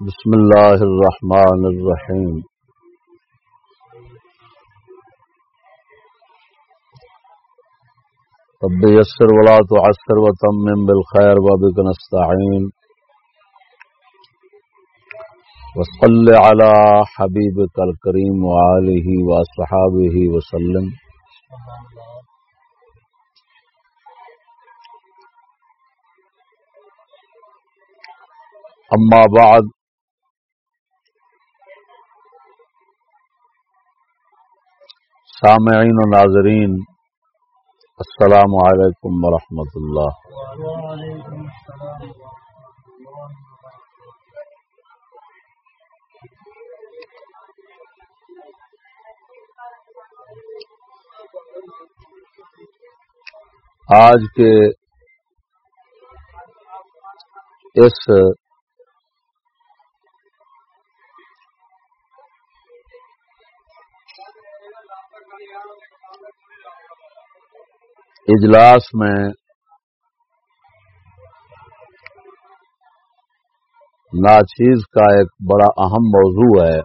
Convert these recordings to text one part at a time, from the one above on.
بسم الله الرحمن الرحيم. رب يسر ولا تعسر وتمم بالخير وبك نستعين. وصل على حبيبك الكريم وآله وصحابه وسلم. أما بعد سامعین و ناظرین السلام علیکم ورحمۃ اللہ آج کے اس اجلاس میں ناچیز کا ایک بڑا اہم موضوع ہے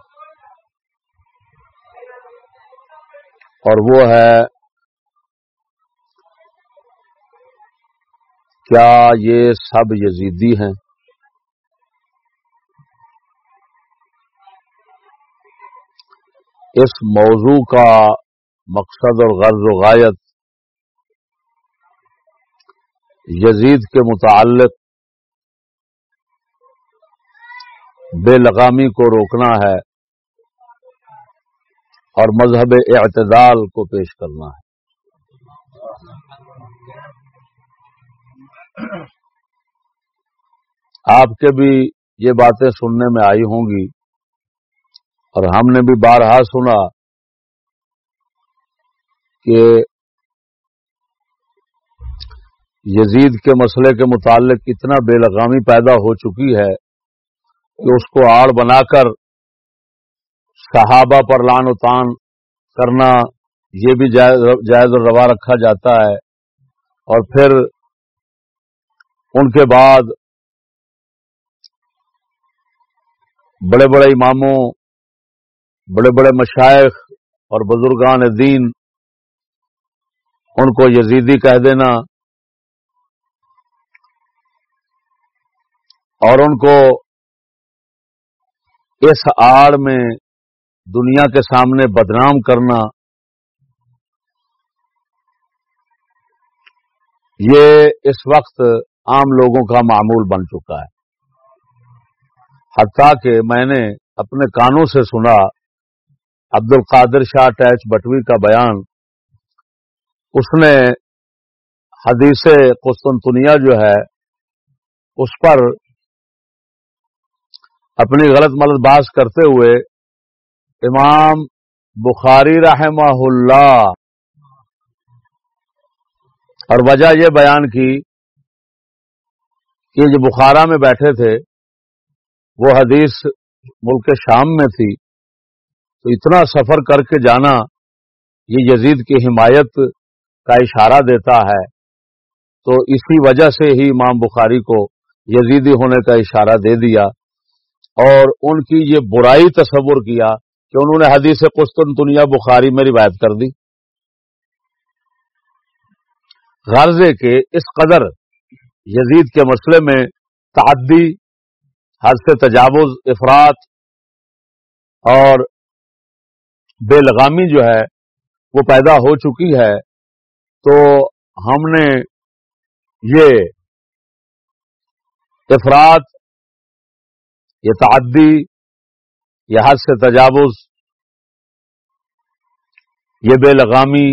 اور وہ ہے کیا یہ سب یزیدی ہیں؟ اس موضوع کا مقصد اور غرض و غایت یزید کے متعلق بے لگامی کو روکنا ہے اور مذہب اعتدال کو پیش کرنا ہے۔ آپ کے بھی یہ باتیں سننے میں آئی ہوں گی اور ہم نے بھی بارہا سنا کہ یزید کے مسئلے کے متعلق اتنا بے لگامی پیدا ہو چکی ہے کہ اس کو آڑ بنا کر صحابہ پر لان و تان کرنا یہ بھی جائز و روا رکھا جاتا ہے۔ اور پھر ان کے بعد بڑے بڑے اماموں، بڑے بڑے مشائق اور بزرگان دین ان کو یزیدی کہہ دینا اور ان کو اس آڑ میں دنیا کے سامنے بدنام کرنا، یہ اس وقت عام لوگوں کا معمول بن چکا ہے۔ حتیٰ کہ میں نے اپنے کانوں سے سنا عبد القادر شاہ ٹیچ بٹوی کا بیان۔ اس نے حدیث قسطنطنیہ جو ہے، اس پر اپنی غلط ملت باز کرتے ہوئے امام بخاری رحمہ اللہ اور وجہ یہ بیان کی کہ جو بخارا میں بیٹھے تھے، وہ حدیث ملک شام میں تھی۔ تو اتنا سفر کر کے جانا یہ یزید کی حمایت کا اشارہ دیتا ہے۔ تو اسی وجہ سے ہی امام بخاری کو یزیدی ہونے کا اشارہ دے دیا۔ اور ان کی یہ برائی تصور کیا کہ انہوں نے حدیث قسطن دنیا بخاری میں روایت کر دی۔ غرضے کے اس قدر یزید کے مسئلے میں تعدی، حد سے تجاوز افراد اور بے لگامی جو ہے وہ پیدا ہو چکی ہے، تو ہم نے یہ افراد یہ تعدی، یہ حد سے تجاوز، یہ بے لگامی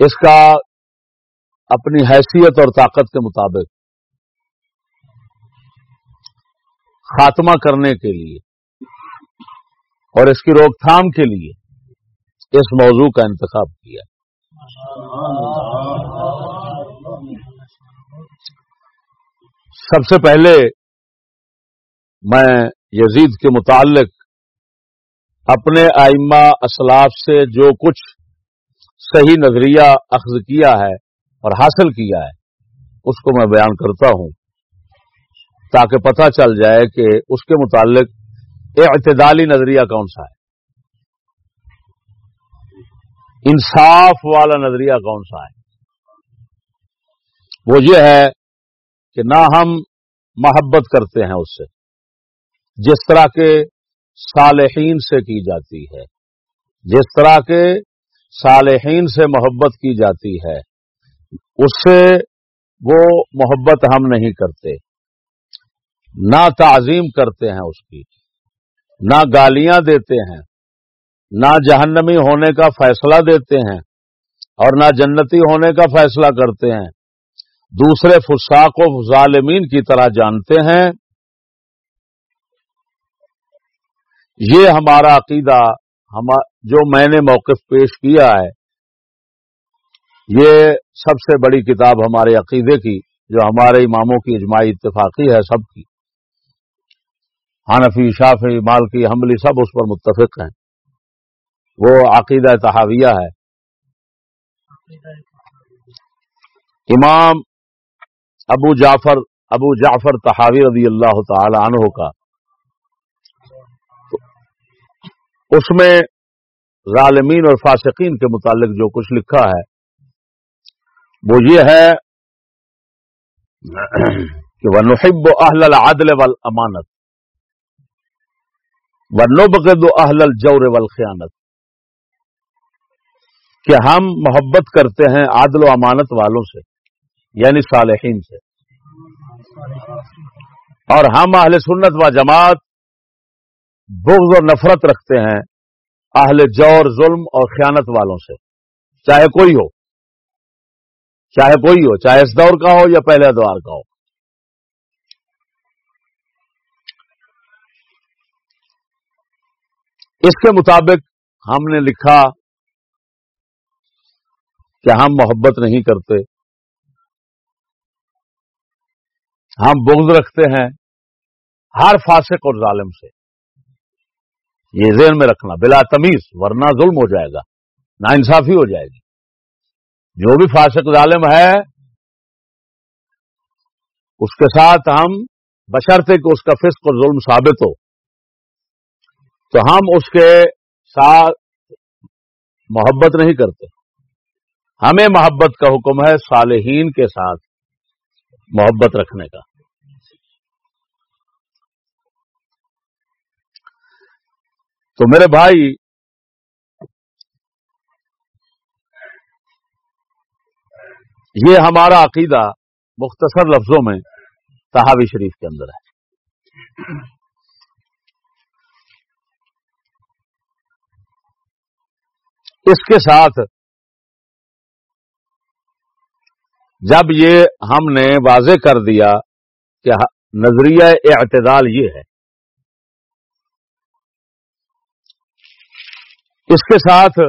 اس کا اپنی حیثیت اور طاقت کے مطابق خاتمہ کرنے کے لیے اور اس کی روک تھام کے لیے اس موضوع کا انتخاب کیا۔ سب سے پہلے میں یزید کے متعلق اپنے آئمہ اسلاف سے جو کچھ صحیح نظریہ اخذ کیا ہے اور حاصل کیا ہے، اس کو میں بیان کرتا ہوں تاکہ پتہ چل جائے کہ اس کے متعلق اعتدالی نظریہ کون سا ہے۔ انصاف والا نظریہ کون سا ہے۔ وہ یہ ہے کہ نہ ہم محبت کرتے ہیں اس سے، جس طرح کے صالحین سے کی جاتی ہے، جس طرح کے صالحین سے محبت کی جاتی ہے، اس سے وہ محبت ہم نہیں کرتے۔ نہ تعظیم کرتے ہیں اس کی، نہ گالیاں دیتے ہیں، نہ جہنمی ہونے کا فیصلہ دیتے ہیں اور نہ جنتی ہونے کا فیصلہ کرتے ہیں۔ دوسرے فساق و ظالمین کی طرح جانتے ہیں۔ یہ ہمارا عقیدہ جو میں نے موقف پیش کیا ہے، یہ سب سے بڑی کتاب ہمارے عقیدے کی، جو ہمارے اماموں کی اجماعی اتفاقی ہے سب کی۔ حنفی شافی مالکی حملی سب اس پر متفق ہیں۔ وہ عقیدہ تحاویہ ہے۔ امام ابو جعفر ابو جعفر تحاوی رضی اللہ تعالی عنہ کا۔ اس میں ظالمین اور فاسقین کے متعلق جو کچھ لکھا ہے، وہ یہ ہے کہ وہ نحب اہل العدل والامانت و اہل الجور والخیانت کہ ہم محبت کرتے ہیں عادل و امانت والوں سے۔ یعنی صالحین سے۔ اور ہم اہل سنت و جماعت بغض و نفرت رکھتے ہیں اہل جور، ظلم اور خیانت والوں سے۔ چاہے کوئی ہو، چاہے کوئی ہو، چاہے اس دور کا ہو یا پہلے دور کا ہو۔ اس کے مطابق ہم نے لکھا کہ ہم محبت نہیں کرتے۔ ہم بغض رکھتے ہیں ہر فاسق اور ظالم سے۔ یہ ذہن میں رکھنا، بلا تمیز، ورنہ ظلم ہو جائے گا، نا انصافی ہو جائے گی۔ جو بھی فاسق ظالم ہے، اس کے ساتھ ہم بشرتے کہ اس کا فسق اور ظلم ثابت ہو۔ تو ہم اس کے ساتھ محبت نہیں کرتے۔ ہمیں محبت کا حکم ہے صالحین کے ساتھ۔ محبت رکھنے کا۔ تو میرے بھائی، یہ ہمارا عقیدہ مختصر لفظوں میں تحاوی شریف کے اندر ہے۔ اس کے ساتھ جب یہ ہم نے واضح کر دیا کہ نظریہ اعتدال یہ ہے۔ اس کے ساتھ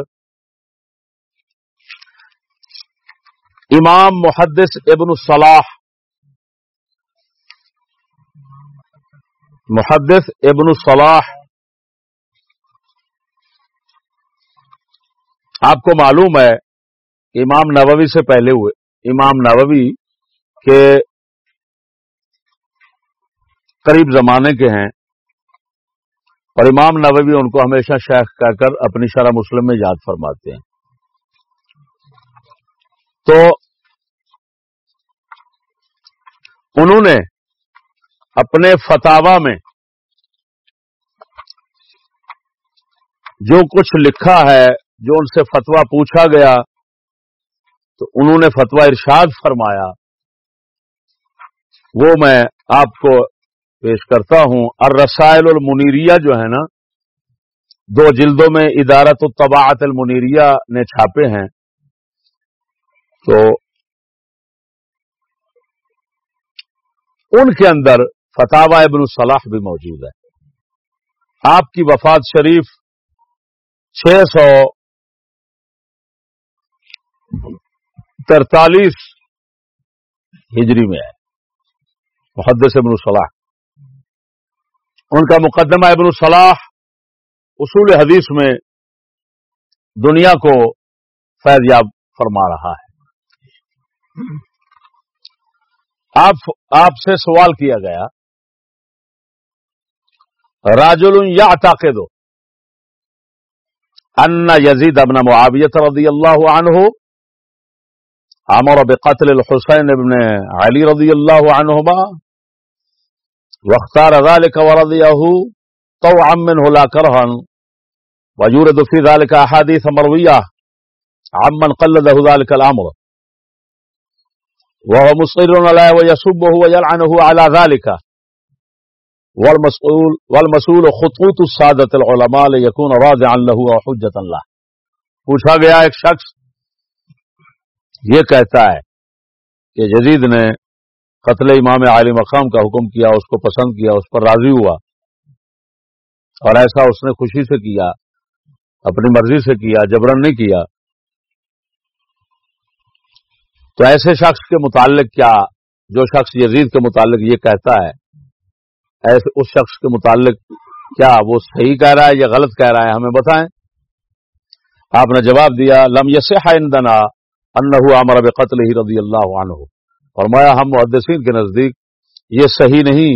امام محدث ابن الصلاح محدث ابن الصلاح آپ کو معلوم ہے، امام نووی سے پہلے ہوئے۔ امام نووی کے قریب زمانے کے ہیں اور امام نووی ان کو ہمیشہ شیخ کہہ کر اپنی شرح مسلم میں یاد فرماتے ہیں۔ تو انہوں نے اپنے فتوا میں جو کچھ لکھا ہے، جو ان سے فتوا پوچھا گیا تو انہوں نے فتوا ارشاد فرمایا۔ وہ میں آپ کو پیش کرتا ہوں۔ اور رسائل المنیریہ جو ہے نا، دو جلدوں میں ادارت الطباعت المنیریہ نے چھاپے ہیں۔ تو ان کے اندر فتح ابن الصلاح بھی موجود ہے۔ آپ کی وفات شریف چھ سو ترتالیس ہجری میں ہے۔ محدث ابن الصلاح ان کا مقدمہ ابن الصلاح اصول حدیث میں دنیا کو فیض یاب فرما رہا ہے۔ آپ آپ سے سوال کیا گیا۔ راجل يعتقد أن يزيد بن معاوية رضي الله عنه أمر بقتل الحسين بن علي رضي الله عنهما واختار ذلك ورضيه طوعا منه لا كرها. ويورد في ذلك أحاديث مروية عمن قلده ذلك الأمر. وهو مصير عليه ويسبه ويلعنه على ذلك. والمسؤول والمسؤول خطوط السادة العلماء ليكون راضعا له وحجة الله پوچھا گیا ایک شخص یہ کہتا ہے کہ جدید نے قتل امام عالی مقام کا حکم کیا، اس کو پسند کیا، اس پر راضی ہوا اور ایسا اس نے خوشی سے کیا، اپنی مرضی سے کیا جبرن نہیں کیا۔ تو ایسے شخص کے متعلق کیا؟ جو شخص یزید کے متعلق یہ کہتا ہے، ایسے اس شخص کے متعلق کیا وہ صحیح کہہ رہا ہے یا غلط کہہ رہا ہے، ہمیں بتائیں۔ آپ نے جواب دیا، لم یس دنا ان قتل ہی رضی اللہ عنہ۔ فرمایا، ہم محدثین کے نزدیک یہ صحیح نہیں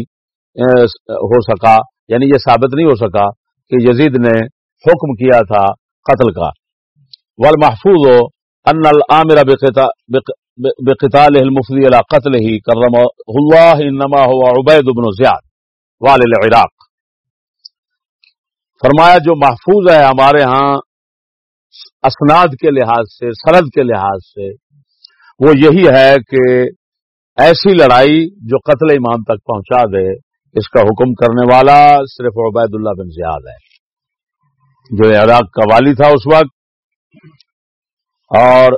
ہو سکا یعنی یہ ثابت نہیں ہو سکا کہ یزید نے حکم کیا تھا قتل کا۔ ول محفوظ ہو ان العامر بقتال المفلی علی قتل ہی کرم اللہ انما ہوا عبید بن زیاد العراق فرمایا، جو محفوظ ہے ہمارے ہاں اسناد کے لحاظ سے سرد کے لحاظ سے وہ یہی ہے کہ ایسی لڑائی جو قتل امام تک پہنچا دے، اس کا حکم کرنے والا صرف عبید اللہ بن زیاد ہے۔ جو عراق کا والی تھا اس وقت۔ اور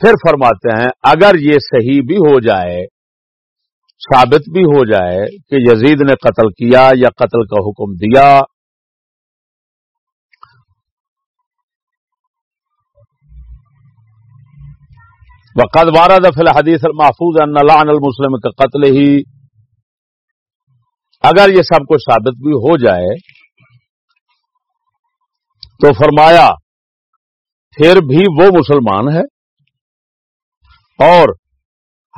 پھر فرماتے ہیں، اگر یہ صحیح بھی ہو جائے، ثابت بھی ہو جائے کہ یزید نے قتل کیا یا قتل کا حکم دیا وقد وارد فی الحدیث المحفوظ ان لعن المسلم کا قتل ہی اگر یہ سب کچھ ثابت بھی ہو جائے، تو فرمایا، پھر بھی وہ مسلمان ہے؟ اور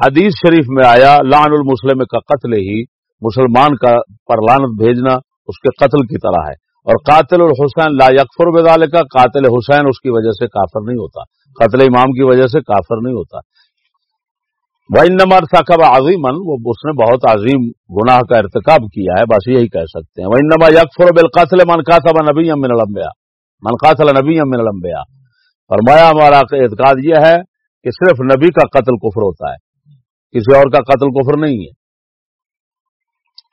حدیث شریف میں آیا لان المسلم کا قتل ہی مسلمان کا پر لانت بھیجنا اس کے قتل کی طرح ہے۔ اور قاتل الحسین لا یکفر بدال کا قاتل حسین اس کی وجہ سے کافر نہیں ہوتا۔ قتل امام کی وجہ سے کافر نہیں ہوتا۔ وہ نمبر تھا کب عظیمن وہ اس نے بہت عظیم گناہ کا ارتکاب کیا ہے، بس یہی کہہ سکتے ہیں۔ وہ نما یکفر بال قاتل من قاتل نبی امن لمبیا من قاتل نبی امن لمبیا فرمایا، ہمارا اعتقاد یہ ہے کہ صرف نبی کا قتل کفر ہوتا ہے، کسی اور کا قتل کفر نہیں ہے۔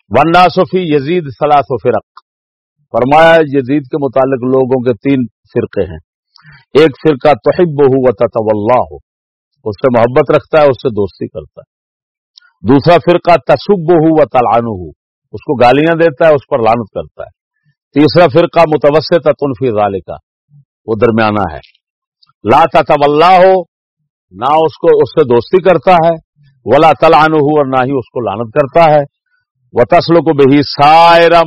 ونڈا صفی یزید سلاس و فرق۔ فرمایا، یزید کے متعلق لوگوں کے تین فرقے ہیں۔ ایک فرقہ توحب ہو و ہو اس سے محبت رکھتا ہے، اس سے دوستی کرتا ہے۔ دوسرا فرقہ تصب ہو و تلان ہو اس کو گالیاں دیتا ہے، اس پر لانت کرتا ہے۔ تیسرا فرقہ متوسط تنفی غال کا وہ درمیانہ ہے۔ لا تطول ہو نہ اس کو، اس سے دوستی کرتا ہے، ولا تلان ہو اور نہ ہی اس کو لانت کرتا ہے۔ وہ تسل کو بہی سائرہ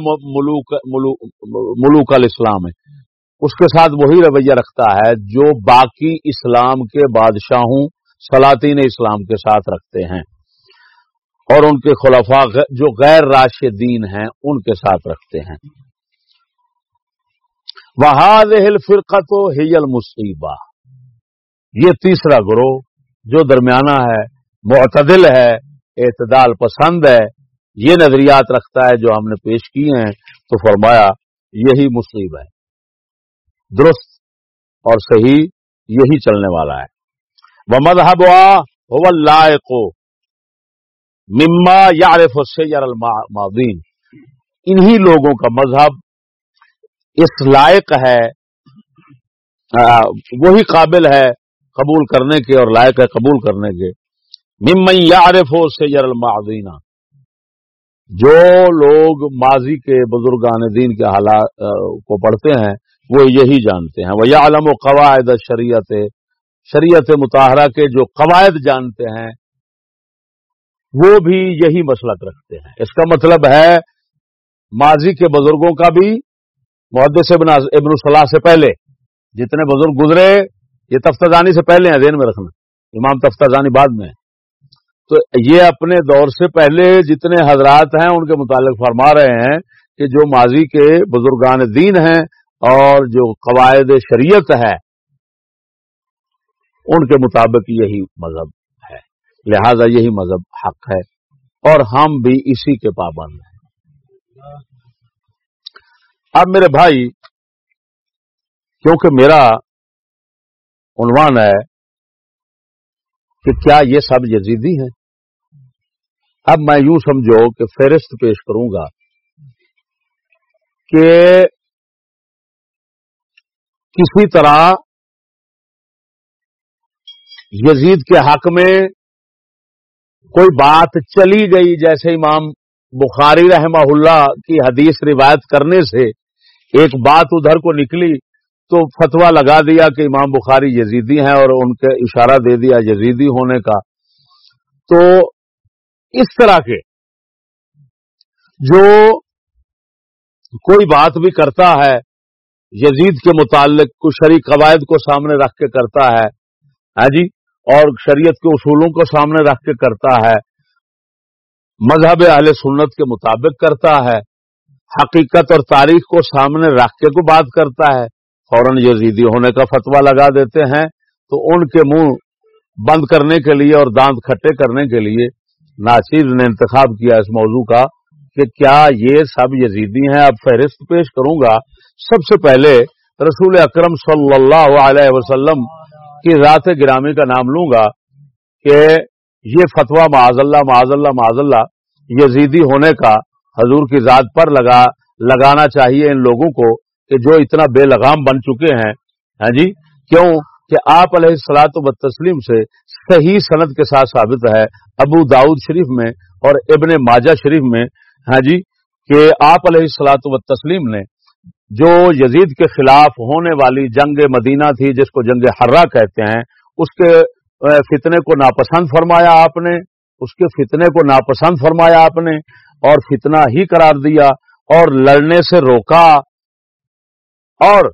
ملوک الاسلام ہے اس کے ساتھ وہی رویہ رکھتا ہے جو باقی اسلام کے بادشاہوں، سلاطین اسلام کے ساتھ رکھتے ہیں اور ان کے خلفاء جو غیر راشدین ہیں، ان کے ساتھ رکھتے ہیں۔ وہاد فرقت و ہی المصیبہ یہ تیسرا گروہ جو درمیانہ ہے، معتدل ہے، اعتدال پسند ہے، یہ نظریات رکھتا ہے جو ہم نے پیش کیے ہیں، تو فرمایا یہی مصیب ہے۔ درست اور صحیح یہی چلنے والا ہے۔ وہ مذہب لائق مما یارف سیر المادین انہی لوگوں کا مذہب اس لائق ہے وہی قابل ہے قبول کرنے کے اور لائق ہے قبول کرنے کے۔ ممن یعرف سیر المعذینہ جو لوگ ماضی کے بزرگان دین کے حالات کو پڑھتے ہیں وہ یہی جانتے ہیں۔ وہ یا علم و قواعد شریعت شریعت مطالعہ کے جو قواعد جانتے ہیں، وہ بھی یہی مسلک رکھتے ہیں۔ اس کا مطلب ہے، ماضی کے بزرگوں کا بھی محدث ابن ابن صلاح سے پہلے۔ جتنے بزرگ گزرے، یہ تفتانی سے پہلے ہیں دین میں رکھنا۔ امام تفتانی بعد میں تو یہ اپنے دور سے پہلے جتنے حضرات ہیں، ان کے متعلق فرما رہے ہیں کہ جو ماضی کے بزرگان دین ہیں اور جو قواعد شریعت ہے، ان کے مطابق یہی مذہب ہے۔ لہذا یہی مذہب حق ہے اور ہم بھی اسی کے پابند ہیں۔ اب میرے بھائی، کیونکہ میرا عنوان ہے کہ کیا یہ سب یزیدی ہیں؟ اب میں یوں سمجھو کہ فہرست پیش کروں گا کہ کسی طرح یزید کے حق میں کوئی بات چلی گئی، جیسے امام بخاری رحمہ اللہ کی حدیث روایت کرنے سے ایک بات ادھر کو نکلی تو فتوا لگا دیا کہ امام بخاری یزیدی ہیں اور ان کے اشارہ دے دیا یزیدی ہونے کا۔ تو اس طرح کے جو کوئی بات بھی کرتا ہے یزید کے متعلق کچھ شریع قواعد کو سامنے رکھ کے کرتا ہے۔ ہاں جی؟ اور شریعت کے اصولوں کو سامنے رکھ کے کرتا ہے۔ مذہب اہل سنت کے مطابق کرتا ہے۔ حقیقت اور تاریخ کو سامنے رکھ کے کو بات کرتا ہے۔ فوراً یزیدی ہونے کا فتوا لگا دیتے ہیں۔ تو ان کے منہ بند کرنے کے لیے اور دانت کھٹے کرنے کے لیے ناصر نے انتخاب کیا اس موضوع کا کہ کیا یہ سب یزیدی ہیں، اب فہرست پیش کروں گا۔ سب سے پہلے رسول اکرم صلی اللہ علیہ وسلم کی ذات گرامی کا نام لوں گا کہ یہ فتوا معاذ اللہ معاذ اللہ معاذ اللہ یزیدی ہونے کا حضور کی ذات پر لگا، لگانا چاہیے ان لوگوں کو کہ جو اتنا بے لگام بن چکے ہیں۔ ہاں جی؟ کیوں؟ کہ آپ علیہ السلاط و تسلیم سے صحیح صنعت کے ساتھ ثابت ہے، ابو داؤد شریف میں اور ابن ماجہ شریف میں۔ ہاں جی؟ کہ آپ علیہ السلاط و تسلیم نے جو یزید کے خلاف ہونے والی جنگ مدینہ تھی جس کو جنگ ہررا کہتے ہیں، اس کے فتنے کو ناپسند فرمایا آپ نے، اس کے فتنے کو ناپسند فرمایا آپ نے، اور فتنہ ہی قرار دیا اور لڑنے سے روکا۔ اور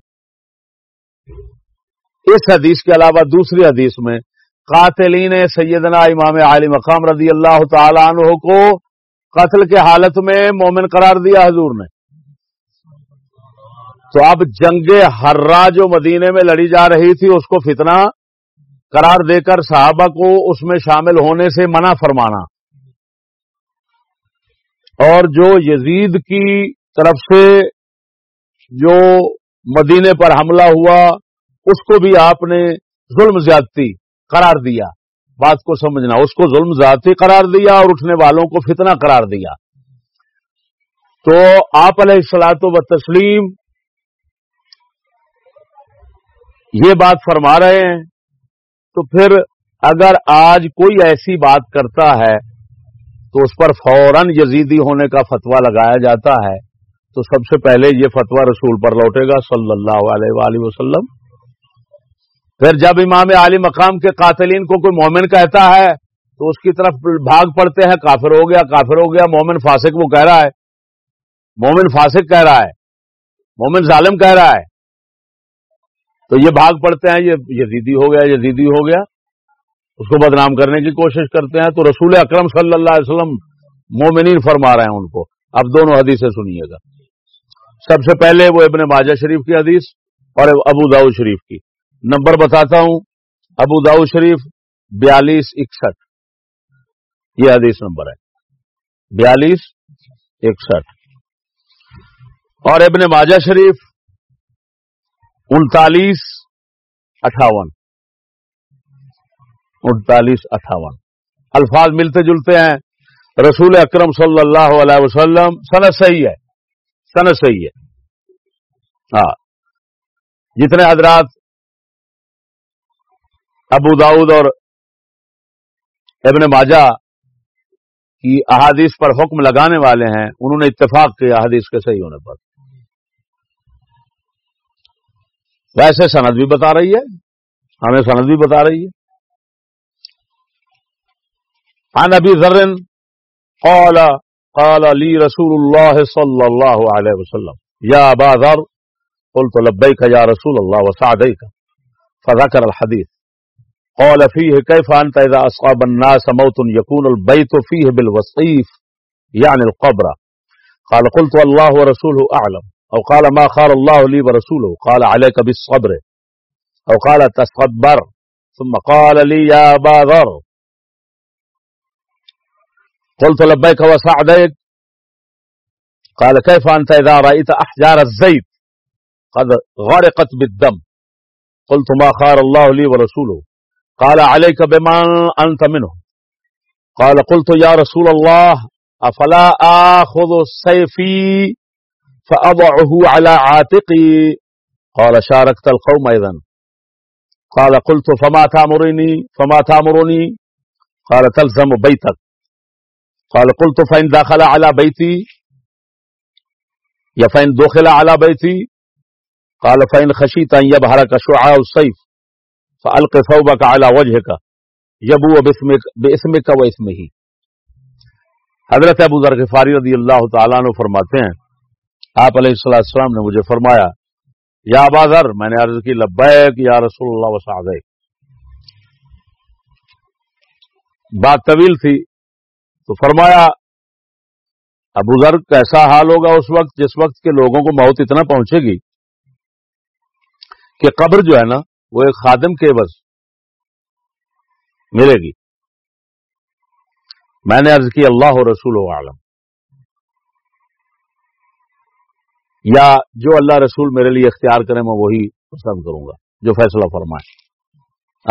اس حدیث کے علاوہ دوسری حدیث میں قاتلین سیدنا امام علی مقام رضی اللہ تعالی عنہ کو قتل کے حالت میں مومن قرار دیا حضور نے۔ تو اب جنگ ہررا جو مدینے میں لڑی جا رہی تھی، اس کو فتنہ قرار دے کر صحابہ کو اس میں شامل ہونے سے منع فرمانا۔ اور جو یزید کی طرف سے جو مدینے پر حملہ ہوا، اس کو بھی آپ نے ظلم زیادتی قرار دیا۔ بات کو سمجھنا، اس کو ظلم زیادتی قرار دیا اور اٹھنے والوں کو فتنہ قرار دیا۔ تو آپ علیہ السلاط و تسلیم یہ بات فرما رہے ہیں، تو پھر اگر آج کوئی ایسی بات کرتا ہے، تو اس پر فوراً یزیدی ہونے کا فتوا لگایا جاتا ہے۔ تو سب سے پہلے یہ فتوا رسول پر لوٹے گا صلی اللہ علیہ وآلہ وسلم۔ پھر جب امام علی مقام کے قاتلین کو کوئی مومن کہتا ہے، تو اس کی طرف بھاگ پڑتے ہیں، کافر ہو گیا، کافر ہو گیا، مومن فاسق وہ کہہ رہا ہے۔ مومن فاسق کہہ رہا ہے، مومن ظالم کہہ رہا ہے۔ تو یہ بھاگ پڑتے ہیں، یہ یزیدی ہو گیا، یزیدی ہو گیا۔ اس کو بدنام کرنے کی کوشش کرتے ہیں۔ تو رسول اکرم صلی اللہ علیہ وسلم مومنین فرما رہے ہیں ان کو۔ اب دونوں حدیثیں سنیے گا۔ سب سے پہلے وہ ابن ماجہ شریف کی حدیث اور ابو داؤ شریف کی۔ نمبر بتاتا ہوں۔ ابو داؤ شریف بیالیس اکسٹھ۔ یہ حدیث نمبر ہے۔ بیالیس اکسٹھ۔ اور ابن ماجہ شریف انتالیس اٹھاون۔ انتالیس اٹھاون۔ الفاظ ملتے جلتے ہیں۔ رسول اکرم صلی اللہ علیہ وسلم سنت صحیح ہے۔ سنت صحیح ہے۔ ہاں۔ جتنے حضرات ابو داؤد اور ابن ماجہ کی احادیث پر حکم لگانے والے ہیں، انہوں نے اتفاق کیا احادیث کے صحیح ہونے پر۔ ویسے سند بھی بتا رہی ہے ہمیں سند بھی بتا رہی ہے۔ عن ابی ذرن قال قال لي رسول الله صلى الله عليه وسلم يا أبا ذر قلت لبيك يا رسول الله وسعديك فذكر الحديث قال فيه كيف أنت إذا أصاب الناس موت يكون البيت فيه بالوصيف يعني القبر؟ قال قلت الله ورسوله أعلم۔ أو قال ما خار الله لي ورسوله قال عليك بالصبر. أو قال تصبر. ثم قال لي يا أبا ذر. قلت لبيك وسعديك. قال كيف أنت إذا رأيت أحجار الزيت قد غرقت بالدم؟ قلت ما خار الله لي ورسوله. قال عليك بما أنت منه. قال قلت يا رسول الله أفلا آخذ سيفي فأضعه على عاتقي. قال شاركت القوم أيضا. قال قلت فما تأمرني؟ فما تأمرني؟ قال تلزم بيتك. قال قلت فإن دخل على بيتي يا فإن دخل على بيتي. قال فإن خشيت أن يبهرك شعاع السيف فألق ثوبك على وجهك يبو باسمك, باسمك واسمه. حضرت أبو ذر غفاری رضی اللہ تعالیٰ عنہ فرماتے ہیں آپ علیہ السلام نے مجھے فرمایا، یا ابا میں نے عرض کی، لبیک یا رسول اللہ وسعد بات طویل تھی، تو فرمایا، ابو ذر، کیسا حال ہوگا اس وقت جس وقت کے لوگوں کو موت اتنا پہنچے گی؟ کہ قبر جو ہے نا، وہ ایک خادم کے بس ملے گی۔ میں نے عرض کی، اللہ رسول و عالم یا جو اللہ رسول میرے لیے اختیار کرے میں وہی پسند کروں گا، جو فیصلہ فرمائے۔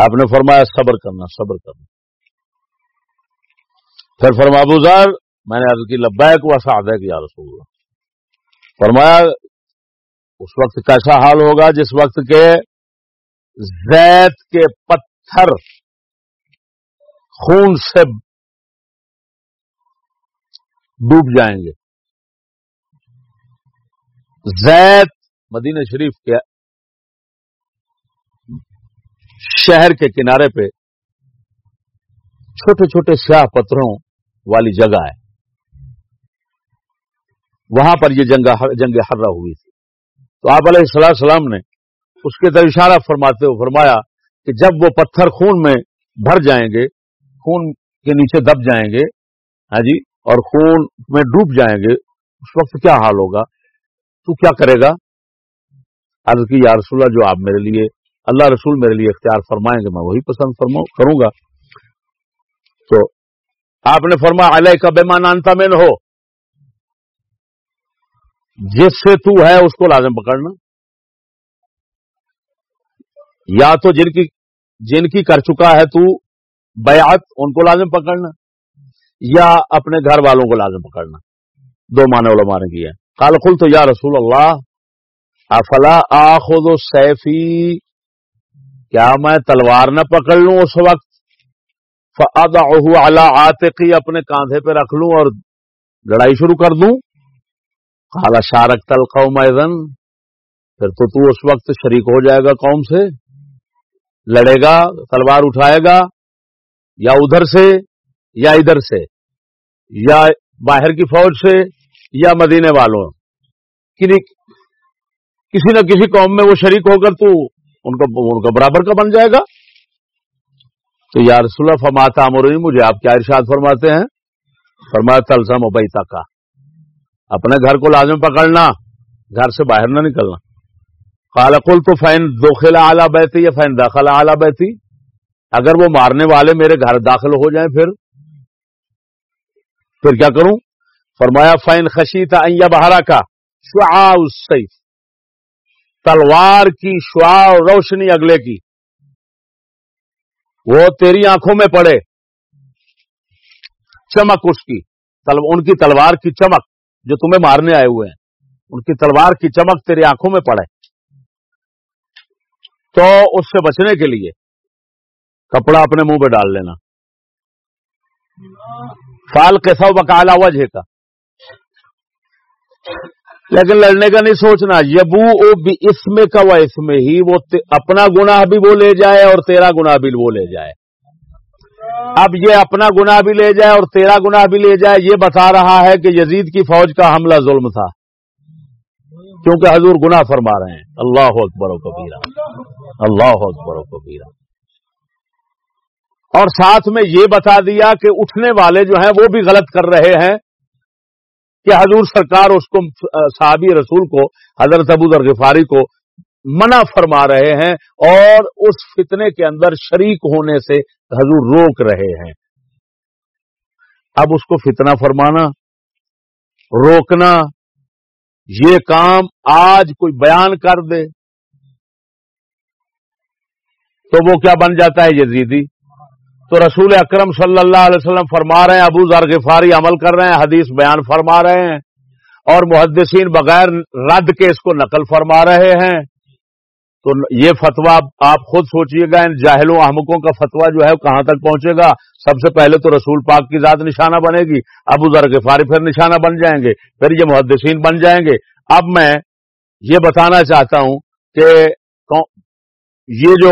آپ نے فرمایا صبر کرنا صبر کرنا۔ پھر فرما ذر، میں نے عرض کی لبیک و سعد ہے یا رسول اللہ۔ فرمایا، اس وقت کیسا حال ہوگا جس وقت کے زیت کے پتھر خون سے ڈوب جائیں گے۔ زید مدینہ شریف کے شہر کے کنارے پہ چھوٹے چھوٹے سیاہ پتھروں والی جگہ ہے۔ وہاں پر یہ جنگ جنگ ہررا ہوئی تھی۔ تو آپ علیہ السلام السلام نے اس کے در اشارہ فرماتے ہوئے فرمایا کہ جب وہ پتھر خون میں بھر جائیں گے، خون کے نیچے دب جائیں گے ہاں جی اور خون میں ڈوب جائیں گے، اس وقت کیا حال ہوگا؟ تو کیا کرے گا؟ عرض کی یا رسول اللہ جو آپ میرے لیے، اللہ رسول میرے لیے اختیار فرمائیں گے، میں وہی پسند کروں گا۔ تو آپ نے فرما علیہ کا بیمانتا میں ہو۔ جس سے تو ہے، اس کو لازم پکڑنا۔ یا تو جن کی جن کی کر چکا ہے تو بیعت، ان کو لازم پکڑنا، یا اپنے گھر والوں کو لازم پکڑنا۔ دو معنی علماء نے کیا کال کل تو یا رسول اللہ افلا آخو سیفی کیا میں تلوار نہ پکڑ لوں اس وقت؟ آتقی اپنے کاندھے پہ رکھ لوں اور لڑائی شروع کر دوں۔ کالا شارک تل قوم پھر تو تو اس وقت شریک ہو جائے گا قوم سے۔ لڑے گا، تلوار اٹھائے گا، یا ادھر سے یا ادھر سے، یا باہر کی فوج سے۔ یا مدینے والوں کسی نہ کسی قوم میں وہ شریک ہو کر تو ان کا ان کا برابر کا بن جائے گا۔ تو یا رسول اللہ فماتا امروی مجھے آپ کیا ارشاد فرماتے ہیں؟ فرمایا، تلزم و بیتا کا۔ اپنے گھر کو لازم پکڑنا، گھر سے باہر نہ نکلنا۔ کالکل تو فین دوخلا اعلیٰ بیتی یا فین داخلہ اعلیٰ بیتی اگر وہ مارنے والے میرے گھر داخل ہو جائیں پھر پھر کیا کروں؟ فرمایا فین خشی تھا بہارا کا شعا سیف تلوار کی شعا روشنی اگلے کی۔ وہ تیری آنکھوں میں پڑے۔ چمک اس کی۔ ان کی تلوار کی چمک جو تمہیں مارنے آئے ہوئے ہیں۔ ان کی تلوار کی چمک تیری آنکھوں میں پڑے۔ تو اس سے بچنے کے لیے کپڑا اپنے منہ پہ ڈال لینا۔ فال کے سو بکالا وجہ کا لیکن لڑنے کا نہیں سوچنا۔ یبو او بھی اس میں کا وہ اس میں ہی، وہ اپنا گناہ بھی وہ لے جائے اور تیرا گناہ بھی وہ لے جائے۔ اب یہ اپنا گناہ بھی لے جائے اور تیرا گناہ بھی لے جائے، یہ بتا رہا ہے کہ یزید کی فوج کا حملہ ظلم تھا۔ کیونکہ حضور گناہ فرما رہے ہیں۔ اللہ اکبر و کبیرہ۔ اللہ اکبر و کبیرہ۔ اور ساتھ میں یہ بتا دیا کہ اٹھنے والے جو ہیں وہ بھی غلط کر رہے ہیں۔ کہ حضور سرکار اس کو صحابی رسول کو، حضرت ابو ذر غفاری کو منع فرما رہے ہیں اور اس فتنے کے اندر شریک ہونے سے حضور روک رہے ہیں۔ اب اس کو فتنہ فرمانا، روکنا، یہ کام آج کوئی بیان کر دے تو وہ کیا بن جاتا ہے یزیدی؟ تو رسول اکرم صلی اللہ علیہ وسلم فرما رہے ہیں، ابو ذر غفاری عمل کر رہے ہیں، حدیث بیان فرما رہے ہیں اور محدثین بغیر رد کے اس کو نقل فرما رہے ہیں۔ تو یہ فتوا آپ خود سوچئے گا، ان جاہلوں احمقوں کا فتوا جو ہے کہاں تک پہنچے گا؟ سب سے پہلے تو رسول پاک کی ذات نشانہ بنے گی، ابو ذر غفاری پھر نشانہ بن جائیں گے، پھر یہ محدثین بن جائیں گے۔ اب میں یہ بتانا چاہتا ہوں کہ یہ جو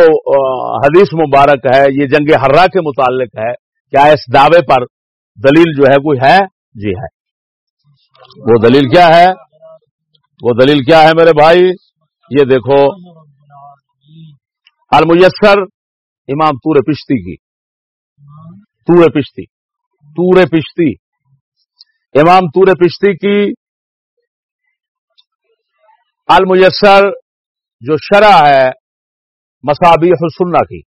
حدیث مبارک ہے، یہ جنگ ہررا کے متعلق ہے، کیا اس دعوے پر دلیل جو ہے کوئی ہے؟ جی ہے۔ وہ دلیل کیا ہے؟ وہ دلیل کیا ہے میرے بھائی؟ یہ دیکھو المیسر امام تور پشتی کی۔ تور پشتی۔ تور پشتی۔ امام تور پشتی کی المیسر جو شرح ہے مسابی السنہ کی۔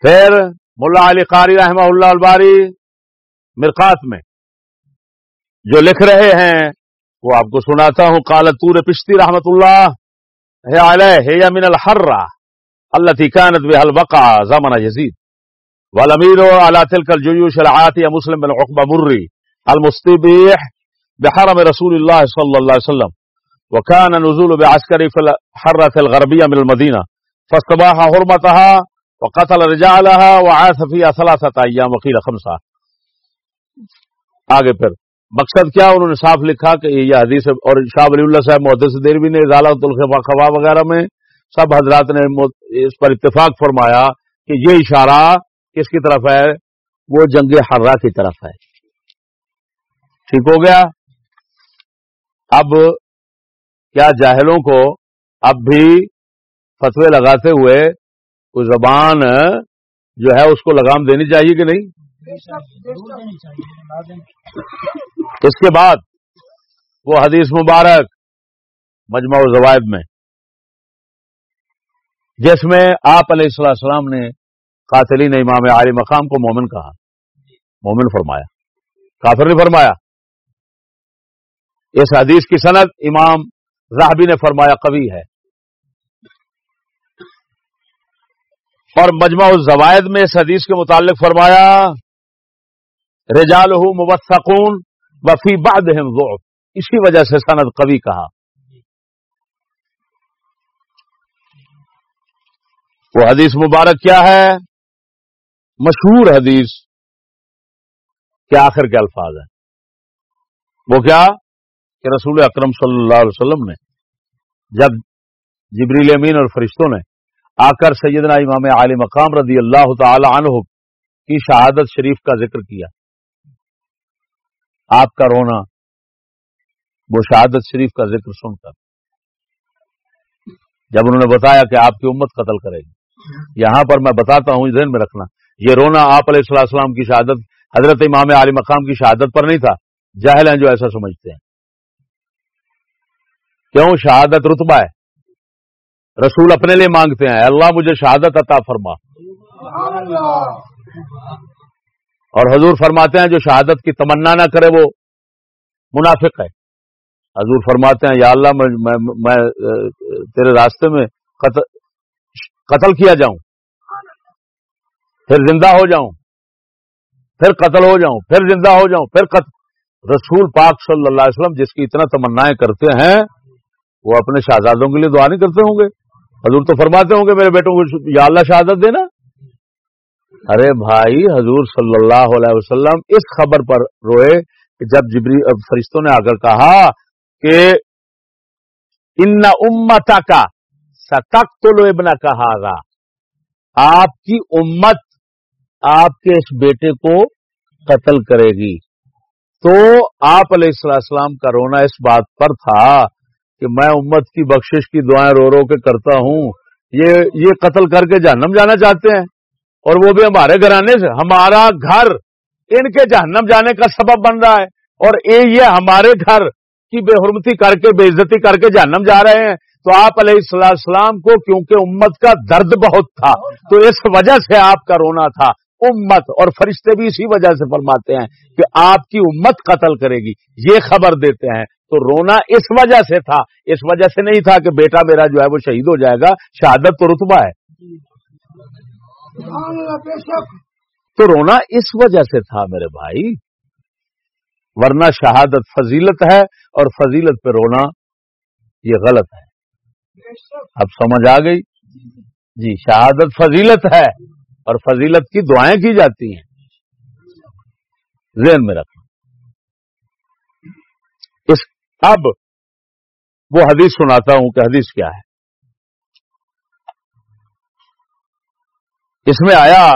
پھر ملا علی قاری رحمہ اللہ الباری مرقات میں جو لکھ رہے ہیں، وہ آپ کو سناتا ہوں۔ کال تور پشتی رحمت اللہ ہے من الحرہ اللہ تکانت بحل وقع زمانہ یزید۔ والامیر على تلك الجيوش العاتيه مسلم بن عقبه مري المستبيح بحرم رسول الله صلى الله عليه وسلم۔ وكان نزول بعسكري في الحرة الغربية من المدينة فاستباح حرمتها وقتل رجالها وعاث فيها ثلاثة ايام وقيل خمسة. آگے پھر، مقصد کیا؟ انہوں نے صاف لکھا کہ یہ حدیث اور شاہ ولی اللہ صاحب، محدث دیروی نے ضالۃ الخوا وغیرہ میں سب حضرات نے اس پر اتفاق فرمایا کہ یہ اشارہ کس کی طرف ہے؟ وہ جنگ حرہ کی طرف ہے۔ ٹھیک ہو گیا؟ اب کیا جاہلوں کو اب بھی فتوے لگاتے ہوئے کوئی زبان جو ہے اس کو لگام دینی چاہیے کہ نہیں؟ اس کے بعد وہ حدیث مبارک مجمع زوائد میں، جس میں آپ علیہ السلام السلام نے قاتلین امام عالی مقام کو مومن کہا۔ مومن فرمایا۔ کافر نے فرمایا۔ اس حدیث کی صنعت امام راہبی نے فرمایا قوی ہے۔ اور مجمع الزوائد میں اس حدیث کے متعلق فرمایا رجال مبتقون وفی باد اسی وجہ سے سند قوی کہا۔ وہ حدیث مبارک کیا ہے؟ مشہور حدیث کے آخر کے الفاظ ہیں۔ وہ کیا؟ کہ رسول اکرم صلی اللہ علیہ وسلم نے، جب جبریل امین اور فرشتوں نے آ کر سیدنا امام عالی مقام رضی اللہ تعالی عنہ کی شہادت شریف کا ذکر کیا۔ آپ کا رونا وہ شہادت شریف کا ذکر سن کر۔ جب انہوں نے بتایا کہ آپ کی امت قتل کرے گی۔ یہاں پر میں بتاتا ہوں، ذہن میں رکھنا، یہ رونا آپ علیہ السلام السلام کی شہادت، حضرت امام علی مقام کی شہادت پر نہیں تھا۔ جاہل ہیں جو ایسا سمجھتے ہیں۔ کیوں؟ شہادت رتبہ ہے۔ رسول اپنے لیے مانگتے ہیں۔ اللہ، مجھے شہادت عطا فرما۔ اور حضور فرماتے ہیں، جو شہادت کی تمنا نہ کرے، وہ منافق ہے۔ حضور فرماتے ہیں، یا اللہ، میں میں تیرے راستے میں قتل کیا جاؤں، پھر زندہ ہو جاؤں، پھر قتل ہو جاؤں، پھر زندہ ہو جاؤں، پھر قتل۔ رسول پاک صلی اللہ علیہ وسلم جس کی اتنا تمنا کرتے ہیں، وہ اپنے شہزادوں کے لیے دعا نہیں کرتے ہوں گے۔ حضور تو فرماتے ہوں گے میرے بیٹوں کو یا اللہ شہادت دینا۔ ارے بھائی، حضور صلی اللہ علیہ وسلم اس خبر پر روئے کہ جب جبری فرشتوں نے آ کر کہا کہ ان امتا کا ستک تو لو ابنا کہا گا آپ کی امت آپ کے اس بیٹے کو قتل کرے گی۔ تو آپ علیہ السلام کا رونا اس بات پر تھا کہ میں امت کی بخشش کی دعائیں رو رو کے کرتا ہوں، یہ یہ قتل کر کے جہنم جانا چاہتے ہیں۔ اور وہ بھی ہمارے گھرانے سے، ہمارا گھر ان کے جہنم جانے کا سبب بن رہا ہے۔ اور یہ ہمارے گھر کی بے حرمتی کر کے، بے عزتی کر کے جہنم جا رہے ہیں۔ تو آپ علیہ السلام کو، کیونکہ امت کا درد بہت تھا، تو اس وجہ سے آپ کا رونا تھا۔ امت اور فرشتے بھی اسی وجہ سے فرماتے ہیں کہ آپ کی امت قتل کرے گی۔ یہ خبر دیتے ہیں۔ تو رونا اس وجہ سے تھا۔ اس وجہ سے نہیں تھا کہ بیٹا میرا جو ہے وہ شہید ہو جائے گا۔ شہادت تو رتبہ ہے۔ تو رونا اس وجہ سے تھا میرے بھائی ورنہ شہادت فضیلت ہے اور فضیلت پہ رونا یہ غلط ہے۔ اب سمجھ آ گئی؟ جی شہادت فضیلت ہے اور فضیلت کی دعائیں کی جاتی ہیں۔ ذہن میں رکھنا۔ اب وہ حدیث سناتا ہوں کہ حدیث کیا ہے۔ اس میں آیا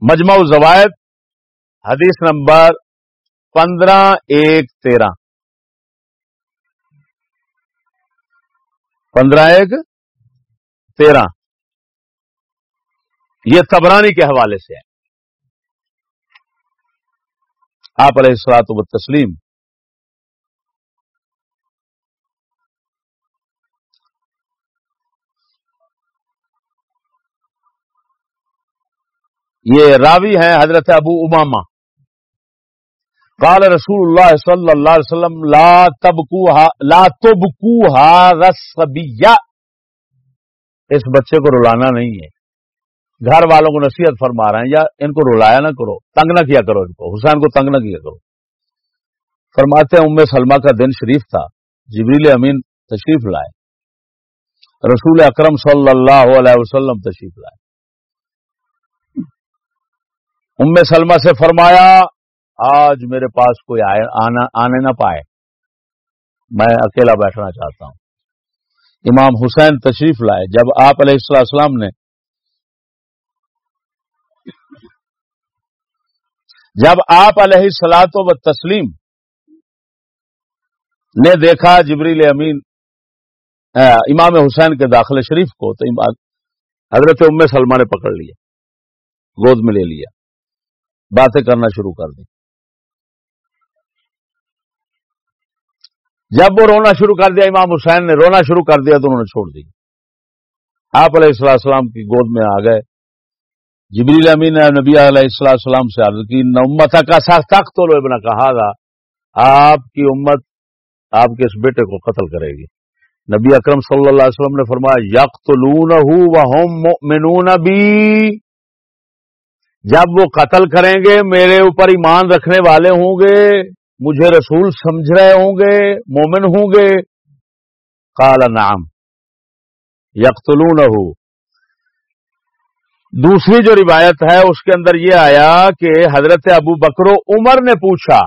مجمع الزوائد، حدیث نمبر پندرہ ایک تیرہ۔ پندرہ ایک تیرہ۔ یہ تبرانی کے حوالے سے ہے۔ آپ علیہ السلاط و تسلیم یہ راوی ہیں حضرت ابو اماما قال رسول اللہ صلی اللہ علیہ وسلم، لا لا تبکوہا رسبیہ اس بچے کو رلانا نہیں ہے۔ گھر والوں کو نصیحت فرما رہے ہیں، یا ان کو رلایا نہ کرو، تنگ نہ کیا کرو ان کو، حسین کو تنگ نہ کیا کرو۔ فرماتے ہیں ام سلمہ کا دن شریف تھا، جبریل امین تشریف لائے۔ رسول اکرم صلی اللہ علیہ وسلم تشریف لائے۔ ام سلمہ سے فرمایا، آج میرے پاس کوئی آنے نہ پائے۔ میں اکیلا بیٹھنا چاہتا ہوں۔ امام حسین تشریف لائے۔ جب آپ علیہ السلام نے جب آپ علیہ السلاط و تسلیم نے دیکھا جبریل امین امام حسین کے داخل شریف کو، تو حضرت ام سلمہ نے پکڑ لیا، گود میں لے لیا، باتیں کرنا شروع کر دی۔ جب وہ رونا شروع کر دیا، امام حسین نے رونا شروع کر دیا تو انہوں نے چھوڑ دی آپ علیہ السلام کی گود میں آ گئے۔ جبریل امین نے نبی علیہ السلام السلام سے عرض کی امت کا ساتھ تخت تو ابن کہا تھا آپ کی امت آپ کے اس بیٹے کو قتل کرے گی۔ نبی اکرم صلی اللہ علیہ وسلم نے فرمایا یک لون بھی جب وہ قتل کریں گے، میرے اوپر ایمان رکھنے والے ہوں گے، مجھے رسول سمجھ رہے ہوں گے، مومن ہوں گے۔ کالا نام یکتلون دوسری جو روایت ہے، اس کے اندر یہ آیا کہ حضرت ابو بکرو عمر نے پوچھا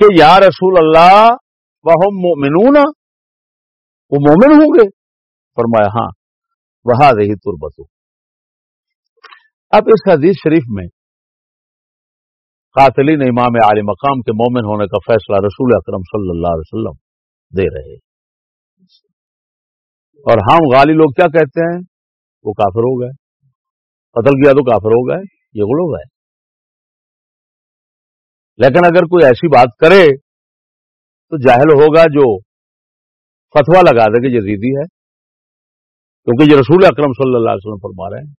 کہ یا رسول اللہ وہ مومنون وہ مومن ہوں گے؟ فرمایا ہاں وہ رہی تربتو اب اس حدیث شریف میں قاتلین امام عالی مقام کے مومن ہونے کا فیصلہ رسول اکرم صلی اللہ علیہ وسلم دے رہے اور ہم غالی لوگ کیا کہتے ہیں؟ وہ کافر ہو گئے۔ قتل کیا تو کافر ہو گئے۔ یہ گڑ ہو گئے لیکن اگر کوئی ایسی بات کرے تو جاہل ہوگا جو فتوا لگا دے کہ یزیدی ہے۔ کیونکہ یہ رسول اکرم صلی اللہ علیہ وسلم فرما رہے ہیں۔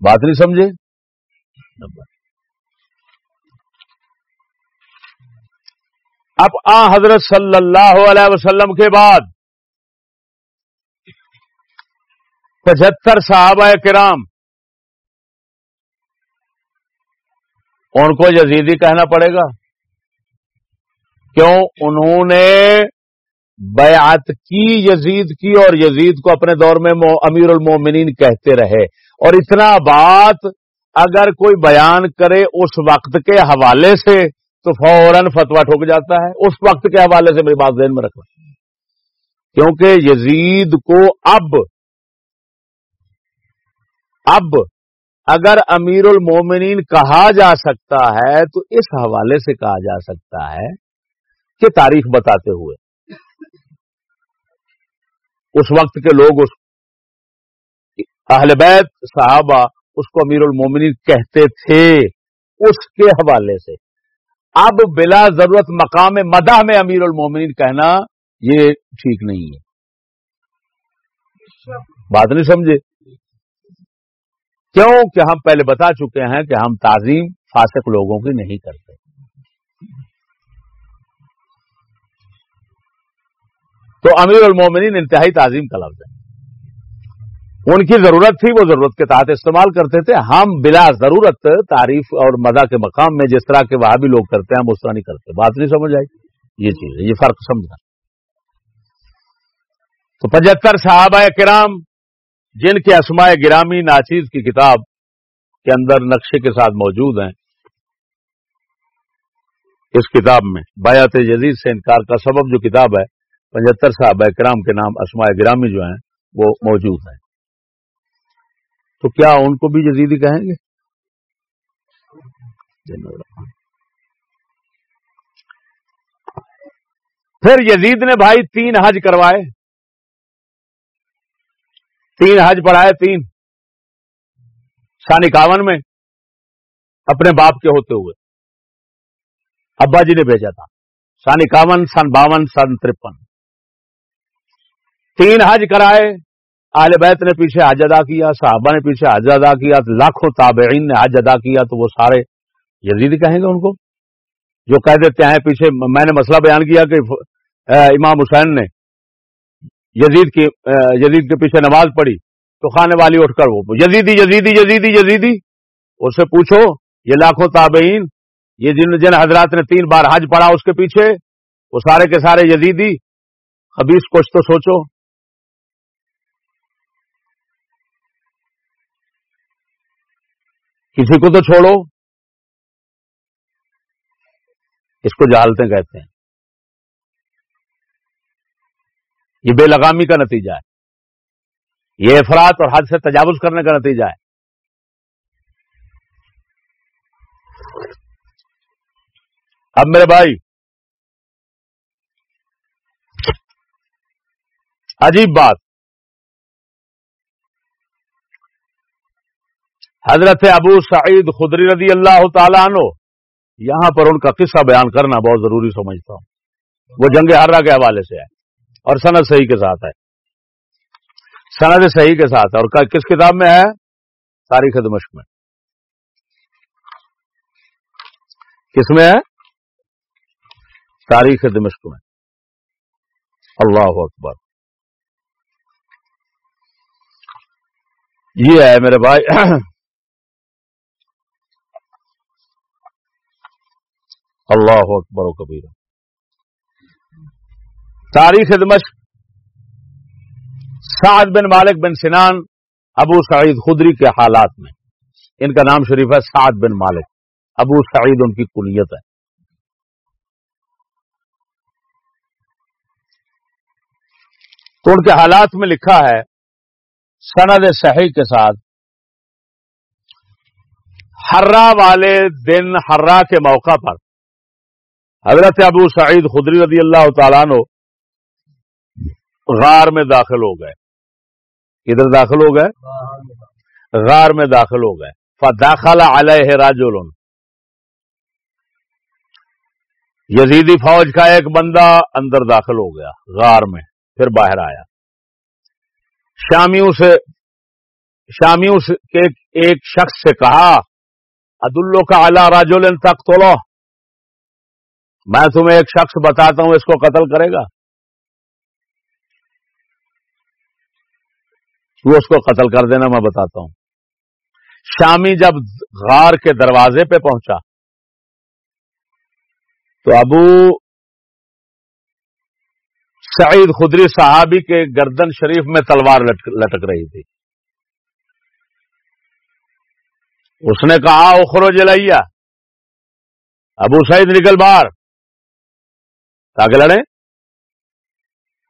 بات نہیں سمجھے؟ اب آ حضرت صلی اللہ علیہ وسلم کے بعد پچہتر صحابہ کرام، ان کو یزیدی کہنا پڑے گا۔ کیوں؟ انہوں نے بیعت کی، یزید کی اور یزید کو اپنے دور میں امیر المومنین کہتے رہے۔ اور اتنا بات اگر کوئی بیان کرے اس وقت کے حوالے سے تو فوراً فتوا ٹھوک جاتا ہے۔ اس وقت کے حوالے سے میری بات ذہن میں رکھنا کیونکہ یزید کو اب اب اگر امیر المومنین کہا جا سکتا ہے، تو اس حوالے سے کہا جا سکتا ہے کہ تاریخ بتاتے ہوئے۔ اس وقت کے لوگ، اس اہل بیت صحابہ، اس کو امیر المومنین کہتے تھے۔ اس کے حوالے سے۔ اب بلا ضرورت مقام مدح میں امیر المومنین کہنا یہ ٹھیک نہیں ہے۔ بات نہیں سمجھے۔ کیوں کہ ہم پہلے بتا چکے ہیں کہ ہم تعظیم فاسق لوگوں کی نہیں کرتے۔ تو امیر المومنین انتہائی تعظیم کا لفظ ہے۔ ان کی ضرورت تھی، وہ ضرورت کے تحت استعمال کرتے تھے۔ ہم بلا ضرورت تعریف اور مزہ کے مقام میں جس طرح کے وہاں بھی لوگ کرتے ہیں، ہم اس طرح نہیں کرتے۔ بات نہیں سمجھ آئی؟ یہ چیز ہے، یہ فرق سمجھا تو پچہتر صحابہ کرام، جن کے اسماء گرامی ناچیز کی کتاب کے اندر نقشے کے ساتھ موجود ہیں، اس کتاب میں بیات جدید سے انکار کا سبب جو کتاب ہے، پچہتر صحابہ کرام کے نام اسماء گرامی جو ہیں، وہ موجود ہیں۔ تو کیا ان کو بھی جزیدی کہیں گے؟ پھر یزید نے بھائی تین حج کروائے۔ تین حج پڑھائے، تین۔ سن اکاون میں اپنے باپ کے ہوتے ہوئے۔ ابا جی نے بھیجا تھا۔ سن اکاون سن باون سن ترپن۔ تین حج کرائے آل بیت نے پیچھے حج ادا کیا، صحابہ نے پیچھے حج ادا کیا لاکھوں تابعین نے حج ادا کیا، تو وہ سارے یزید کہیں گے ان کو؟ جو کہہ دیتے ہیں، پیچھے میں نے مسئلہ بیان کیا کہ امام حسین نے یزید کی یزید کے پیچھے نماز پڑھی، تو خانے والی اٹھ کر وہ یزیدی یزیدی یزیدی یزیدی، اس سے پوچھو، یہ لاکھوں تابعین، یہ جن جن حضرات نے تین بار حج پڑھا اس کے پیچھے، وہ سارے کے سارے یزیدی، خبیص کچھ تو سوچو۔ کسی کو تو چھوڑو۔ اس کو جہالتیں کہتے ہیں۔ یہ بے لگامی کا نتیجہ ہے۔ یہ افراد اور حد سے تجاوز کرنے کا نتیجہ ہے۔ اب میرے بھائی، عجیب بات۔ حضرت ابو سعید خدری رضی اللہ تعالیٰ عنہ، یہاں پر ان کا قصہ بیان کرنا بہت ضروری سمجھتا ہوں۔ وہ جنگ ہررا کے حوالے سے ہے اور سند صحیح کے ساتھ ہے۔ سند صحیح کے ساتھ ہے۔ اور کس کتاب میں ہے؟ تاریخ دمشق میں۔ کس میں ہے؟ تاریخ دمشق میں۔ اللہ اکبر۔ یہ ہے میرے بھائی اللہ اکبر و کبیر تاریخ دمشق، سعد بن مالک بن سنان، ابو سعید خدری کے حالات میں۔ ان کا نام شریف ہے سعد بن مالک۔ ابو سعید ان کی کنیت ہے۔ تو ان کے حالات میں لکھا ہے سند صحیح کے ساتھ ہررا والے دن ہررا کے موقع پر حضرت ابو سعید خدری رضی اللہ تعالیٰ نو غار میں داخل ہو گئے۔ ادھر داخل ہو گئے؟ غار میں داخل ہو گئے۔ فداخل علیہ راجول یزیدی فوج کا ایک بندہ اندر داخل ہو گیا، غار میں، پھر باہر آیا۔ شامیوں سے، شامیوں کے ایک شخص سے کہا عدالو کا اعلی راجول تک تو میں تمہیں ایک شخص بتاتا ہوں، اس کو قتل کرے گا۔ وہ اس کو قتل کر دینا میں بتاتا ہوں۔ شامی جب غار کے دروازے پہ پہنچا، تو ابو سعید خدری صحابی کے گردن شریف میں تلوار لٹک رہی تھی۔ اس نے کہا اخرو جلیا ابو سعید نکل بار تاکہ لڑے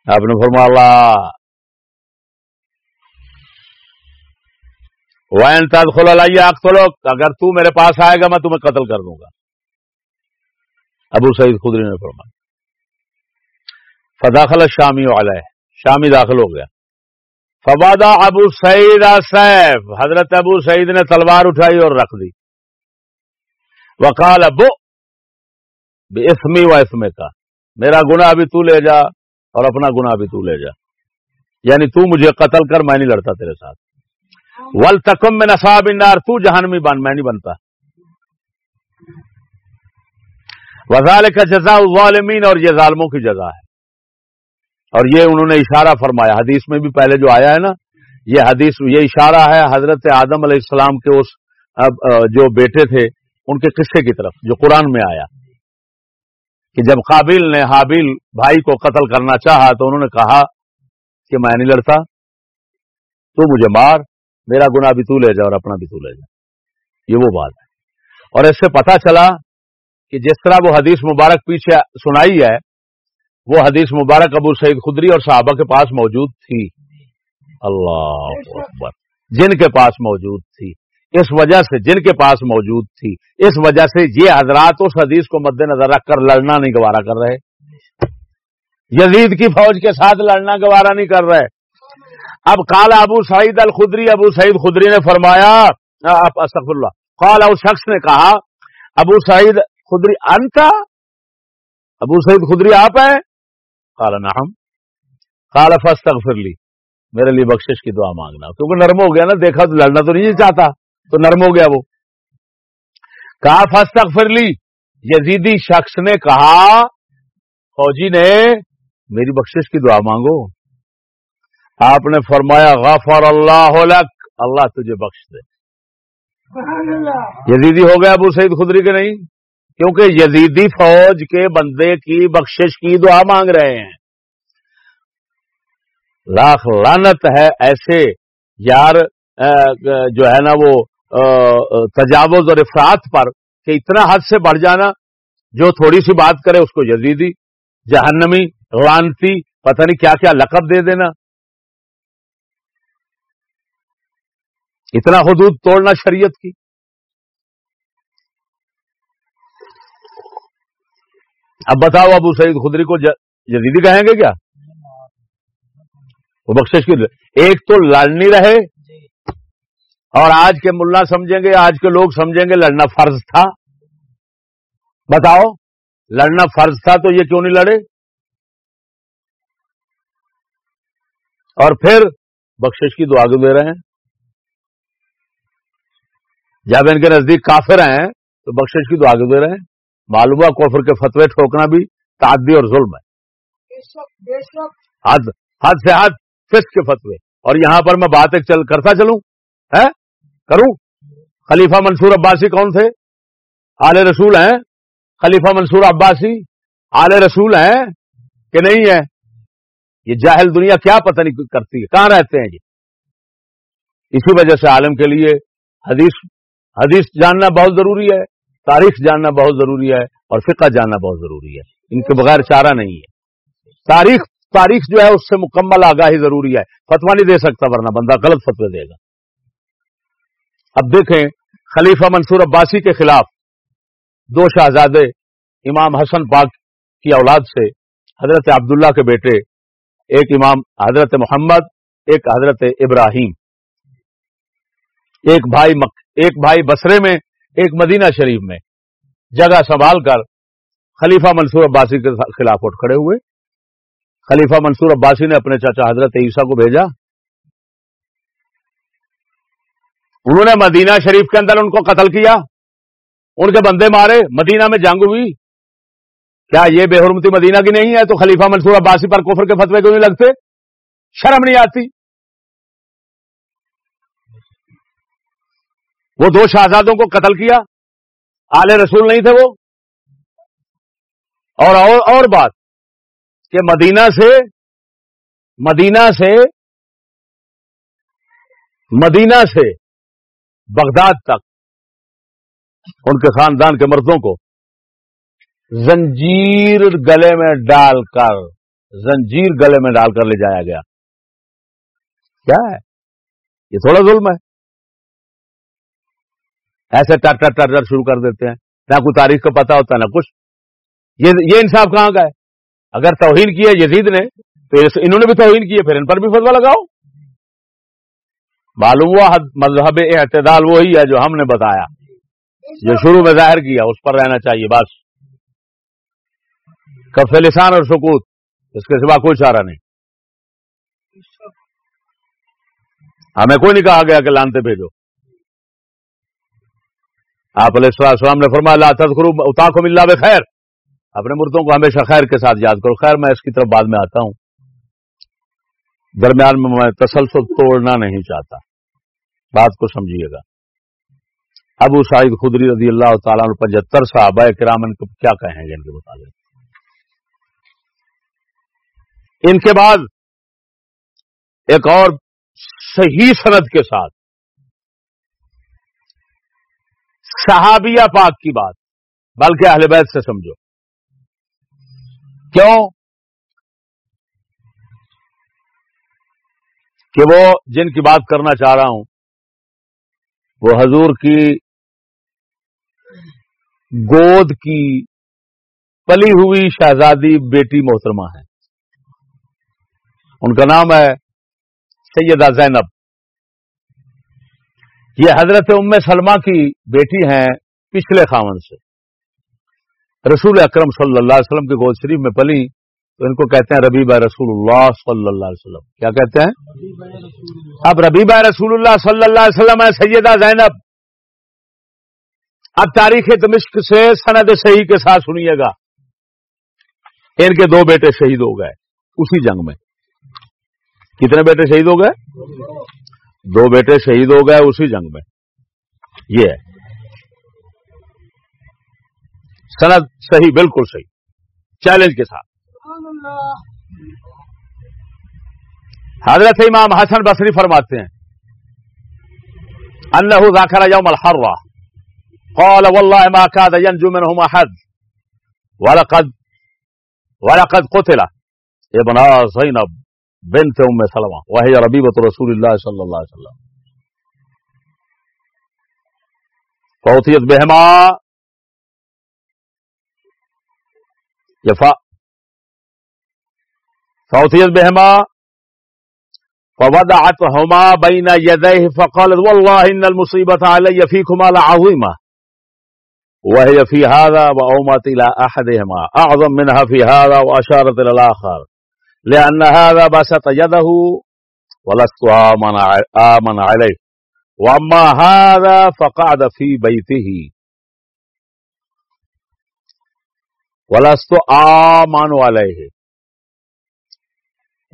آپ نے فرما اللہ وائن تاز کھولا لائیے آگ اگر تو میرے پاس آئے گا میں تمہیں قتل کر دوں گا ابو سعید خدری نے فرمایا فداخل شامی والا ہے شامی داخل ہو گیا فوادہ ابو سعید سیف حضرت ابو سعید نے تلوار اٹھائی اور رکھ دی وکال ابو اسمی و اسمے کا میرا گنا بھی تو لے جا اور اپنا گنا بھی تو لے جا۔ یعنی تو مجھے قتل کر، میں نہیں لڑتا تیرے ساتھ۔ ول تکم میں نصاب انار تو جہانمی بن، میں نہیں بنتا۔ وزال کا جزا والمین اور یہ ظالموں کی جزا ہے۔ اور یہ انہوں نے اشارہ فرمایا۔ حدیث میں بھی پہلے جو آیا ہے نا، یہ حدیث، یہ اشارہ ہے حضرت آدم علیہ السلام کے اس جو بیٹے تھے، ان کے قصے کی طرف، جو قرآن میں آیا۔ کہ جب قابل نے حابل بھائی کو قتل کرنا چاہا تو انہوں نے کہا کہ میں نہیں لڑتا، تو مجھے مار، میرا گنا بھی تو لے جا اور اپنا بھی تو لے جا۔ یہ وہ بات ہے۔ اور اس سے پتا چلا کہ جس طرح وہ حدیث مبارک پیچھے سنائی ہے، وہ حدیث مبارک ابو سعید خدری اور صحابہ کے پاس موجود تھی۔ اللہ اکبر۔ جن کے پاس موجود تھی۔ اس وجہ سے جن کے پاس موجود تھی، اس وجہ سے یہ حضرات اس حدیث کو مد نظر رکھ کر لڑنا نہیں گوارا کر رہے۔ یزید کی فوج کے ساتھ لڑنا گوارا نہیں کر رہے۔ اب کالا ابو سعید الخدری، ابو سعید خدری نے فرمایا اللہ کالا اس شخص نے کہا، ابو سعید خدری انتا ابو سعید خدری، آپ ہیں؟ کالا نام کالا فسٹ لی۔ میرے لیے بخشش کی دعا مانگنا۔ کیونکہ نرم ہو گیا نا، دیکھا تو لڑنا تو نہیں چاہتا تو نرم ہو گیا وہ۔ کہا فسٹ لی۔ یزیدی شخص نے کہا، فوجی نے میری بخشش کی دعا مانگو۔ آپ نے فرمایا، غفر اللہ لک۔ اللہ تجھے بخش دے۔ یزیدی ہو گیا ابو سعید خدری کے نہیں؟ کیونکہ یزیدی فوج کے بندے کی بخشش کی دعا مانگ رہے ہیں۔ لاکھ لانت ہے ایسے یار جو ہے نا وہ تجاوز اور افراد پر کہ اتنا حد سے بڑھ جانا، جو تھوڑی سی بات کرے اس کو یزیدی جہنمی لانتی پتہ نہیں کیا کیا لقب دے دینا۔ اتنا حدود توڑنا شریعت کی۔ اب بتاؤ ابو سعید خدری کو جدیدی کہیں گے کیا؟ وہ بخش کی ایک تو لڑنی رہے اور آج کے ملا سمجھیں گے، آج کے لوگ سمجھیں گے، لڑنا فرض تھا۔ بتاؤ، لڑنا فرض تھا تو یہ کیوں نہیں لڑے؟ اور پھر بخشش کی دعا دے رہے ہیں۔ جب ان کے نزدیک کافر ہیں تو بخشش کی دعا دے رہے ہیں۔ معلومہ کوفر کے فتوے ٹھوکنا بھی تعدی اور ظلم ہے۔ حد حد سے حد فس کے فتوے۔ اور یہاں پر میں بات ایک چل کرتا چلوں ہے کروں؟ خلیفہ منصور عباسی کون تھے؟ آل رسول ہیں؟ خلیفہ منصور عباسی؟ آل رسول ہیں کہ نہیں ہے یہ جاہل دنیا کیا پتہ نہیں کرتی ہے، کہاں رہتے ہیں یہ؟ اسی وجہ سے عالم کے لیے حدیث حدیث جاننا بہت ضروری ہے، تاریخ جاننا بہت ضروری ہے اور فقہ جاننا بہت ضروری ہے۔ ان کے بغیر چارہ نہیں ہے۔ تاریخ تاریخ جو ہے اس سے مکمل آگاہی ضروری ہے۔ فتوا نہیں دے سکتا ورنہ بندہ غلط فتوے دے گا۔ اب دیکھیں خلیفہ منصور عباسی کے خلاف دو شہزادے امام حسن پاک کی اولاد سے حضرت عبداللہ کے بیٹے، ایک امام حضرت محمد، ایک حضرت ابراہیم۔ ایک بھائی مک، ایک بھائی بسرے میں، ایک مدینہ شریف میں۔ جگہ سنبھال کر خلیفہ منصور عباسی کے خلاف اٹھ کھڑے ہوئے۔ خلیفہ منصور عباسی نے اپنے چاچا حضرت عیسیٰ کو بھیجا۔ انہوں نے مدینہ شریف کے اندر ان کو قتل کیا ان کے بندے مارے مدینہ میں جنگ ہوئی۔ کیا یہ بے حرمتی مدینہ کی نہیں ہے تو خلیفہ منصور عباسی پر کفر کے فتوے کیوں نہیں لگتے؟ شرم نہیں آتی۔ وہ دو شہزادوں کو قتل کیا آل رسول نہیں تھے وہ۔ اور اور, اور بات کہ مدینہ سے مدینہ سے مدینہ سے بغداد تک، ان کے خاندان کے مردوں کو زنجیر گلے میں ڈال کر، زنجیر گلے میں ڈال کر لے جایا گیا۔ کیا ہے؟ یہ تھوڑا ظلم ہے۔ ایسے ٹر ٹر ٹر ٹر شروع کر دیتے ہیں۔ نہ کوئی تاریخ کا پتا ہوتا، نہ کچھ۔ یہ انصاف کہاں کا ہے؟ اگر توہین کیا یزید نے، تو انہوں نے بھی توہین کیے پھر ان پر بھی فتوا لگاؤ۔ معلوم ہوا مذہب اعتدال وہی ہے جو ہم نے بتایا۔ جو شروع میں ظاہر کیا، اس پر رہنا چاہیے، بس۔ کف لسان اور سکوت، اس کے سوا کوئی چارہ نہیں۔ ہمیں کوئی نہیں کہا گیا کہ لانتے بھیجو۔ آپ علیہ السلام نے فرمایا، لا تذکرو اتاکم اللہ بخیر۔ اپنے مردوں کو ہمیشہ خیر کے ساتھ یاد کرو۔ خیر میں اس کی طرف بعد میں آتا ہوں۔ درمیان میں میں تسلسل توڑنا نہیں چاہتا۔ بات کو سمجھیے گا۔ ابو سعید خدری رضی اللہ تعالیٰ پچہتر صاحب کرام ان کو کیا کہیں گے ان کے مطابق ان کے بعد ایک اور صحیح صنعت کے ساتھ۔ صحابیہ پاک کی بات، بلکہ اہل بیت سے سمجھو۔ کیوں؟ کہ وہ جن کی بات کرنا چاہ رہا ہوں، وہ حضور کی گود کی پلی ہوئی شہزادی بیٹی محترمہ ہے ان کا نام ہے سیدہ زینب۔ یہ حضرت ام سلمہ کی بیٹی ہیں پچھلے خامن سے۔ رسول اکرم صلی اللہ علیہ وسلم کی گود شریف میں پلی۔ تو ان کو کہتے ہیں ربیبہ رسول اللہ صلی اللہ علیہ وسلم۔ کیا کہتے ہیں؟ اب ربیبہ رسول اللہ صلی اللہ علیہ وسلم ہے سیدہ زینب۔ اب تاریخ دمشق سے سند صحیح کے ساتھ سنیے گا۔ ان کے دو بیٹے شہید ہو گئے اسی جنگ میں۔ کتنے بیٹے شہید ہو گئے؟ دو بیٹے شہید ہو گئے اسی جنگ میں۔ یہ ہے۔ سند صحیح، بالکل صحیح۔ چیلنج کے ساتھ۔ حضرت امام حسن بصری فرماتے ہیں انه ذاکر یوم الحرہ قال والله ما كاد ينجو منهم احد ولقد ولقد قتل ابن زینب بنت ام سلمہ وهي ربيبه رسول الله صلى الله عليه وسلم۔ فوتیت بهما يفا فوتيت بهما فوضعتهما بين يديه فقالت والله إن المصيبة علي فيكما لعظيمة وهي في هذا وأومت إلى أحدهما أعظم منها في هذا وأشارت إلى الآخر. لأن هذا بسط يده ولست آمن عليه. وأما هذا فقعد في بيته. ولست آمن عليه.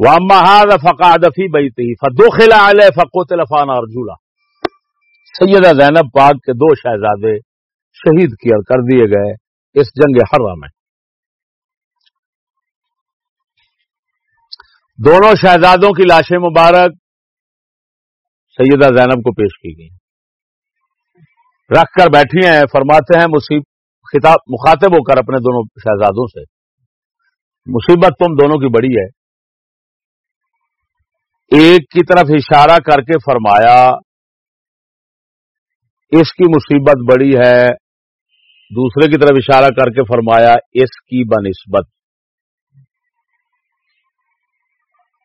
واما هذا فقعد في بيته فدخل عليه فقتل فانا ارجولا سیدہ زینب پاک کے دو شہزادے شہید کیا، کر دیے گئے اس جنگ حرہ میں۔ دونوں شہزادوں کی لاشیں مبارک سیدہ زینب کو پیش کی گئی رکھ کر بیٹھی ہیں، فرماتے ہیں، مصیب خطاب مخاطب ہو کر اپنے دونوں شہزادوں سے۔ مصیبت تم دونوں کی بڑی ہے۔ ایک کی طرف اشارہ کر کے فرمایا، اس کی مصیبت بڑی ہے۔ دوسرے کی طرف اشارہ کر کے فرمایا، اس کی بنسبت۔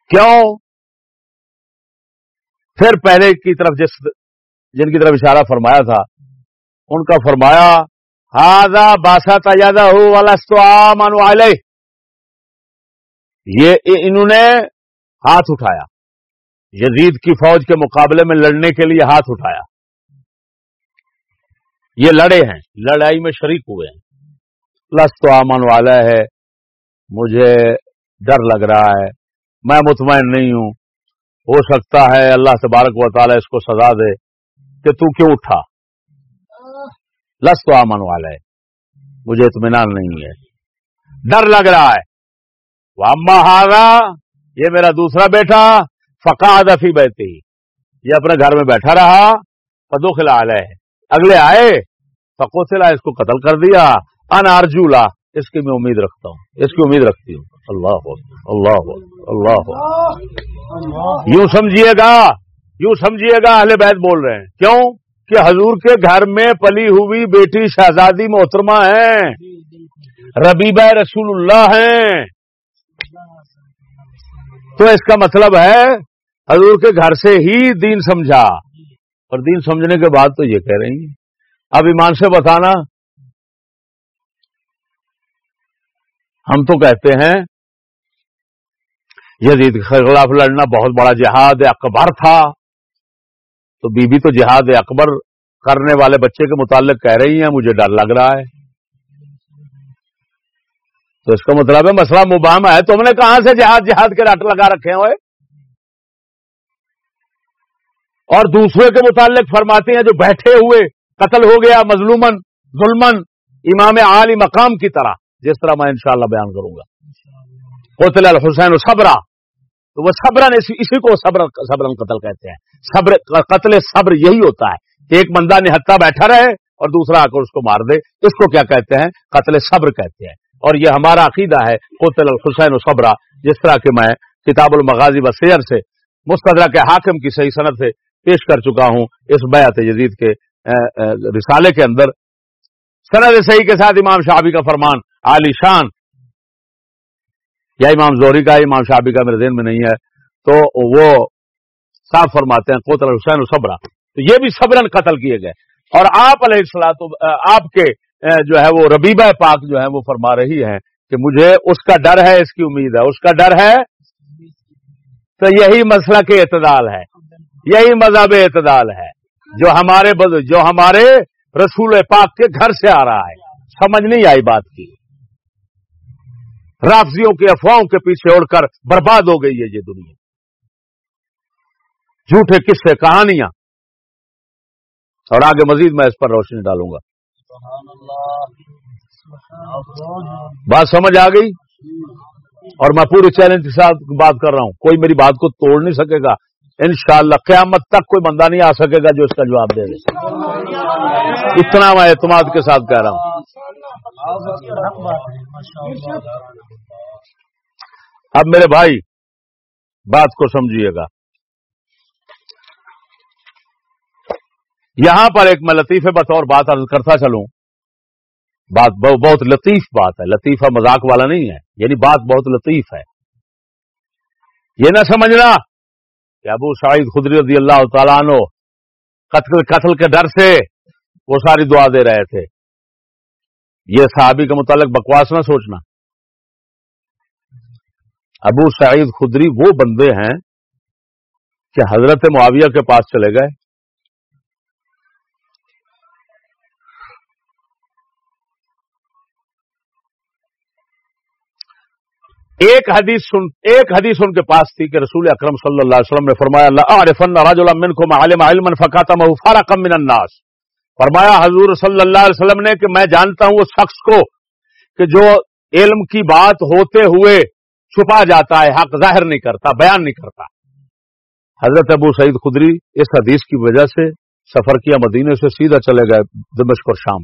کیوں؟ پھر پہلے کی طرف جس، جن کی طرف اشارہ فرمایا تھا، ان کا فرمایا ہاضا باسا تجادہ ہو والا والے یہ، انہوں نے ہاتھ اٹھایا۔ یزید کی فوج کے مقابلے میں لڑنے کے لیے ہاتھ اٹھایا۔ یہ لڑے ہیں، لڑائی میں شریک ہوئے ہیں۔ لس تو امن والا ہے، مجھے ڈر لگ رہا ہے، میں مطمئن نہیں ہوں۔ ہو سکتا ہے اللہ تبارک و تعالی اس کو سزا دے کہ تو کیوں اٹھا۔ لس تو امن والا ہے، مجھے اطمینان نہیں ہے۔ ڈر لگ رہا ہے۔ وہ اما ہارا یہ میرا دوسرا بیٹا۔ فقا دفی بیٹھی یہ اپنے گھر میں بیٹھا رہا پدو خلا ہے اگلے آئے فکو سلا اس کو قتل کر دیا۔ ان ارجولا، اس کی میں امید رکھتا ہوں۔ اس کی امید رکھتی ہوں۔ اللہ اللہ اللہ یوں سمجھیے گا، یوں سمجھیے گا، اہل بیت بول رہے ہیں۔ کیوں؟ کہ حضور کے گھر میں پلی ہوئی بیٹی شہزادی محترمہ ہیں۔ ربیبہ رسول اللہ ہیں۔ تو اس کا مطلب ہے حضور کے گھر سے ہی دین سمجھا۔ اور دین سمجھنے کے بعد تو یہ کہہ رہی ہیں۔ اب ایمان سے بتانا۔ ہم تو کہتے ہیں، یزید کے خلاف لڑنا بہت بڑا جہاد اکبر تھا۔ تو بی بی تو جہاد اکبر کرنے والے بچے کے متعلق کہہ رہی ہیں، مجھے ڈر لگ رہا ہے۔ تو اس کا مطلب ہے، مسئلہ مبام ہے۔ تم نے کہاں سے جہاد جہاد کے رٹ لگا رکھے ہوئے؟ اور دوسرے کے متعلق فرماتے ہیں جو بیٹھے ہوئے قتل ہو گیا مظلومن ظلمن امام عالی مقام کی طرح۔ جس طرح میں انشاءاللہ بیان کروں گا۔ قتل الحسین صبرا۔ تو وہ صبرن اسی کو صبر صبرن قتل کہتے ہیں۔ صبر قتل صبر یہی ہوتا ہے کہ ایک بندہ نہتا بیٹھا رہے اور دوسرا آ کر اس کو مار دے۔ اس کو کیا کہتے ہیں؟ قتل صبر کہتے ہیں۔ اور یہ ہمارا عقیدہ ہے قتل الحسین صبرا۔ جس طرح کہ میں کتاب المغازی و سیر سے مستدرہ کے حاکم کی صحیح صنعت سے پیش کر چکا ہوں اس بیعت جدید کے رسالے کے اندر۔ سند صحیح کے ساتھ امام شابی کا فرمان، عالی شان۔ یا امام زوری کا، امام شابی کا میرے ذہن میں نہیں ہے۔ تو وہ صاف فرماتے ہیں کوتل حسین صبرا تو یہ بھی صبرن قتل کیے گئے۔ اور آپ علیہ السلام، آپ کے جو ہے وہ ربیبہ پاک جو ہے وہ فرما رہی ہیں کہ مجھے اس کا ڈر ہے، اس کی امید ہے۔ اس کا ڈر ہے، تو یہی مسئلہ کے اعتدال ہے۔ یہی مذہب اعتدال ہے۔ جو ہمارے جو ہمارے رسول پاک کے گھر سے آ رہا ہے۔ سمجھ نہیں آئی بات کی۔ رافضیوں کے افواہوں کے پیچھے اڑ کر برباد ہو گئی ہے یہ دنیا۔ جھوٹے قصے، کہانیاں۔ اور آگے مزید میں اس پر روشنی ڈالوں گا۔ بات سمجھ آ گئی؟ اور میں پورے چیلنج کے ساتھ بات کر رہا ہوں۔ کوئی میری بات کو توڑ نہیں سکے گا۔ انشاءاللہ قیامت تک کوئی بندہ نہیں آ سکے گا جو اس کا جواب دے دے۔ اتنا میں اعتماد کے ساتھ کہہ رہا ہوں۔ اب میرے بھائی، بات کو سمجھیے گا۔ یہاں پر ایک میں لطیفے بطور بات عرض کرتا چلوں۔ بات بہت لطیف بات ہے۔ لطیفہ مذاق والا نہیں ہے۔ یعنی بات بہت لطیف ہے۔ یہ نہ سمجھنا کہ ابو سعید خدری رضی اللہ تعالیٰ عنہ قتل قتل کے ڈر سے وہ ساری دعا دے رہے تھے۔ یہ صحابی کے متعلق بکواس نہ سوچنا۔ ابو سعید خدری وہ بندے ہیں کہ حضرت معاویہ کے پاس چلے گئے۔ ایک حدیث سن ایک حدیث ان کے پاس تھی کہ رسول اکرم صلی اللہ علیہ وسلم نے فرمایا اللہ من الناس. فرمایا حضور صلی اللہ علیہ وسلم نے کہ میں جانتا ہوں اس شخص کو کہ جو علم کی بات ہوتے ہوئے چھپا جاتا ہے، حق ظاہر نہیں کرتا، بیان نہیں کرتا۔ حضرت ابو سعید خدری اس حدیث کی وجہ سے سفر کیا مدینے سے سیدھا چلے گئے دمشق اور شام۔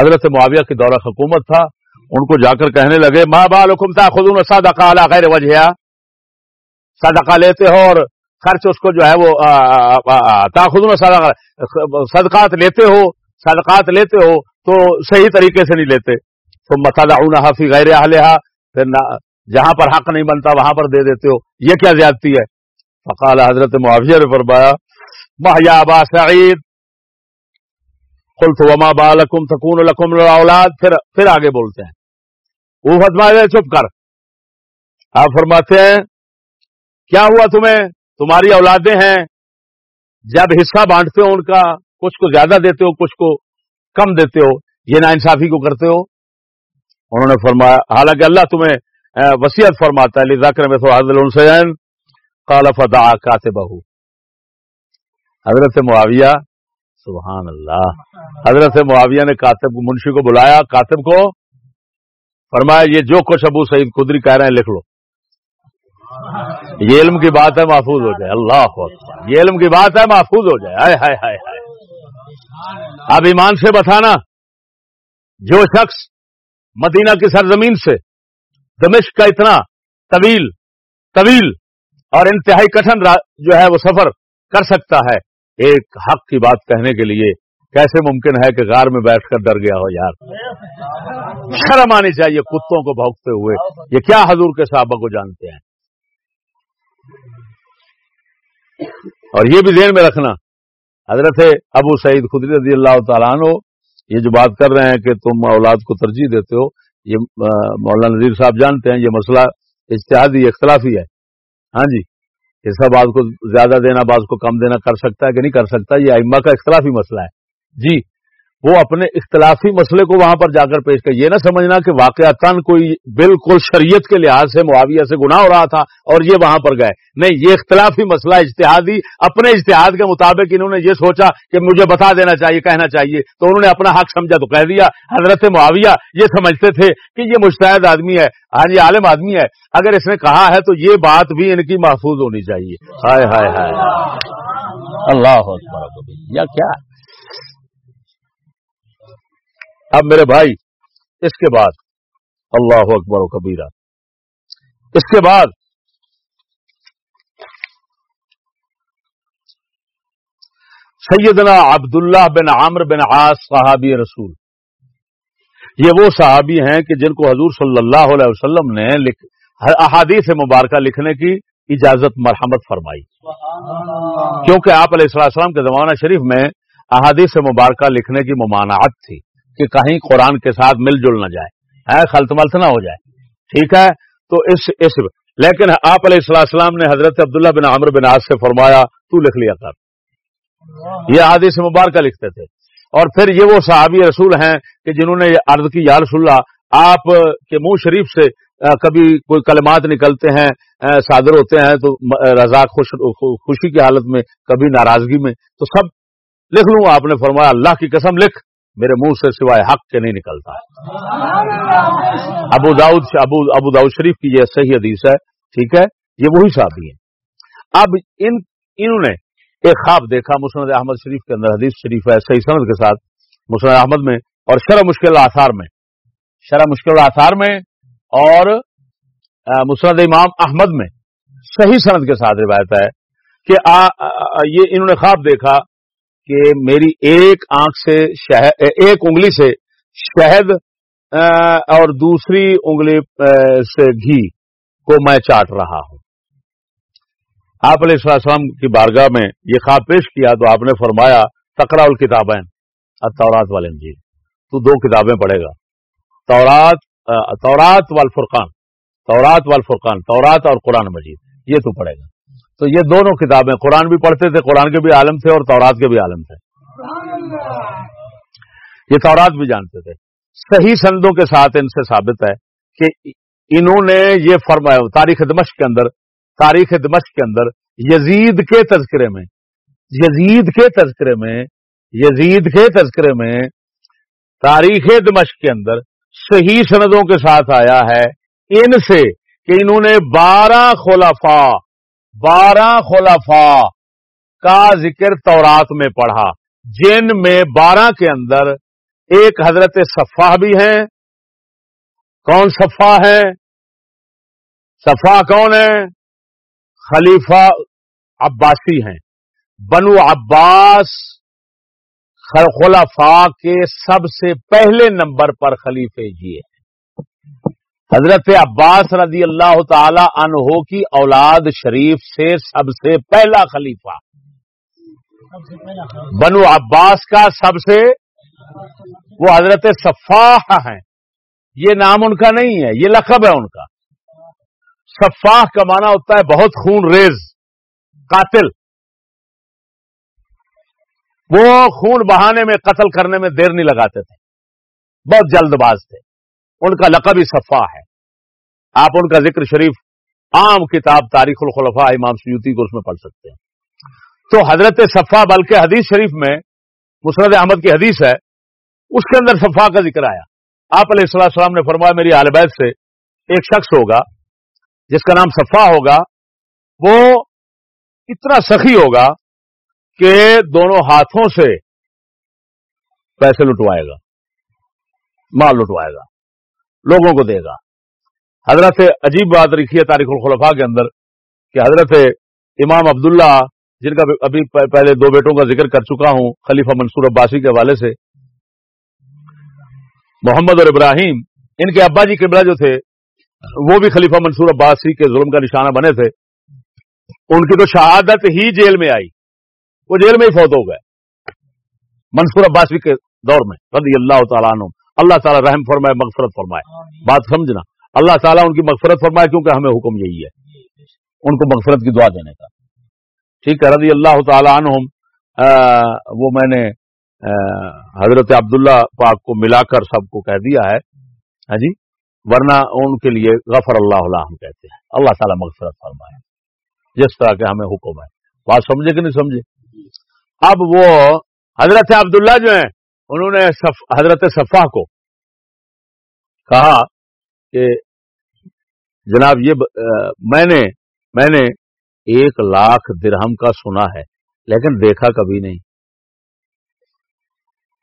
حضرت معاویہ کی دورہ حکومت تھا ان کو جا کر کہنے لگے ماں بال حکمتا خود صدقہ غیر وجہ صدقہ لیتے ہو اور خرچ اس کو جو ہے وہ تاخود صدقات لیتے ہو، صدقات لیتے ہو تو صحیح طریقے سے نہیں لیتے۔ تو مسادہ حافی غیر پھر جہاں پر حق نہیں بنتا وہاں پر دے دیتے ہو۔ یہ کیا زیادتی ہے؟ فقال حضرت معاویہ نے فرمایا ماہیا ابا سعید؟ قلت، وما بالکم تکون لکم اولاد پھر پھر آگے بولتے ہیں۔ وہ فرمایا چپ کر۔ آپ فرماتے ہیں، کیا ہوا تمہیں؟ تمہاری اولادیں ہیں۔ جب حصہ بانٹتے ہو ان کا، کچھ کو زیادہ دیتے ہو، کچھ کو کم دیتے ہو، یہ نا انصافی کو کرتے ہو؟ انہوں نے فرمایا، حالانکہ اللہ تمہیں وسیعت فرماتا ہے ذاکر میں تو حضل السین فدا کاتے بہو حضرت معاویہ، سبحان اللہ۔ حضرت معاویہ نے کاتب منشی کو بلایا، کاتب کو فرمایا یہ جو کچھ ابو سعید قدری کہہ رہے ہیں لکھ لو۔ یہ علم کی بات ہے محفوظ ہو جائے۔ اللہ یہ علم کی بات ہے محفوظ ہو جائے۔ ہائے ہائے ہائے ہائے۔ اب ایمان سے بتانا، جو شخص مدینہ کی سرزمین سے دمشق کا اتنا طویل طویل اور انتہائی کٹن جو ہے وہ سفر کر سکتا ہے، ایک حق کی بات کہنے کے لیے کیسے ممکن ہے کہ غار میں بیٹھ کر ڈر گیا ہو یار؟ شرم آنی چاہیے کتوں کو بھوکتے ہوئے۔ یہ کیا حضور کے صحابہ کو جانتے ہیں؟ اور یہ بھی ذہن میں رکھنا، حضرت ابو سعید خدری رضی اللہ تعالیٰ عنہ یہ جو بات کر رہے ہیں کہ تم اولاد کو ترجیح دیتے ہو، یہ مولانا نذیر صاحب جانتے ہیں، یہ مسئلہ اشتہادی اختلافی ہے۔ ہاں جی اس کا بعض کو زیادہ دینا، بعض کو کم دینا، کر سکتا ہے کہ نہیں کر سکتا، یہ ائمہ کا اختلافی مسئلہ ہے۔ جی۔ وہ اپنے اختلافی مسئلے کو وہاں پر جا کر پیش کر یہ نہ سمجھنا کہ واقعات کوئی بالکل شریعت کے لحاظ سے معاویہ سے گناہ ہو رہا تھا اور یہ وہاں پر گئے۔ نہیں، یہ اختلافی مسئلہ اجتہادی، اپنے اجتہاد کے مطابق انہوں نے یہ سوچا کہ مجھے بتا دینا چاہیے، کہنا چاہیے۔ تو انہوں نے اپنا حق سمجھا تو کہہ دیا۔ حضرت معاویہ یہ سمجھتے تھے کہ یہ مشتحد آدمی ہے ہاں یہ عالم آدمی ہے۔ اگر اس نے کہا ہے تو یہ بات بھی ان کی محفوظ ہونی چاہیے۔ ہائے ہائے ہائے۔ اللہ یا کیا؟ اب میرے بھائی اس کے بعد اللہ اکبر و کبیرہ۔ اس کے بعد سیدنا عبداللہ بن عامر بن عاص صحابی رسول۔ یہ وہ صحابی ہیں کہ جن کو حضور صلی اللہ علیہ وسلم نے احادیث مبارکہ لکھنے کی اجازت مرحمت فرمائی۔ کیونکہ آپ علیہ السلام کے زمانہ شریف میں احادیث مبارکہ لکھنے کی ممانعت تھی۔ کہ کہیں قرآن کے ساتھ مل جل نہ جائے۔ خلط ملت نہ ہو جائے۔ ٹھیک ہے؟ تو اس اس لیکن آپ علیہ السلام نے حضرت عبداللہ بن عمر بن آج سے فرمایا، تو لکھ لیا کر۔ یہ حادث مبارکہ لکھتے تھے۔ اور پھر یہ وہ صحابی رسول ہیں کہ جنہوں نے یہ عرض کی، یا رسول اللہ، آپ کے منہ شریف سے کبھی کوئی کلمات نکلتے ہیں صادر ہوتے ہیں، تو رضا خوش، خوشی کی حالت میں، کبھی ناراضگی میں، تو سب لکھ لوں۔ آپ نے فرمایا، اللہ کی قسم لکھ۔ میرے منہ سے سوائے حق کے نہیں نکلتا۔ ابو داؤد ابو ابو داؤد شریف کی یہ صحیح حدیث ہے، ٹھیک ہے؟ یہ وہی صحابی ہیں۔ اب ان انہوں نے ایک خواب دیکھا مسند احمد شریف کے اندر، حدیث شریف ہے، صحیح سند کے ساتھ مسند احمد میں، اور شرح مشکل آثار میں۔ شرح مشکل آثار میں اور مسند امام احمد میں۔ صحیح سند کے ساتھ روایت ہے کہ آ، یہ انہوں نے خواب دیکھا کہ میری ایک آنکھ سے شہد ایک انگلی سے شہد اور دوسری انگلی سے گھی کو میں چاٹ رہا ہوں۔ آپ علیہ السلام کی بارگاہ میں یہ خواب پیش کیا تو آپ نے فرمایا تکڑا الکتابیں تورات والے جی تو دو کتابیں پڑھے گا۔ تورات تورات والفرقان تورات والفرقان، تورات اور قرآن مجید۔ یہ تو پڑھے گا۔ تو یہ دونوں کتابیں قرآن بھی پڑھتے تھے، قرآن کے بھی عالم تھے اور تورات کے بھی عالم تھے۔ یہ تورات بھی جانتے تھے۔ صحیح سندوں کے ساتھ ان سے ثابت ہے کہ انہوں نے یہ فرمایا، تاریخ دمشق کے اندر، تاریخ دمشق کے اندر یزید کے تذکرے میں، یزید کے تذکرے میں، یزید کے تذکرے میں تاریخ دمشق کے اندر صحیح سندوں کے ساتھ آیا ہے۔ ان سے کہ انہوں نے بارہ خلفاء بارہ خلفاء کا ذکر تورات میں پڑھا، جن میں بارہ کے اندر ایک حضرت صفا بھی ہیں۔ کون صفا ہے صفا کون ہے خلیفہ عباسی ہیں۔ بنو عباس خلفاء کے سب سے پہلے نمبر پر خلیفے جی ہیں حضرت عباس رضی اللہ تعالی عنہ کی اولاد شریف سے سب سے پہلا خلیفہ۔ بنو عباس کا سب سے وہ حضرت صفاح ہیں۔ یہ نام ان کا نہیں ہے، یہ لقب ہے ان کا۔ صفاح کا معنی ہوتا ہے بہت خون ریز، قاتل۔ وہ خون بہانے میں، قتل کرنے میں دیر نہیں لگاتے تھے۔ بہت جلد باز تھے۔ ان کا لقب ہی صفا ہے۔ آپ ان کا ذکر شریف عام کتاب تاریخ الخلفاء امام سیوتی کو اس میں پڑھ سکتے ہیں۔ تو حضرت صفا بلکہ حدیث شریف میں مسرد احمد کی حدیث ہے، اس کے اندر صفا کا ذکر آیا۔ آپ علیہ السلام السلام نے فرمایا، میری عالبید سے ایک شخص ہوگا، جس کا نام صفا ہوگا، وہ اتنا سخی ہوگا کہ دونوں ہاتھوں سے پیسے لٹوائے گا، مال لٹوائے گا۔ لوگوں کو دے گا۔ حضرت عجیب بات لکھی ہے تاریخ الخلفاء کے اندر کہ حضرت امام عبداللہ، جن کا ابھی پہلے دو بیٹوں کا ذکر کر چکا ہوں، خلیفہ منصور عباسی کے حوالے سے، محمد اور ابراہیم، ان کے ابا جی قبلہ جو تھے، وہ بھی خلیفہ منصور عباسی کے ظلم کا نشانہ بنے تھے۔ ان کی تو شہادت ہی جیل میں آئی۔ وہ جیل میں ہی فوت ہو گئے۔ منصور عباسی کے دور میں، رضی اللہ تعالیٰ عنہ۔ اللہ تعالیٰ رحم فرمائے مغفرت فرمائے۔ بات سمجھنا۔ اللہ تعالیٰ ان کی مغفرت فرمائے کیونکہ ہمیں حکم یہی ہے۔ ان کو مغفرت کی دعا دینے کا۔ ٹھیک ہے رضی اللہ تعالیٰ عنہم وہ میں نے حضرت عبداللہ پاک کو ملا کر سب کو کہہ دیا ہے۔ ہاں جی؟ ورنہ ان کے لیے غفر اللہ ہم کہتے ہیں۔ اللہ تعالیٰ مغفرت فرمائے۔ جس طرح کے ہمیں حکم ہے۔ بات سمجھے کہ نہیں سمجھے؟ اب وہ حضرت عبداللہ جو ہیں انہوں نے حضرت صفا کو کہا کہ جناب یہ میں نے میں نے ایک لاکھ درہم کا سنا ہے لیکن دیکھا کبھی نہیں۔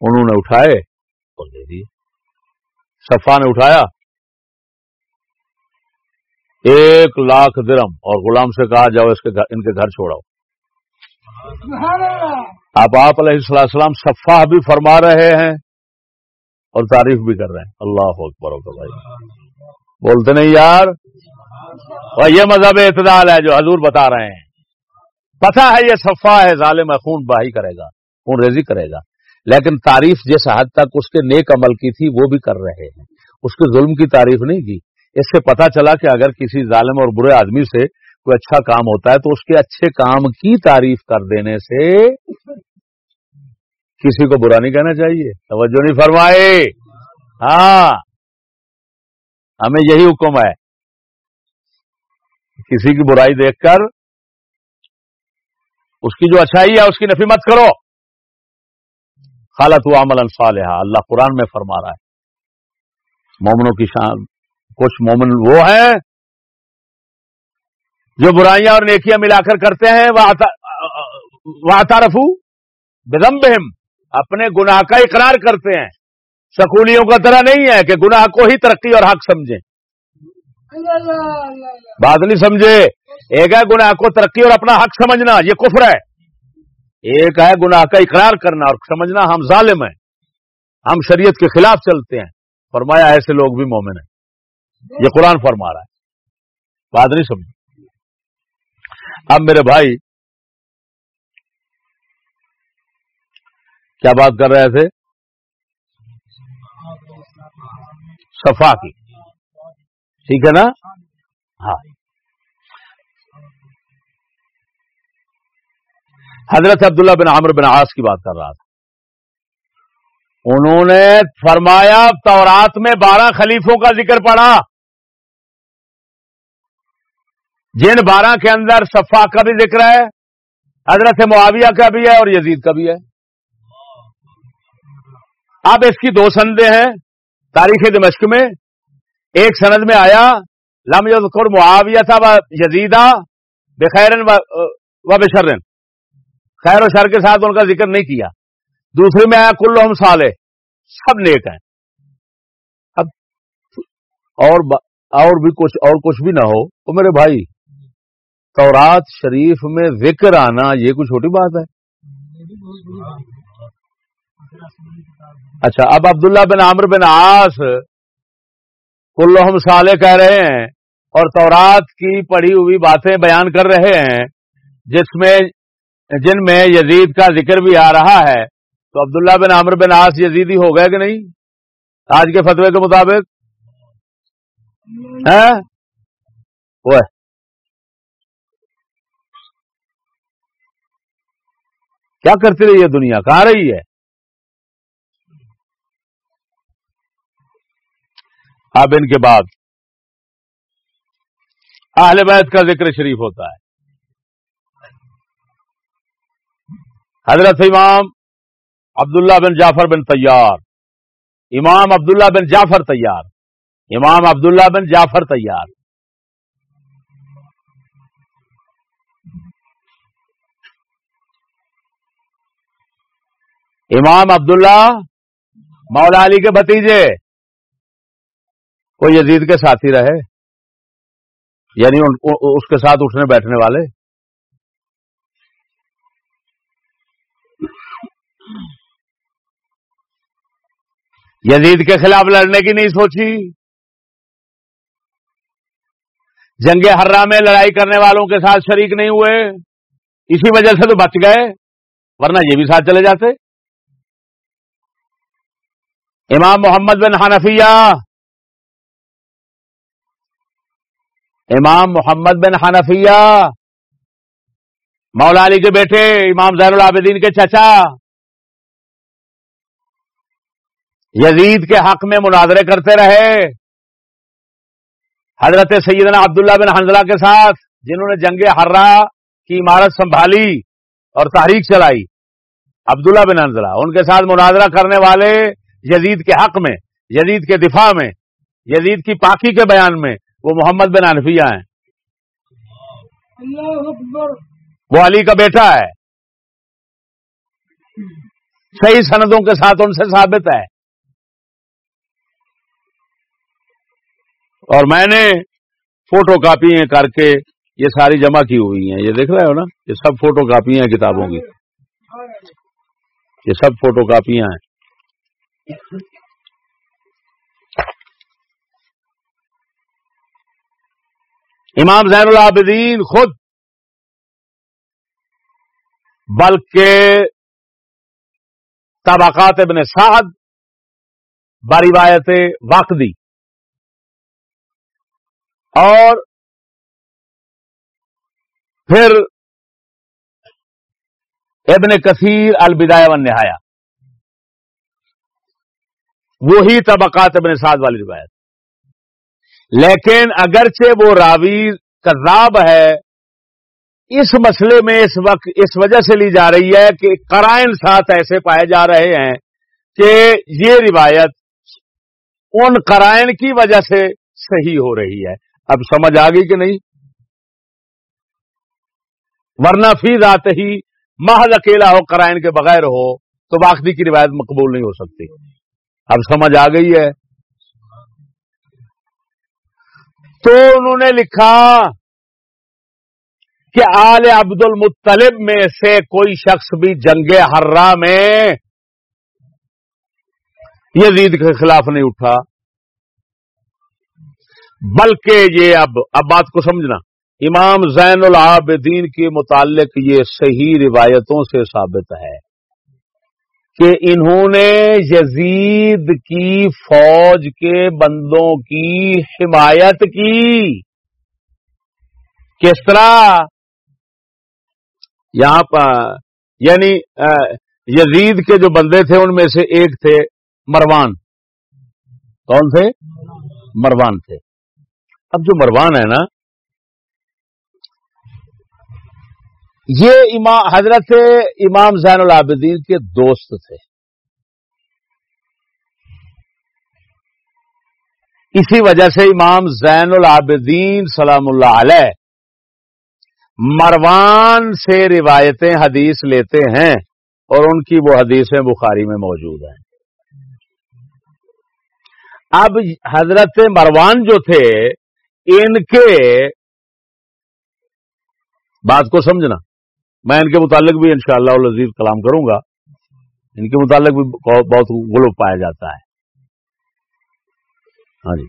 انہوں نے اٹھائے اور دے دیے۔ صفا نے اٹھایا۔ ایک لاکھ درم اور غلام سے کہا جاؤ اس کے گھر ان کے گھر چھوڑاؤ۔ اب آپ علیہ السلام صفا بھی فرما رہے ہیں۔ اور تعریف بھی کر رہے ہیں۔ اللہ اکبر بھائی بولتے نہیں یار؟ اور یہ مذہب اعتدال ہے جو حضور بتا رہے ہیں۔ پتہ ہے یہ صفا ہے ظالم خون باہی کرے گا خون ریزی کرے گا۔ لیکن تعریف جس حد تک اس کے نیک عمل کی تھی وہ بھی کر رہے ہیں۔ اس کے ظلم کی تعریف نہیں کی۔ اس سے پتا چلا کہ اگر کسی ظالم اور برے آدمی سے کوئی اچھا کام ہوتا ہے تو اس کے اچھے کام کی تعریف کر دینے سے کسی کو برا نہیں کہنا چاہیے۔ توجہ نہیں فرمائے ہاں۔ ہمیں یہی حکم ہے۔ کسی کی برائی دیکھ کر اس کی جو اچھائی ہے اس کی نفی مت کرو۔ خالت و عمل صالحہ۔ اللہ قرآن میں فرما رہا ہے۔ مومنوں کی شان۔ کچھ مومن وہ ہیں جو برائیاں اور نیکیاں ملا کر کرتے ہیں۔ وہ آتا رفو بدم اپنے گناہ کا اقرار کرتے ہیں۔ سکولیوں کا طرح نہیں ہے کہ گناہ کو ہی ترقی اور حق سمجھیں بات نہیں سمجھے۔ ایک ہے گناہ کو ترقی اور اپنا حق سمجھنا، یہ کفر ہے۔ ایک ہے گناہ کا اقرار کرنا اور سمجھنا ہم ظالم ہیں۔ ہم شریعت کے خلاف چلتے ہیں۔ فرمایا ایسے لوگ بھی مومن ہیں۔ یہ قرآن فرما رہا ہے۔ بات نہیں سمجھ اب میرے بھائی کیا بات کر رہے تھے؟ صفا کی۔ ٹھیک ہے نا؟ ہاں۔ حضرت عبداللہ بن عامر بن عاص کی بات کر رہا تھا۔ انہوں نے فرمایا، تورات میں بارہ خلیفوں کا ذکر پڑا جن بارہ کے اندر صفا کا بھی ذکر ہے، حضرت معاویہ کا بھی ہے اور یزید کا بھی ہے۔ اب اس کی دو سندیں ہیں، تاریخ دمشق میں، ایک سند میں آیا، لم یذکر معاویہ تھا یزیدہ بخیرن و بشرن۔ خیر و شر کے ساتھ ان کا ذکر نہیں کیا۔ دوسرے میں آیا کل ہم سالے سب نیک ہیں۔ اب اور اور بھی کچھ اور کچھ بھی نہ ہو تو میرے بھائی، تورات شریف میں ذکر آنا یہ کوئی چھوٹی بات ہے؟ اچھا اب عبداللہ بن عامر بن آس کلحم سالے کہہ رہے ہیں اور تورات کی پڑھی ہوئی باتیں بیان کر رہے ہیں، جس میں، جن میں یزید کا ذکر بھی آ رہا ہے۔ تو عبداللہ بن عامر بن آس یزیدی ہو گئے کہ نہیں؟ آج کے فتوے کے مطابق؟ ہاں؟ وہ کیا کرتی رہی ہے دنیا؟ کہاں رہی ہے؟ اب ان کے بعد اہل بیت کا ذکر شریف ہوتا ہے۔ حضرت امام عبداللہ بن جعفر بن تیار، امام عبداللہ بن جعفر تیار، امام عبداللہ بن جعفر تیار۔ امام عبداللہ مولا علی کے بھتیجے۔ وہ یزید کے ساتھی رہے؟ یعنی اس کے ساتھ اٹھنے بیٹھنے والے؟ یزید کے خلاف لڑنے کی نہیں سوچی؟ جنگ ہررا میں لڑائی کرنے والوں کے ساتھ شریک نہیں ہوئے؟ اسی وجہ سے تو بچ گئے، ورنہ یہ بھی ساتھ چلے جاتے؟ امام محمد بن حنفیہ امام محمد بن حنفیہ، مولا علی کے بیٹے، امام زیر العابدین کے چچا، یزید کے حق میں مناظرے کرتے رہے۔ حضرت سیدنا عبداللہ بن حنزلہ کے ساتھ، جنہوں نے جنگ ہررا کی عمارت سنبھالی اور تحریک چلائی۔ عبداللہ بن حنزلہ ان کے ساتھ مناظرہ کرنے والے یزید کے حق میں، یزید کے دفاع میں، یزید کی پاکی کے بیان میں وہ محمد بن انفیہ ہیں۔ وہ علی کا بیٹا ہے۔ صحیح سندوں کے ساتھ ان سے ثابت ہے۔ اور میں نے فوٹو کاپی کر کے یہ ساری جمع کی ہوئی ہیں۔ یہ دیکھ رہے ہو نا؟ یہ سب فوٹو کاپی ہیں کتابوں کی۔ یہ سب فوٹو کاپیاں ہیں۔ امام زین العابدین خود، بلکہ طبقات ابن سعد باروایت واقدی۔ اور پھر ابن کثیر البدایہ و نہایا وہی طبقات ابن سعد والی روایت۔ لیکن اگرچہ وہ راوی کذاب ہے، اس مسئلے میں اس وقت، اس وجہ سے لی جا رہی ہے کہ کرائن ساتھ ایسے پائے جا رہے ہیں کہ یہ روایت ان کرائن کی وجہ سے صحیح ہو رہی ہے۔ اب سمجھ آ گئی کہ نہیں؟ ورنہ فی ذات ہی محض اکیلا ہو کرائن کے بغیر ہو تو باخدی کی روایت مقبول نہیں ہو سکتی۔ اب سمجھ آ گئی ہے۔ تو انہوں نے لکھا کہ آل عبد المطلب میں سے کوئی شخص بھی جنگ ہررا میں یزید کے خلاف نہیں اٹھا۔ بلکہ یہ اب اب بات کو سمجھنا۔ امام زین العابدین کے متعلق یہ صحیح روایتوں سے ثابت ہے۔ کہ انہوں نے یزید کی فوج کے بندوں کی حمایت کی۔ کس طرح؟ یہاں پر یعنی یزید کے جو بندے تھے، ان میں سے ایک تھے مروان۔ کون تھے؟ مروان تھے۔ اب جو مروان ہے نا یہ امام حضرت امام زین العابدین کے دوست تھے۔ اسی وجہ سے امام زین العابدین سلام اللہ علیہ مروان سے روایتیں حدیث لیتے ہیں اور ان کی وہ حدیثیں بخاری میں موجود ہیں۔ اب حضرت مروان جو تھے، ان کے بات کو سمجھنا۔ میں ان کے متعلق بھی انشاءاللہ شاء اللہ کلام کروں گا۔ ان کے متعلق بھی بہت غلو پایا جاتا ہے۔ ہاں جی۔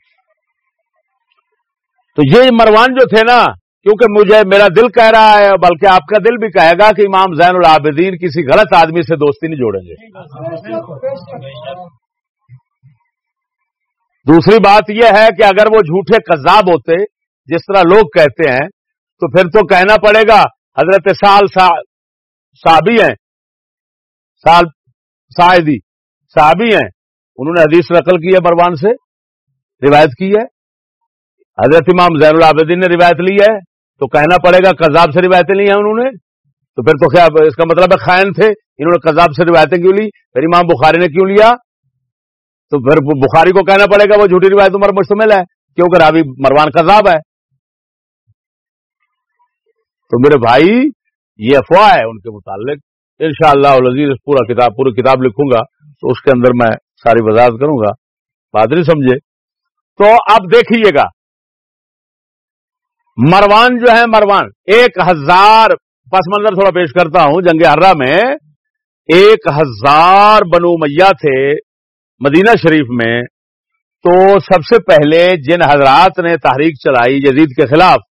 تو یہ مروان جو تھے نا، کیونکہ مجھے میرا دل کہہ رہا ہے، بلکہ آپ کا دل بھی کہے گا کہ امام زین العابدین کسی غلط آدمی سے دوستی نہیں جوڑیں گے۔ دوسری بات یہ ہے کہ اگر وہ جھوٹے قذاب ہوتے، جس طرح لوگ کہتے ہیں، تو پھر تو کہنا پڑے گا حضرت سال صحابی ہیں۔ سال سائدی صحابی ہیں۔ انہوں نے حدیث نقل کی ہے مروان سے، روایت کی ہے۔ حضرت امام زین العابدین نے روایت لی ہے۔ تو کہنا پڑے گا قذاب سے روایتیں لی ہیں انہوں نے۔ تو پھر تو کیا اس کا مطلب ہے خائن تھے۔ انہوں نے قذاب سے روایتیں کیوں لی؟ پھر امام بخاری نے کیوں لیا؟ تو پھر بخاری کو کہنا پڑے گا وہ جھوٹی روایت عمر مشتمل ہے۔ کیونکہ راوی مروان کذاب ہے۔ تو میرے بھائی، یہ افواہ ہے ان کے متعلق۔ ان شاء اللہ پورا کتاب، پوری کتاب لکھوں گا، تو اس کے اندر میں ساری وضاحت کروں گا۔ بات نہیں سمجھے؟ تو اب دیکھیے گا۔ مروان جو ہے، مروان، ایک ہزار، پس منظر تھوڑا پیش کرتا ہوں، جنگ ہررا میں ایک ہزار بنو میاں تھے مدینہ شریف میں۔ تو سب سے پہلے جن حضرات نے تحریک چلائی یزید کے خلاف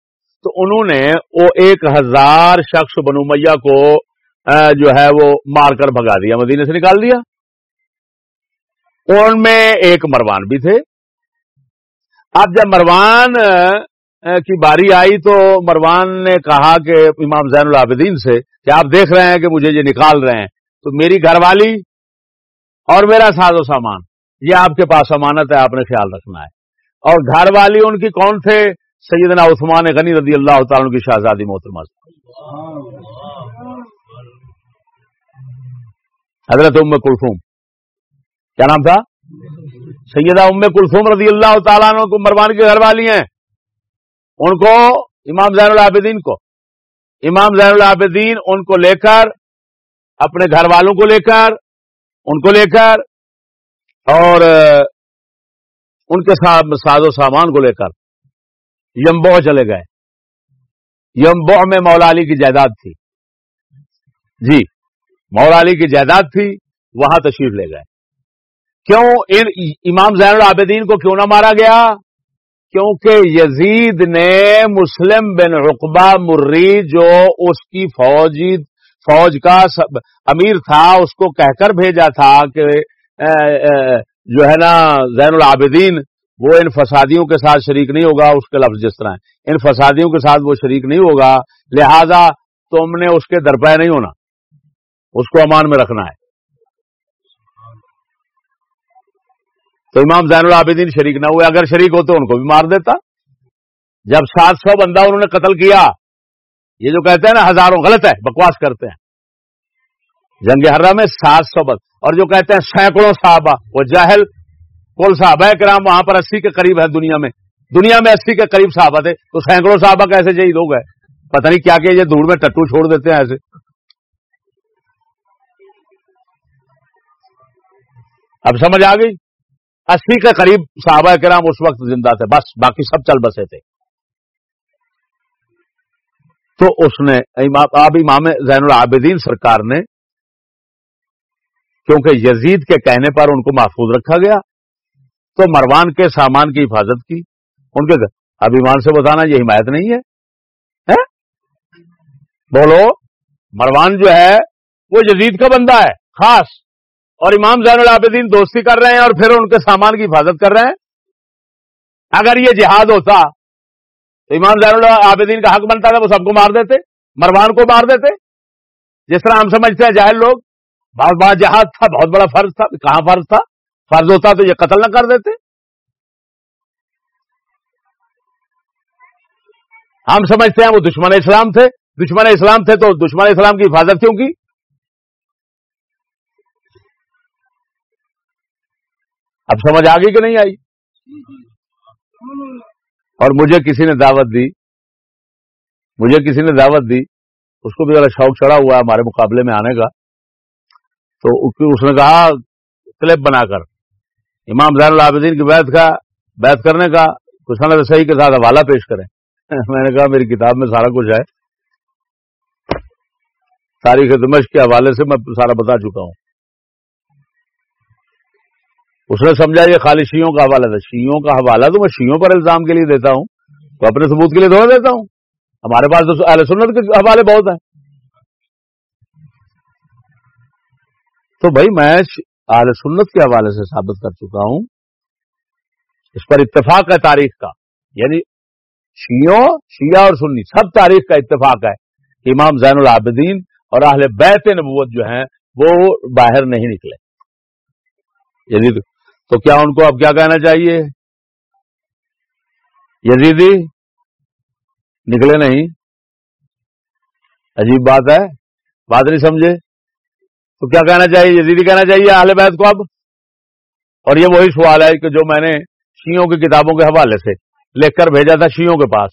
تو انہوں نے وہ ایک ہزار شخص بنو میاں کو جو ہے وہ مار کر بھگا دیا مدینے سے نکال دیا۔ ان میں ایک مروان بھی تھے۔ اب جب مروان کی باری آئی تو مروان نے کہا کہ امام زین العابدین سے کہ آپ دیکھ رہے ہیں کہ مجھے یہ نکال رہے ہیں۔ تو میری گھر والی اور میرا ساز و سامان، یہ آپ کے پاس امانت ہے، آپ نے خیال رکھنا ہے۔ اور گھر والی ان کی کون تھے؟ سیدنا عثمان غنی رضی اللہ تعالیٰ کی شہزادی محترمہ حضرت ام کلفوم کیا نام تھا؟ سیدہ ام کلفوم رضی اللہ تعالیٰ کو مروان کی گھر والی ہیں۔ ان کو، امام زین العابدین کو۔ امام زین العابدین ان کو لے کر، اپنے گھر والوں کو لے کر، ان کو لے کر اور، ان کے ساز و سامان کو لے کر۔ یمبو چلے گئے۔ یمبو میں مولا علی کی جائیداد تھی۔ جی مولا علی کی جائیداد تھی، وہاں تشریف لے گئے۔ کیوں؟ امام زین العابدین کو کیوں نہ مارا گیا؟ کیونکہ یزید نے مسلم بن رقبہ مری جو اس کی فوجی فوج کا امیر تھا، اس کو کہہ کر بھیجا تھا کہ جو ہے نا، زین العابدین وہ ان فسادیوں کے ساتھ شریک نہیں ہوگا، اس کے لفظ جس طرح ان فسادیوں کے ساتھ وہ شریک نہیں ہوگا، لہذا تم نے اس کے درپے نہیں ہونا۔ اس کو امان میں رکھنا ہے۔ تو امام زین العابدین شریک نہ ہوئے، اگر شریک ہوتے ان کو بھی مار دیتا۔ جب سات سو بندہ انہوں نے قتل کیا، یہ جو کہتے ہیں نا، ہزاروں غلط ہے، بکواس کرتے ہیں۔ جنگ ہررا میں سات سو بند اور جو کہتے ہیں سینکڑوں صحابہ، وہ جاہل کل صحابہ کرام وہاں پر اسی کے قریب ہے دنیا میں۔ دنیا میں اسی کے قریب صحابہ تھے۔ تو سینکڑوں صحابہ کیسے شہید ہو گئے؟ پتہ نہیں کیا کہ یہ دھوڑ میں ٹٹو چھوڑ دیتے ہیں ایسے۔ اب سمجھ آ گئی؟ اسی کے قریب صحابہ کرام اس وقت زندہ تھے۔ بس باقی سب چل بسے تھے۔ تو اس نے اب امام زین العابدین سرکار نے کیونکہ یزید کے کہنے پر ان کو محفوظ رکھا گیا تو مروان کے سامان کی حفاظت کی۔ ان کے اب ایمان سے بتانا، یہ حمایت نہیں ہے۔ بولو، مروان جو ہے، وہ یزید کا بندہ ہے، خاص۔ اور امام زین العابدین دوستی کر رہے ہیں اور پھر ان کے سامان کی حفاظت کر رہے ہیں۔ اگر یہ جہاد ہوتا، تو امام زین العابدین کا حق بنتا تھا، وہ سب کو مار دیتے، مروان کو مار دیتے۔ جس طرح ہم سمجھتے ہیں جاہل لوگ، بہت بڑا جہاد تھا، بہت بڑا فرض تھا، کہاں فرض تھا؟ فرض ہوتا تو یہ قتل نہ کر دیتے۔ ہم سمجھتے ہیں وہ دشمن اسلام تھے۔ دشمن اسلام تھے تو دشمن اسلام کی حفاظت کیوں کی؟ اب سمجھ آ گئی کہ نہیں آئی؟ اور مجھے کسی نے دعوت دی۔ مجھے کسی نے دعوت دی۔ اس کو بھی ذرا شوق چڑھا ہوا ہے، ہمارے مقابلے میں آنے کا۔ تو اس نے کہا، کلپ بنا کر۔ امام زین العابدین کی بیعت کا بیعت کرنے کا کچھ نہ صحیح کے ساتھ حوالہ پیش کریں۔ میں نے کہا میری کتاب میں سارا کچھ ہے۔ تاریخ دمش کے حوالے سے میں سارا بتا چکا ہوں۔ اس نے سمجھا یہ خالی شیوں کا حوالہ تھا۔ شیوں کا حوالہ تو میں شیوں پر الزام کے لیے دیتا ہوں۔ تو اپنے ثبوت کے لیے تھوڑا دیتا ہوں۔ ہمارے پاس تو اہل سنت کے حوالے بہت ہیں۔ تو بھائی میں اہل سنت کے حوالے سے ثابت کر چکا ہوں۔ اس پر اتفاق ہے تاریخ کا۔ یعنی شیوں شیعہ اور سنی، سب تاریخ کا اتفاق ہے کہ امام زین العابدین اور اہل بیت نبوت جو ہیں، وہ باہر نہیں نکلے۔ یعنی تو کیا ان کو اب کیا کہنا چاہیے؟ یزیدی، نکلے نہیں۔ عجیب بات ہے۔ بات نہیں سمجھے؟ تو کیا کہنا چاہیے؟ یزیدی کہنا چاہیے اہل بیت کو اب؟ اور یہ وہی سوال ہے کہ جو میں نے شیوں کی کتابوں کے حوالے سے لکھ کر بھیجا تھا شیوں کے پاس۔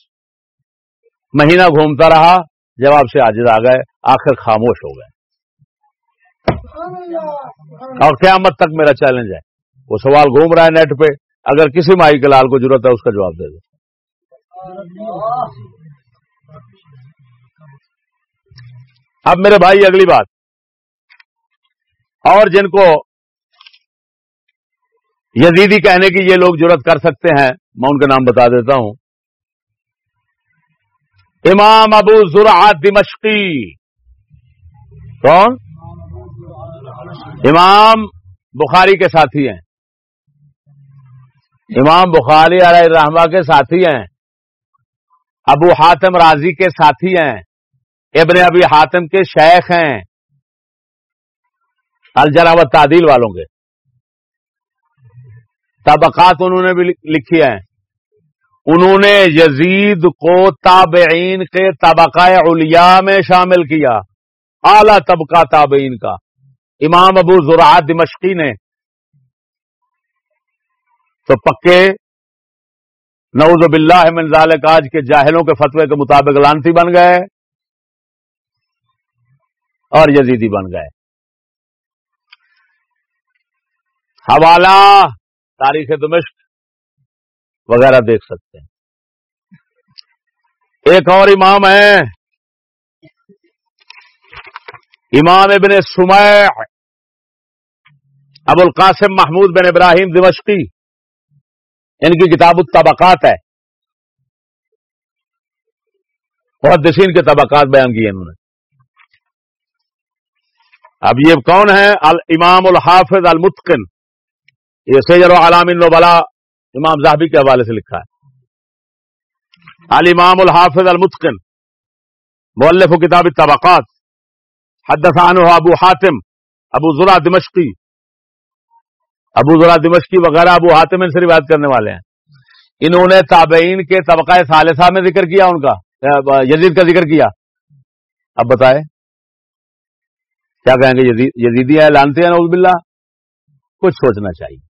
مہینہ گھومتا رہا، جواب سے آج آ گئے، آخر خاموش ہو گئے۔ اور قیامت تک میرا چیلنج ہے۔ وہ سوال گھوم رہا ہے نیٹ پہ، اگر کسی مائی کے لال کو ضرورت ہے، اس کا جواب دے دو۔ اب میرے بھائی، اگلی بات۔ اور جن کو یزیدی کہنے کی یہ لوگ جرت کر سکتے ہیں، میں ان کا نام بتا دیتا ہوں۔ امام ابو زرعات دمشقی۔ کون؟ امام بخاری کے ساتھی ہیں۔ امام بخاری علیہ الرحمہ کے ساتھی ہیں۔ ابو حاتم راضی کے ساتھی ہیں۔ ابن ابی حاتم کے شیخ ہیں۔ الجراوت تعدیل والوں کے۔ طبقات انہوں نے بھی لکھی ہیں۔ انہوں نے یزید کو تابعین کے طبقہ اولیاء میں شامل کیا۔ اعلی طبقہ تابعین کا۔ امام ابو زراعت دمشقی نے۔ تو پکے۔ نعوذ باللہ من ذالک آج کے جاہلوں کے فتوے کے مطابق لانتی بن گئے۔ اور یزیدی بن گئے۔ حوالہ، تاریخ دمشق وغیرہ دیکھ سکتے ہیں۔ ایک اور امام ہے، امام ابن سمیع، ابو القاسم محمود بن ابراہیم دمشقی۔ ان کی کتاب الطبقات ہے۔ بہت کے طبقات بیان کیے انہوں نے۔ اب یہ کون ہے؟ امام الحافظ المتقن۔ یہ سیجر و علام البلا امام زاہبی کے حوالے سے لکھا ہے۔ الامام الحافظ المتقن مولف و کتاب طبقات حدثان ابو حاتم، ابو ذرا دمشقی۔ ابو ذرا دمشقی وغیرہ ابو حاتم ان سے روایت کرنے والے ہیں۔ انہوں نے تابعین کے طبقہ ثالثہ میں ذکر کیا، ان کا، یزید کا ذکر کیا۔ اب بتائے کیا کہیں گے یزیدی ہے لانتے ہیں نوز باللہ؟ کچھ سوچنا چاہیے۔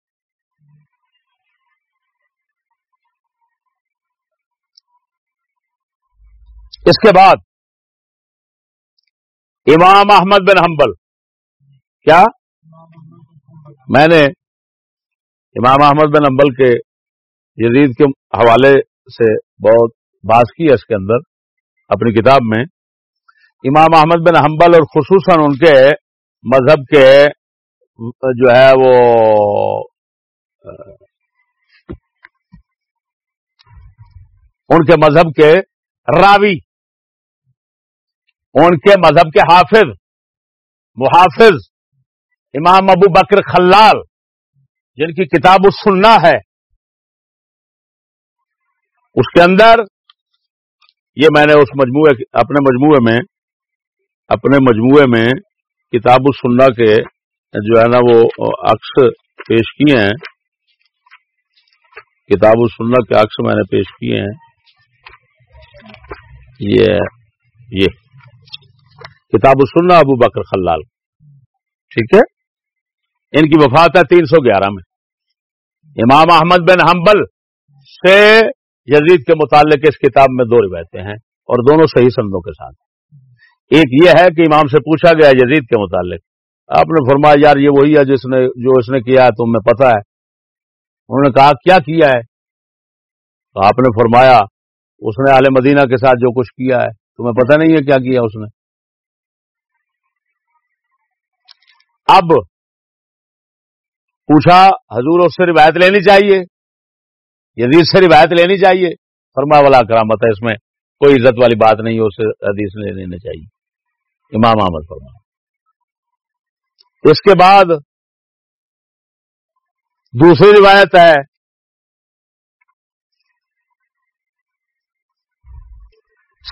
اس کے بعد امام احمد بن حنبل، کیا؟ میں نے امام احمد بن حنبل کے یزید کے حوالے سے بہت باز کی ہے اس کے اندر، اپنی کتاب میں۔ امام احمد بن حنبل اور خصوصاً ان کے مذہب کے، جو ہے وہ، ان کے مذہب کے راوی۔ ان کے مذہب کے حافظ، محافظ، امام ابو بکر خلال، جن کی کتاب سننا ہے۔ اس کے اندر، یہ میں نے اس مجموعے اپنے مجموعے میں اپنے مجموعے میں کتاب سننا کے جو ہے نا وہ عکس پیش کیے ہیں۔ کتاب سننا کے عکس میں نے پیش کیے ہیں۔ یہ یہ۔ کتاب سننا ابو بکر خلال۔ ٹھیک ہے؟ ان کی وفات ہے تین سو گیارہ میں۔ امام احمد بن حنبل سے یزید کے متعلق اس کتاب میں دو روایتیں ہیں اور دونوں صحیح سندوں کے ساتھ ایک یہ ہے کہ امام سے پوچھا گیا یزید کے متعلق۔ آپ نے فرمایا، یار یہ وہی ہے جس نے، جو اس نے کیا ہے تمہیں پتا ہے۔ انہوں نے کہا، کیا کیا ہے؟ تو آپ نے فرمایا، اس نے عالم مدینہ کے ساتھ جو کچھ کیا ہے، تمہیں پتہ نہیں ہے کیا کیا اس نے۔ اب پوچھا، حضور اس سے روایت لینی چاہیے؟ یزید سے روایت لینی چاہیے؟ فرما والا کرامت ہے، اس میں کوئی عزت والی بات نہیں، اس سے حدیث لے لینی چاہیے۔ امام احمد فرما اس کے بعد دوسری روایت ہے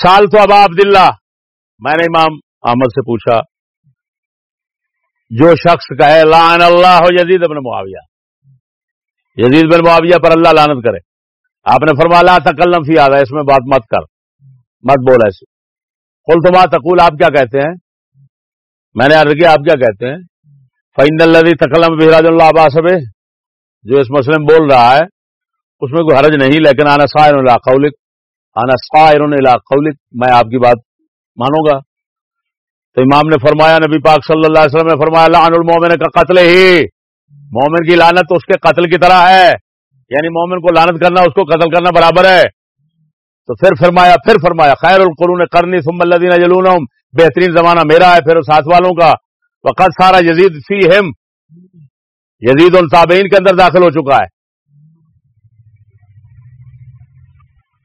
سال تو ابا عبداللہ، میں نے امام احمد سے پوچھا جو شخص کہے لعن اللہ ہو یزید ابن معاویہ۔ یزید بن معاویہ پر اللہ لانت کرے۔ آپ نے فرما لا تکلم فی آدھا اس میں بات مت کر۔ مت بول ایسی کل تو بات آپ کیا کہتے ہیں؟ میں نے عرض کیا، آپ کیا کہتے ہیں؟ فعین اللہ تکلم بحراج اللہ عباس جو اس مسئلے میں بول رہا ہے، اس میں کوئی حرج نہیں، لیکن آنا سائر قولک۔ آنا سائر قولک، میں آپ کی بات مانوں گا۔ تو امام نے فرمایا، نبی پاک صلی اللہ علیہ وسلم نے فرمایا، لعن المومن کا قتل ہی۔ مومن کی لانت اس کے قتل کی طرح ہے۔ یعنی مومن کو لانت کرنا، اس کو قتل کرنا برابر ہے۔ تو پھر فرمایا پھر فرمایا، خیر القرون کرنی ثم الذین یلونہم۔ بہترین زمانہ میرا ہے پھر ساتھ والوں کا۔ وقت سارا یزید فی ہم یزید ان کے اندر داخل ہو چکا ہے۔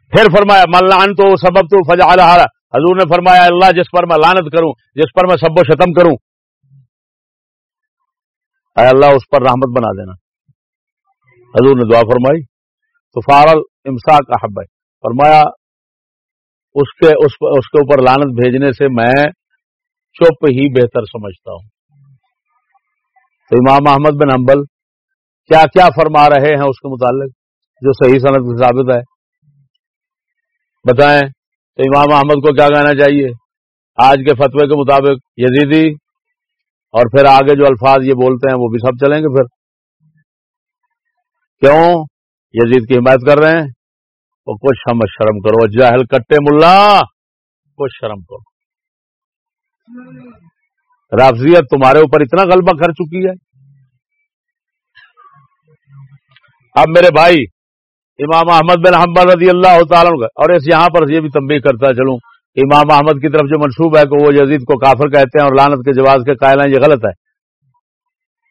پھر فرمایا ملان تو سبب تو فجا حضور نے فرمایا، اللہ جس پر میں لانت کروں، جس پر میں سب و شتم کروں، اے اللہ اس پر رحمت بنا دینا۔ حضور نے دعا فرمائی تو فارل امسا کا حب ہے فرمایا، اس کے، اس اس کے اوپر لانت بھیجنے سے میں چپ ہی بہتر سمجھتا ہوں۔ تو امام احمد بن امبل کیا کیا فرما رہے ہیں اس کے متعلق؟ جو صحیح صنعت ثابت ہے۔ بتائیں تو امام احمد کو کیا کہنا چاہیے؟ آج کے فتوے کے مطابق یزیدی اور پھر آگے جو الفاظ یہ بولتے ہیں وہ بھی سب چلیں گے پھر۔ کیوں؟ یزید کی حمایت کر رہے ہیں۔ وہ کچھ ہم شرم کرو، جاہل کٹے ملا، کچھ شرم کرو۔ رافضیت تمہارے اوپر اتنا غلبہ کر چکی ہے۔ اب میرے بھائی امام احمد بن حمبر رضی اللہ تعالیٰ اور اس یہاں پر یہ بھی تنبیہ کرتا چلوں۔ امام احمد کی طرف جو منصوب ہے کہ وہ یزید کو کافر کہتے ہیں اور لانت کے جواز کے قائل ہیں، یہ غلط ہے۔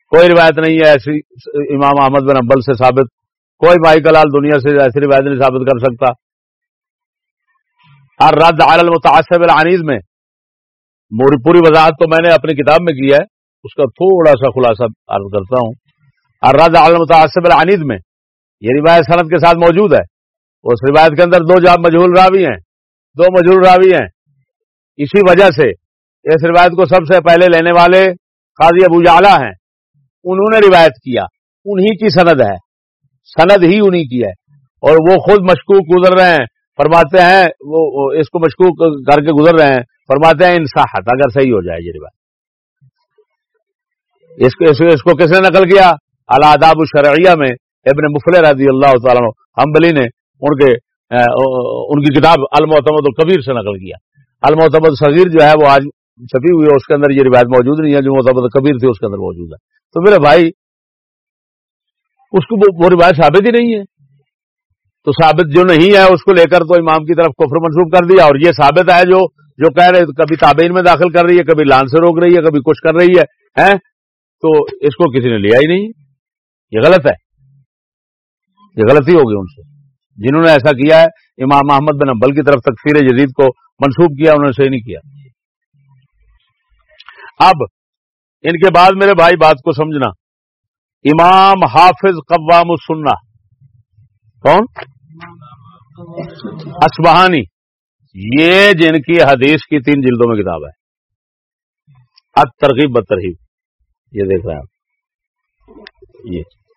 کوئی روایت نہیں ہے ایسی امام احمد بن حمبل سے ثابت۔ کوئی بھائی کلال دنیا سے ایسی روایت نہیں ثابت کر سکتا۔ اور رد المتاثر العنیز میں پوری وضاحت تو میں نے اپنی کتاب میں کی ہے، اس کا تھوڑا سا خلاصہ عرض کرتا ہوں۔ اور رد المتاثر العنیز میں یہ روایت صنعت کے ساتھ موجود ہے۔ اس روایت کے اندر دو جاب مجہول راوی ہیں، دو مجہول راوی ہیں۔ اسی وجہ سے اس روایت کو سب سے پہلے لینے والے قاضی ابو جالا ہیں۔ انہوں نے روایت کیا، انہی کی سند ہے۔ سند ہی انہی کی ہے۔ اور وہ خود مشکوک گزر رہے ہیں۔ فرماتے ہیں، وہ اس کو مشکوک کر کے گزر رہے ہیں۔ فرماتے ہیں انصاحت اگر صحیح ہو جائے یہ روایت۔ اس کو اس کو کس نے نقل کیا؟ الاداب الشرعیہ میں ابن مفل رضی اللہ تعالیٰ حنبلی نے ان کے ان کی کتاب المعتمد القبیر سے نقل کیا۔ المعتمد صغیر جو ہے وہ آج چھپی ہوئی ہے، اس کے اندر یہ روایت موجود نہیں ہے، جو معتمد کبیر تھی، اس کے اندر موجود ہے۔ تو میرے بھائی، اس کو وہ روایت ثابت ہی نہیں ہے۔ تو ثابت جو نہیں ہے، اس کو لے کر تو امام کی طرف کفر منسوخ کر دیا، اور یہ ثابت ہے جو جو کہہ رہے کبھی تابعین میں داخل کر رہی ہے، کبھی لان سے روک رہی ہے، کبھی کچھ کر رہی ہے تو اس کو کسی نے لیا ہی نہیں۔ یہ غلط ہے۔ یہ غلطی ہوگی ان سے۔ جنہوں نے ایسا کیا ہے، امام محمد بن ابل کی طرف تکفیر جدید کو منسوخ کیا، انہوں نے صحیح نہیں کیا۔ اب، ان کے بعد میرے بھائی، بات کو سمجھنا۔ امام حافظ قوام السنہ۔ کون؟ اسبہانی یہ جن کی حدیث کی تین جلدوں میں کتاب ہے۔ اب ترغیب بترغیب یہ دیکھ رہے ہیں آپ۔ یہ۔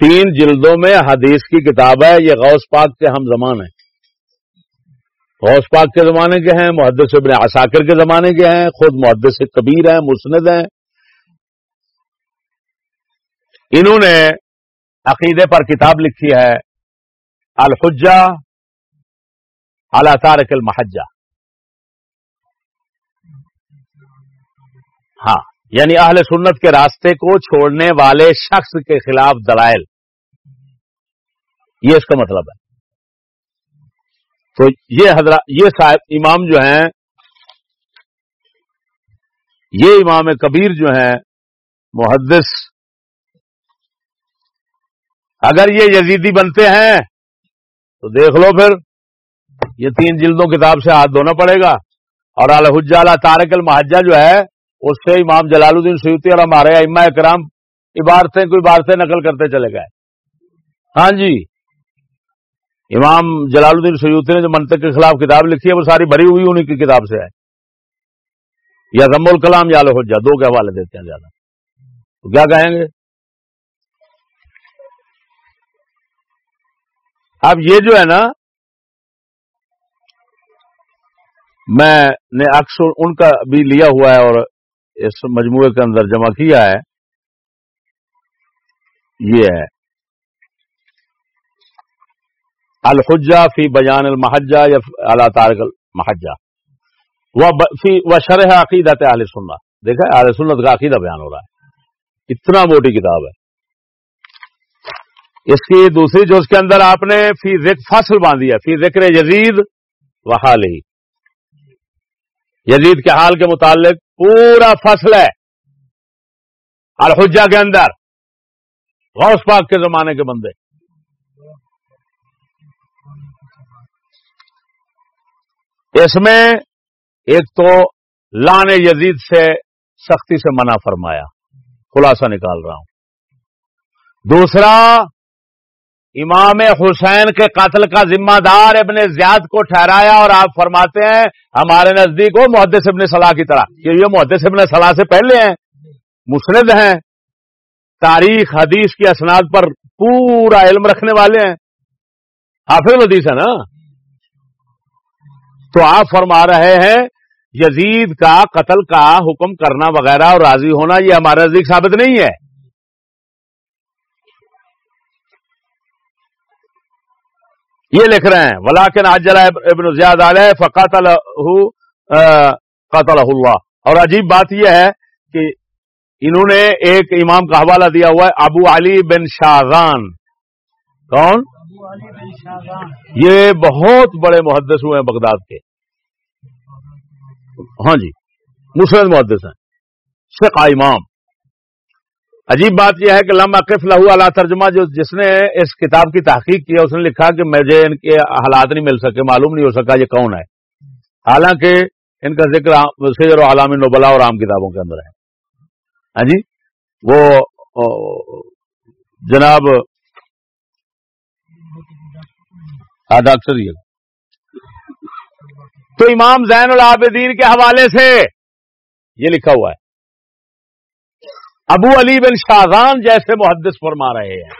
تین جلدوں میں حدیث کی کتاب ہے، یہ غوث پاک کے ہم زمان ہیں۔ غوث پاک کے زمانے کے ہیں، محدث ابن عساکر کے زمانے کے ہیں، خود محدث کبیر ہیں، مسند ہیں۔ انہوں نے عقیدے پر کتاب لکھی ہے، الحجہ اللہ تارک المحجہ۔ ہاں۔ یعنی اہل سنت کے راستے کو چھوڑنے والے شخص کے خلاف دلائل۔ یہ اس کا مطلب ہے۔ تو یہ حضرات یہ صاحب امام جو ہیں، یہ امام کبیر جو ہیں، محدث، اگر یہ یزیدی بنتے ہیں، تو دیکھ لو پھر، یہ تین جلدوں کتاب سے ہاتھ دھونا پڑے گا۔ اور الحجہ تارک المحجہ جو ہے اس سے امام جلال الدین سیوتی اور ہمارے اما کرام عبارتیں کوئی عبارتیں نقل کرتے چلے گئے۔ ہاں جی۔ امام جلال الدین سیوتی نے جو منطق کے خلاف کتاب لکھی ہے، وہ ساری بھری ہوئی انہیں کی کتاب سے ہے۔ یا رم الکلام یا لوجا دو کے حوالے دیتے ہیں زیادہ۔ تو کیا کہیں گے؟ اب یہ جو ہے نا، میں نے اکثر ان کا بھی لیا ہوا ہے اور اس مجموعے کے اندر جمع کیا ہے، یہ ہے، الحجہ فی بیان المحجہ یا اللہ تارک المحجہ وہ شرح عقیدت اہل سننا دیکھا اہل سنت کا عقیدہ بیان ہو رہا ہے۔ اتنا موٹی کتاب ہے۔ اس کی دوسری جو اس کے اندر آپ نے فی فصل باندھی ہے، فی ذکر یزید و حال ہی یزید کے حال کے متعلق پورا فصل ہے۔ الحجہ کے اندر۔ غوث پاک کے زمانے کے بندے۔ اس میں ایک تو لان یزید سے سختی سے منع فرمایا۔ خلاصہ نکال رہا ہوں۔ دوسرا امام حسین کے قتل کا ذمہ دار ابن زیاد کو ٹھہرایا اور آپ فرماتے ہیں ہمارے نزدیک وہ محدث ابن صلاح کی طرح، کہ یہ محدث ابن صلاح سے پہلے ہیں، مسند ہیں، تاریخ، حدیث کی اسناد پر پورا علم رکھنے والے ہیں۔ حافظ حدیث ہے نا؟ تو آپ فرما رہے ہیں، یزید کا قتل کا حکم کرنا وغیرہ اور راضی ہونا یہ ہمارا نزدیک ثابت نہیں ہے۔ یہ لکھ رہے ہیں ولاکن آجلا ابن زیاد علیہ فقات قتل اللہ۔ اور عجیب بات یہ ہے کہ انہوں نے ایک امام کا حوالہ دیا ہوا ہے، ابو علی بن شاہان کون؟ یہ بہت بڑے محدث ہوئے ہیں بغداد کے۔ ہاں جی مسلم محدث ہیں۔ شقا امام۔ عجیب بات یہ ہے کہ لمبا کف لہو اللہ ترجمہ جو جس نے اس کتاب کی تحقیق کیا اس نے لکھا کہ مجھے ان کے حالات نہیں مل سکے، معلوم نہیں ہو سکا یہ کون ہے۔ حالانکہ ان کا ذکر سیر و عالمی نوبلا اور عام کتابوں کے اندر ہے۔ ہاں جی؟ وہ جناب ہاں ڈاکٹر یہ۔ تو امام زین العابدین کے حوالے سے یہ لکھا ہوا ہے۔ ابو علی بن شاہان جیسے محدث فرما رہے ہیں۔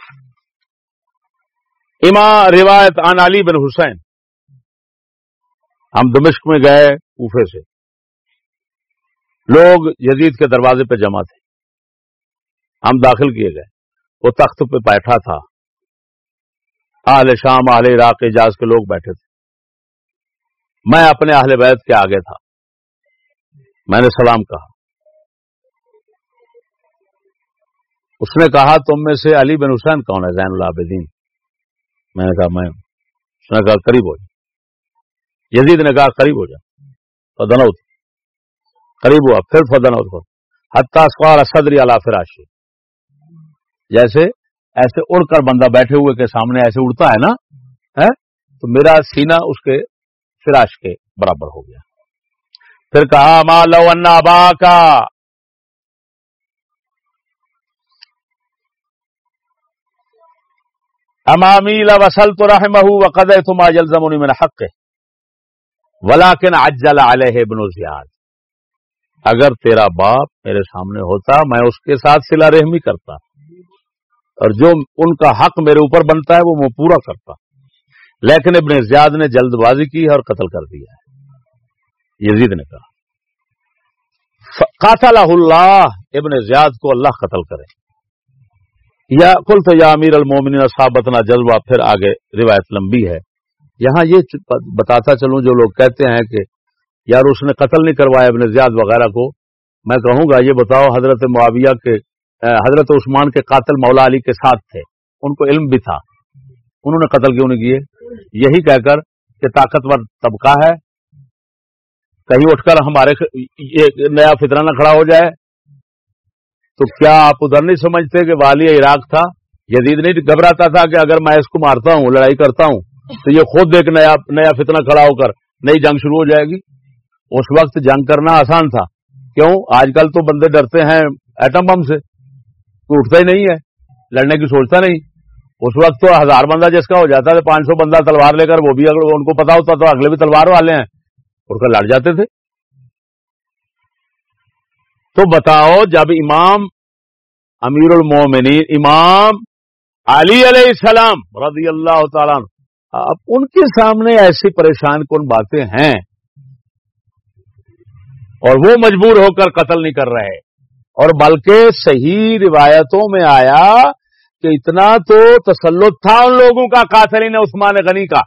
امام روایت آن علی بن حسین۔ ہم دمشق میں گئے کوفے سے۔ لوگ یزید کے دروازے پہ جمع تھے۔ ہم داخل کیے گئے۔ وہ تخت پہ بیٹھا تھا۔ اہل شام، اہل عراق اجاز کے لوگ بیٹھے تھے۔ میں اپنے اہل بیت کے آگے تھا۔ میں نے سلام کہا۔ اس نے کہا، تم میں سے علی بن حسین کون ہے؟ زین العابدین. میں نے کہا، میں اس نے کہا، قریب ہو جا. یزید نے کہا، قریب ہو جا. فدنوت قریب ہوا، پھر فدنوت ہو حتیٰ سوار صدری اللہ فراشی جیسے ایسے اڑ کر بندہ بیٹھے ہوئے کے سامنے ایسے اڑتا ہے نا تو میرا سینہ اس کے فراش کے برابر ہو گیا۔ پھر کہا مالو انا با کا امامی وسل تو رحم و قدر تم آجل زمونی میں حق ولاکن اجل علیہ ابن زیاد. اگر تیرا باپ میرے سامنے ہوتا، میں اس کے ساتھ سلا رحمی کرتا. اور جو ان کا حق میرے اوپر بنتا ہے، وہ میں پورا کرتا. لیکن ابن زیاد نے جلد بازی کی اور قتل کر دیا ہے. یزید نے کہا قاتل اللہ، ابن زیاد کو اللہ قتل کرے. یا کل تو یا امیر المومن صابتنا جذبہ پھر آگے روایت لمبی ہے۔ یہاں یہ بتاتا چلوں جو لوگ کہتے ہیں کہ یار اس نے قتل نہیں کروایا ابن زیاد وغیرہ کو، میں کہوں گا یہ بتاؤ حضرت معاویہ کے حضرت عثمان کے قاتل مولا علی کے ساتھ تھے، ان کو علم بھی تھا۔ انہوں نے قتل کیوں نہیں کیے؟ یہی کہہ کر کہ طاقتور طبقہ ہے، کہیں اٹھ کر ہمارے یہ نیا فتنہ نہ کھڑا ہو جائے۔ تو کیا آپ ادھر نہیں سمجھتے کہ والی عراق تھا؟ یزید نہیں گھبراتا تھا کہ اگر میں اس کو مارتا ہوں، لڑائی کرتا ہوں، تو یہ خود ایک نیا نیا فتنہ کھڑا ہو کر نئی جنگ شروع ہو جائے گی؟ اس وقت جنگ کرنا آسان تھا۔ کیوں؟ آج کل تو بندے ڈرتے ہیں ایٹم بم سے۔ کوئی اٹھتا ہی نہیں ہے، لڑنے کی سوچتا نہیں۔ اس وقت تو ہزار بندہ جس کا ہو جاتا تھا، پانچ سو بندہ تلوار لے کر وہ بھی اگر ان کو پتا ہوتا تو اگلے بھی تلوار والے ہیں۔ اڑ کر لڑ جاتے تھے۔ تو بتاؤ جب امام امیر المومنین، امام علی علیہ السلام رضی اللہ تعالیٰ اب ان کے سامنے ایسی پریشان کن باتیں ہیں اور وہ مجبور ہو کر قتل نہیں کر رہے۔ اور بلکہ صحیح روایتوں میں آیا کہ اتنا تو تسلط تھا ان لوگوں کا، قاتلین عثمان غنی کا۔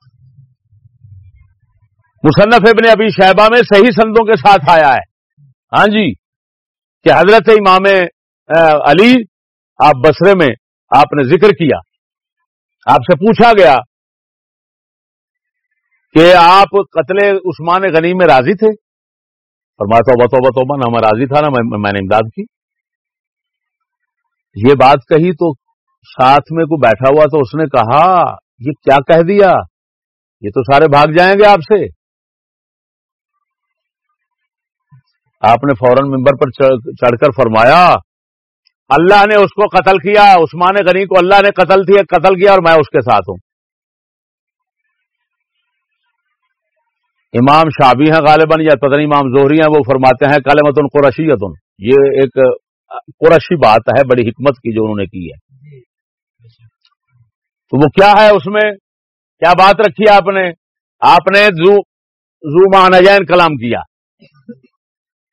مصنف ابن ابی شہبہ میں صحیح سندوں کے ساتھ آیا ہے۔ ہاں جی۔ کہ حضرت امام علی، آپ بسرے میں آپ نے ذکر کیا۔ آپ سے پوچھا گیا کہ آپ قتل عثمان غنی میں راضی تھے؟ اور میں تو بتو بتو نہ میں راضی تھا نا میں نے امداد کی۔ یہ بات کہی تو ساتھ میں کوئی بیٹھا ہوا تو اس نے کہا، یہ کیا کہہ دیا؟ یہ تو سارے بھاگ جائیں گے آپ سے۔ آپ نے فوراً ممبر پر چڑھ کر فرمایا، اللہ نے اس کو قتل کیا، عثمان غنی کو اللہ نے قتل کیا قتل کیا اور میں اس کے ساتھ ہوں۔ امام شابی ہیں غالباً، یا پتہ نہیں امام زہری ہیں، وہ فرماتے ہیں کالے متن قرشی یہ ایک قرشی بات ہے، بڑی حکمت کی جو انہوں نے کی ہے۔ تو وہ کیا ہے اس میں؟ کیا بات رکھی آپ نے؟ آپ نے زو زو مانجین کلام کیا۔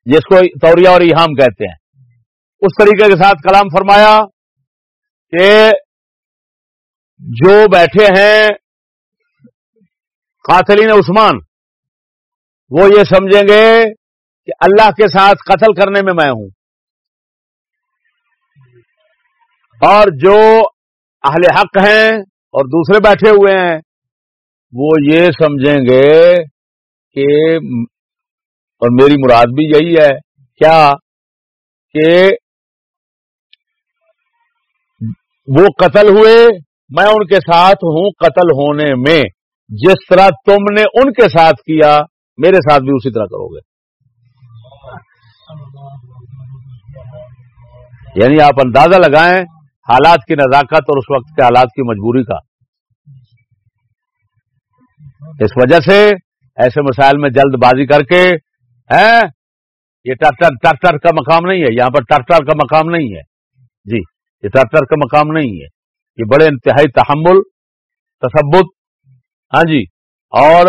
جس کو توریا اور ایہام کہتے ہیں۔ اس طریقے کے ساتھ کلام فرمایا کہ جو بیٹھے ہیں قاتلین عثمان، وہ یہ سمجھیں گے کہ اللہ کے ساتھ قتل کرنے میں میں ہوں۔ اور جو اہل حق ہیں اور دوسرے بیٹھے ہوئے ہیں، وہ یہ سمجھیں گے کہ اور میری مراد بھی یہی ہے، کیا کہ وہ قتل ہوئے، میں ان کے ساتھ ہوں قتل ہونے میں۔ جس طرح تم نے ان کے ساتھ کیا، میرے ساتھ بھی اسی طرح کرو گے۔ یعنی آپ اندازہ لگائیں حالات کی نزاکت اور اس وقت کے حالات کی مجبوری کا۔ اس وجہ سے ایسے مسائل میں جلد بازی کر کے یہ ٹرکٹر ٹرکٹر کا مقام نہیں ہے، یہاں پر ٹرکٹر کا مقام نہیں ہے۔ جی یہ ٹرکٹر کا مقام نہیں ہے۔ یہ بڑے انتہائی تحمل تصبت ہاں جی اور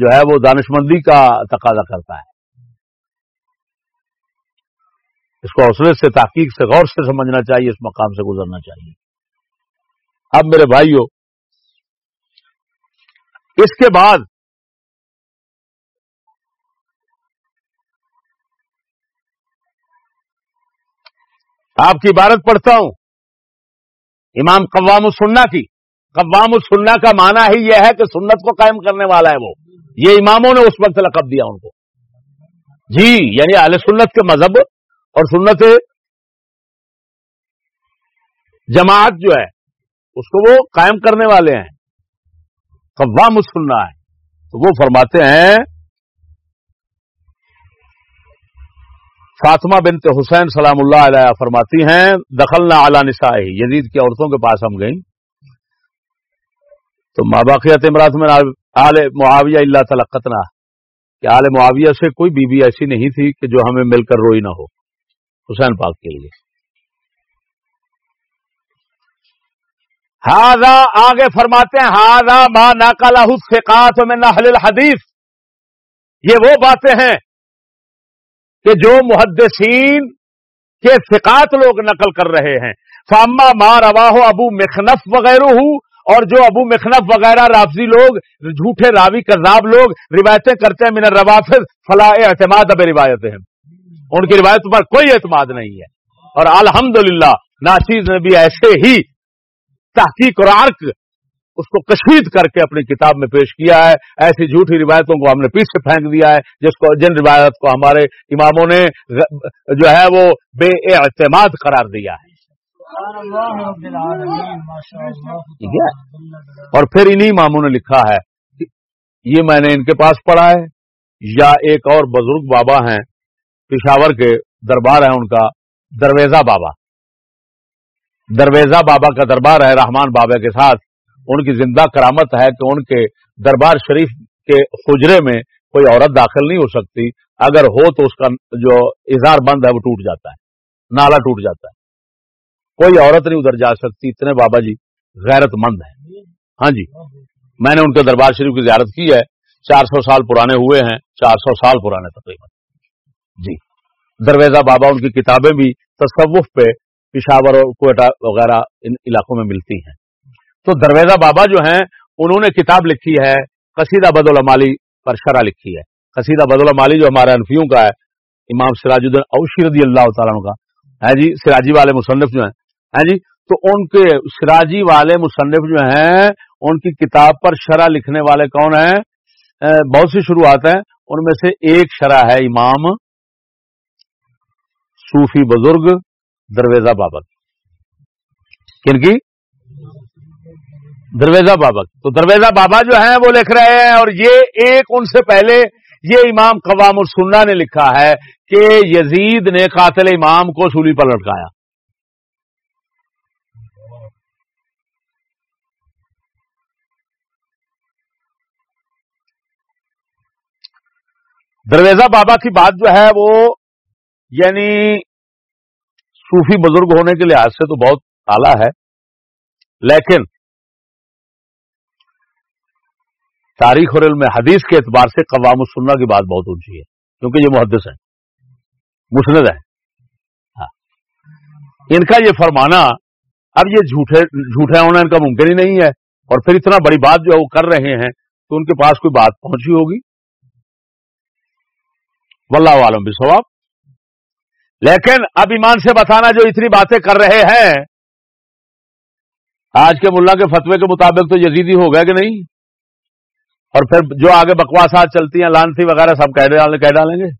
جو ہے وہ دانشمندی کا تقاضا کرتا ہے۔ اس کو حوصلے سے، تحقیق سے، غور سے سمجھنا چاہیے، اس مقام سے گزرنا چاہیے۔ اب میرے بھائیوں اس کے بعد آپ کی عبارت پڑھتا ہوں۔ امام قوام السنہ کی۔ قوام السنہ کا معنی ہی یہ ہے کہ سنت کو قائم کرنے والا ہے وہ۔ یہ اماموں نے اس وقت لقب دیا ان کو۔ جی یعنی اہل سنت کے مذہب اور سنت جماعت جو ہے، اس کو وہ قائم کرنے والے ہیں۔ قوام السنہ ہے۔ تو وہ فرماتے ہیں فاطمہ بنت حسین سلام اللہ علیہ فرماتی ہیں دخل نہ اعلی نسائی، یزید کی عورتوں کے پاس ہم گئیں۔ تو ماں باقیت امراض میں آل معاویہ اللہ تلقتنا۔ کہ آل معاویہ سے کوئی بیوی بی ایسی نہیں تھی کہ جو ہمیں مل کر روئی نہ ہو، حسین پاک کے لیے۔ ہاضا آگے فرماتے ہیں ہاضا ماں ناکالہ سکاط میں نحل الحدیث۔ یہ وہ باتیں ہیں کہ جو محدثین کے فقات لوگ نقل کر رہے ہیں۔ فاما ماں روا ہو ابو مخنف وغیرہ ہوں اور جو ابو مخنف وغیرہ رافضی لوگ، جھوٹے راوی کرزاب لوگ روایتیں کرتے ہیں، من روافظ فلاح اعتماد اب روایتیں ہیں ان کی روایت پر کوئی اعتماد نہیں ہے۔ اور الحمدللہ للہ نے بھی ایسے ہی تحقیق اور عرق اس کو کشید کر کے اپنی کتاب میں پیش کیا ہے۔ ایسی جھوٹی روایتوں کو ہم نے پیچھے پھینک دیا ہے جس کو جن روایت کو ہمارے اماموں نے جو ہے وہ بے اعتماد قرار دیا ہے۔ ٹھیک ہے؟ اور پھر انہی اماموں نے لکھا ہے یہ میں نے ان کے پاس پڑھا ہے یا ایک اور بزرگ بابا ہیں پشاور کے دربار ہے ان کا درویزہ بابا۔ درویزہ بابا کا دربار ہے رحمان بابا کے ساتھ۔ ان کی زندہ کرامت ہے کہ ان کے دربار شریف کے خجرے میں کوئی عورت داخل نہیں ہو سکتی۔ اگر ہو تو اس کا جو اظہار بند ہے وہ ٹوٹ جاتا ہے، نالا ٹوٹ جاتا ہے۔ کوئی عورت نہیں ادھر جا سکتی، اتنے بابا جی غیرت مند ہے ہاں جی میں نے ان کے دربار شریف کی زیارت کی ہے۔ چار سو سال پرانے ہوئے ہیں، چار سو سال پرانے تقریباً۔ جی درویزہ بابا ان کی کتابیں بھی تصوف پہ پشاور اور کوئٹہ وغیرہ ان علاقوں میں ملتی ہیں۔ تو درویزہ بابا جو ہیں، انہوں نے کتاب لکھی ہے، قصیدہ بد المالی پر شرح لکھی ہے۔ قصیدہ بد المالی جو ہمارے انفیوں کا ہے، امام سراج الدین اوشی رضی اللہ تعالیٰ کا۔ ہے جی سراجی والے مصنف جو ہیں۔ ہے جی تو ان کے سراجی والے مصنف جو ہیں، ان کی کتاب پر شرح لکھنے والے کون ہیں؟ بہت سی شروعات ہیں۔ ان میں سے ایک شرح ہے امام صوفی بزرگ درویزہ بابک کن کی؟ درویزہ بابک تو درویزہ بابا جو ہیں وہ لکھ رہے ہیں اور یہ ایک ان سے پہلے یہ امام قوام السنہ نے لکھا ہے کہ یزید نے قاتل امام کو سولی پر لٹکایا۔ درویزہ بابا کی بات جو ہے وہ یعنی صوفی بزرگ ہونے کے لحاظ سے تو بہت اعلی ہے، لیکن تاریخ اور علم حدیث کے اعتبار سے قوام السنہ کی بات بہت اونچی ہے، کیونکہ یہ محدث ہے مسند ہے ہاں۔ ان کا یہ فرمانا، اب یہ جھوٹے جھوٹے ہونا ان کا ممکن ہی نہیں ہے، اور پھر اتنا بڑی بات جو وہ کر رہے ہیں، تو ان کے پاس کوئی بات پہنچی ہوگی؟ واللہ عالم بھی ثواب لیکن اب ایمان سے بتانا جو اتنی باتیں کر رہے ہیں، آج کے ملا کے فتوے کے مطابق تو یزیدی ہو گیا کہ نہیں؟ اور پھر جو آگے بکواسات چلتی ہیں، لانسی وغیرہ سب کہہ ڈالیں کہہ ڈالیں گے؟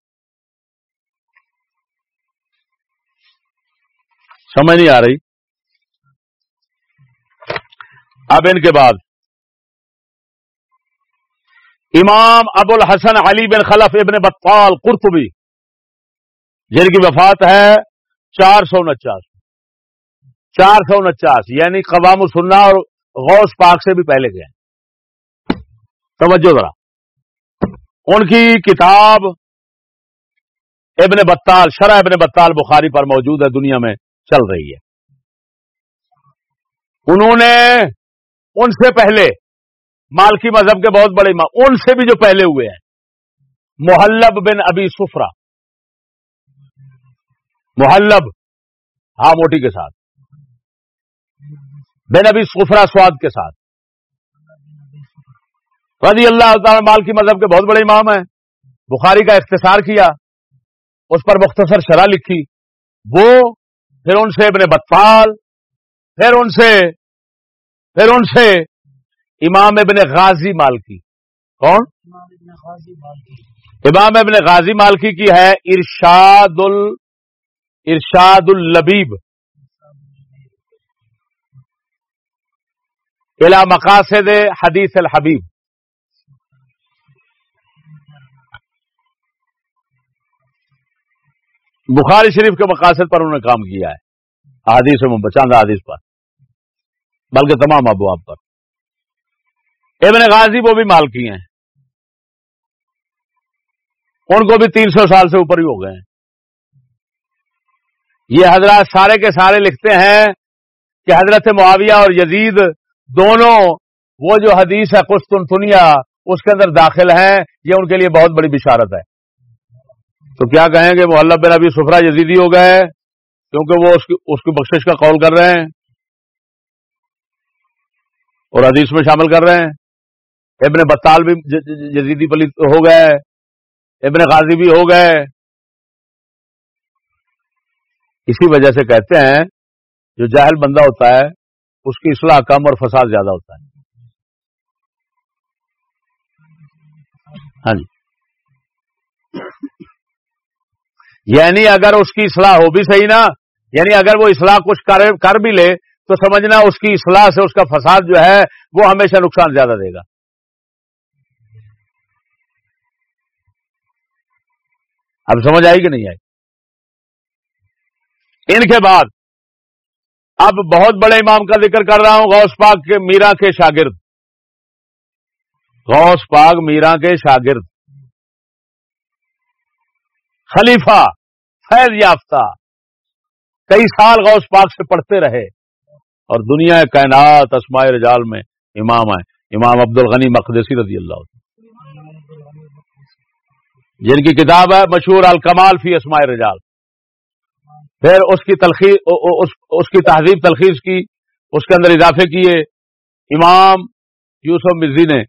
سمجھ نہیں آ رہی۔ اب ان کے بعد۔ امام ابو الحسن علی بن خلف ابن بطال قرطبی، جن کی وفات ہے چار سو انچاس۔ چار سو انچاس یعنی قوام سننا اور غوث پاک سے بھی پہلے گئے۔ توجہ ذرا۔ ان کی کتاب ابن بطال، شرح ابن بطال بخاری پر موجود ہے، دنیا میں چل رہی ہے۔ انہوں نے ان سے پہلے، مالکی مذہب کے بہت بڑے ان سے بھی جو پہلے ہوئے ہیں، محلب بن ابی سفرا محلب ہاں موٹی کے ساتھ۔ بن ابی سفرا سواد کے ساتھ۔ رضی اللہ تعالی مال کی مذہب کے بہت بڑے امام ہیں۔ بخاری کا اختصار کیا، اس پر مختصر شرح لکھی۔ وہ پھر ان سے ابن بطفال پھر ان سے، پھر ان سے امام ابن غازی مالکی کون؟ امام ابن غازی مالکی کی ہے ارشاد ال ارشاد البیب الا مقاصد حدیث الحبیب۔ بخاری شریف کے مقاصد پر انہوں نے کام کیا ہے۔ حادیث چاند حادیث پر۔ بلکہ تمام ابواب پر۔ ابن غازی وہ بھی مالکی ہیں۔ ان کو بھی تین سو سال سے اوپر ہی ہو گئے ہیں۔ یہ حضرات سارے کے سارے لکھتے ہیں کہ حضرت معاویہ اور یزید دونوں وہ جو حدیث ہے قسطنطنیہ، اس کے اندر داخل ہیں۔ یہ ان کے لیے بہت بڑی بشارت ہے۔ تو کیا کہیں گے محلب بن ابھی سفرا یزیدی ہو گئے کیونکہ وہ اس کی اس کی بخشش کا قول کر رہے ہیں اور حدیث میں شامل کر رہے ہیں۔ ابن بطال بھی جزیدی پلی ہو گئے، ابن غازی بھی ہو گئے۔ اسی وجہ سے کہتے ہیں، جو جاہل بندہ ہوتا ہے، اس کی اصلاح کم اور فساد زیادہ ہوتا ہے۔ ہاں جی۔ یعنی اگر اس کی اصلاح ہو بھی صحیح نا یعنی اگر وہ اصلاح کچھ کر بھی لے، تو سمجھنا اس کی اصلاح سے اس کا فساد جو ہے، وہ ہمیشہ نقصان زیادہ دے گا۔ اب سمجھ آئی کہ نہیں آئی؟ ان کے بعد، اب بہت بڑے امام کا ذکر کر رہا ہوں، غوث پاک کے میرا کے شاگرد۔ غوث پاک میرا کے شاگرد۔ خلیفہ، فیض یافتہ، کئی سال غوث پاک سے پڑھتے رہے اور دنیا کائنات اسماء رجال میں امام ہیں امام عبد الغنی مقدسی رضی اللہ جن کی کتاب ہے مشہور الکمال فی اسماء رجال۔ پھر اس کی تلخیص اس کی تہذیب تلخیص کی، اس کے اندر اضافے کیے۔ امام یوسف مزی نے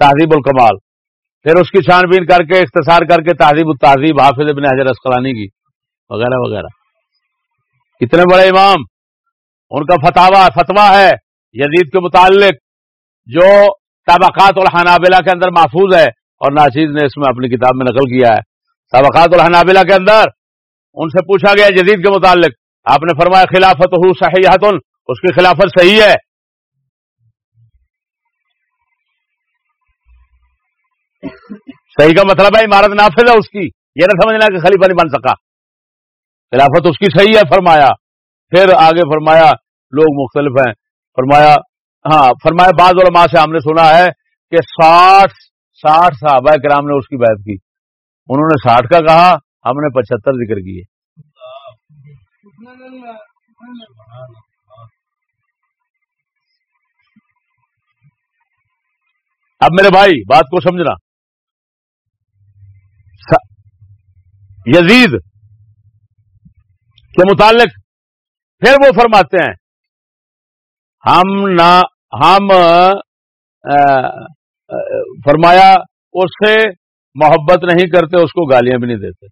تہذیب الکمال۔ پھر اس کی چھان بین کر کے، اختصار کر کے تہذیب التہذیب حافظ ابن حضر اسقلانی کی، وغیرہ وغیرہ۔ کتنے بڑے امام، ان کا فتوا فتوا ہے یزید کے متعلق، جو طبقات الحنابلہ کے اندر محفوظ ہے اور ناشید نے اس میں اپنی کتاب میں نقل کیا ہے۔ طبقات الحنابلہ کے اندر ان سے پوچھا گیا جدید کے متعلق، آپ نے فرمایا خلافت ہو صحیح اس کی خلافت صحیح ہے۔ صحیح کا مطلب ہے عمارت نافذ ہے اس کی، یہ نہ سمجھنا کہ خلیفہ نہیں بن سکا۔ خلافت اس کی صحیح ہے، فرمایا۔ پھر آگے فرمایا، لوگ مختلف ہیں۔ فرمایا ہاں فرمایا، بعض علماء سے ہم نے سنا ہے کہ ساٹھ ساٹھ صحابہ کرام نے اس کی بات کی۔ انہوں نے ساٹھ کا کہا، ہم نے پچہتر ذکر کیے اب میرے بھائی، بات کو سمجھنا۔ یزید کے متعلق پھر وہ فرماتے ہیں، ہم نہ ہم فرمایا، اس سے محبت نہیں کرتے، اس کو گالیاں بھی نہیں دیتے۔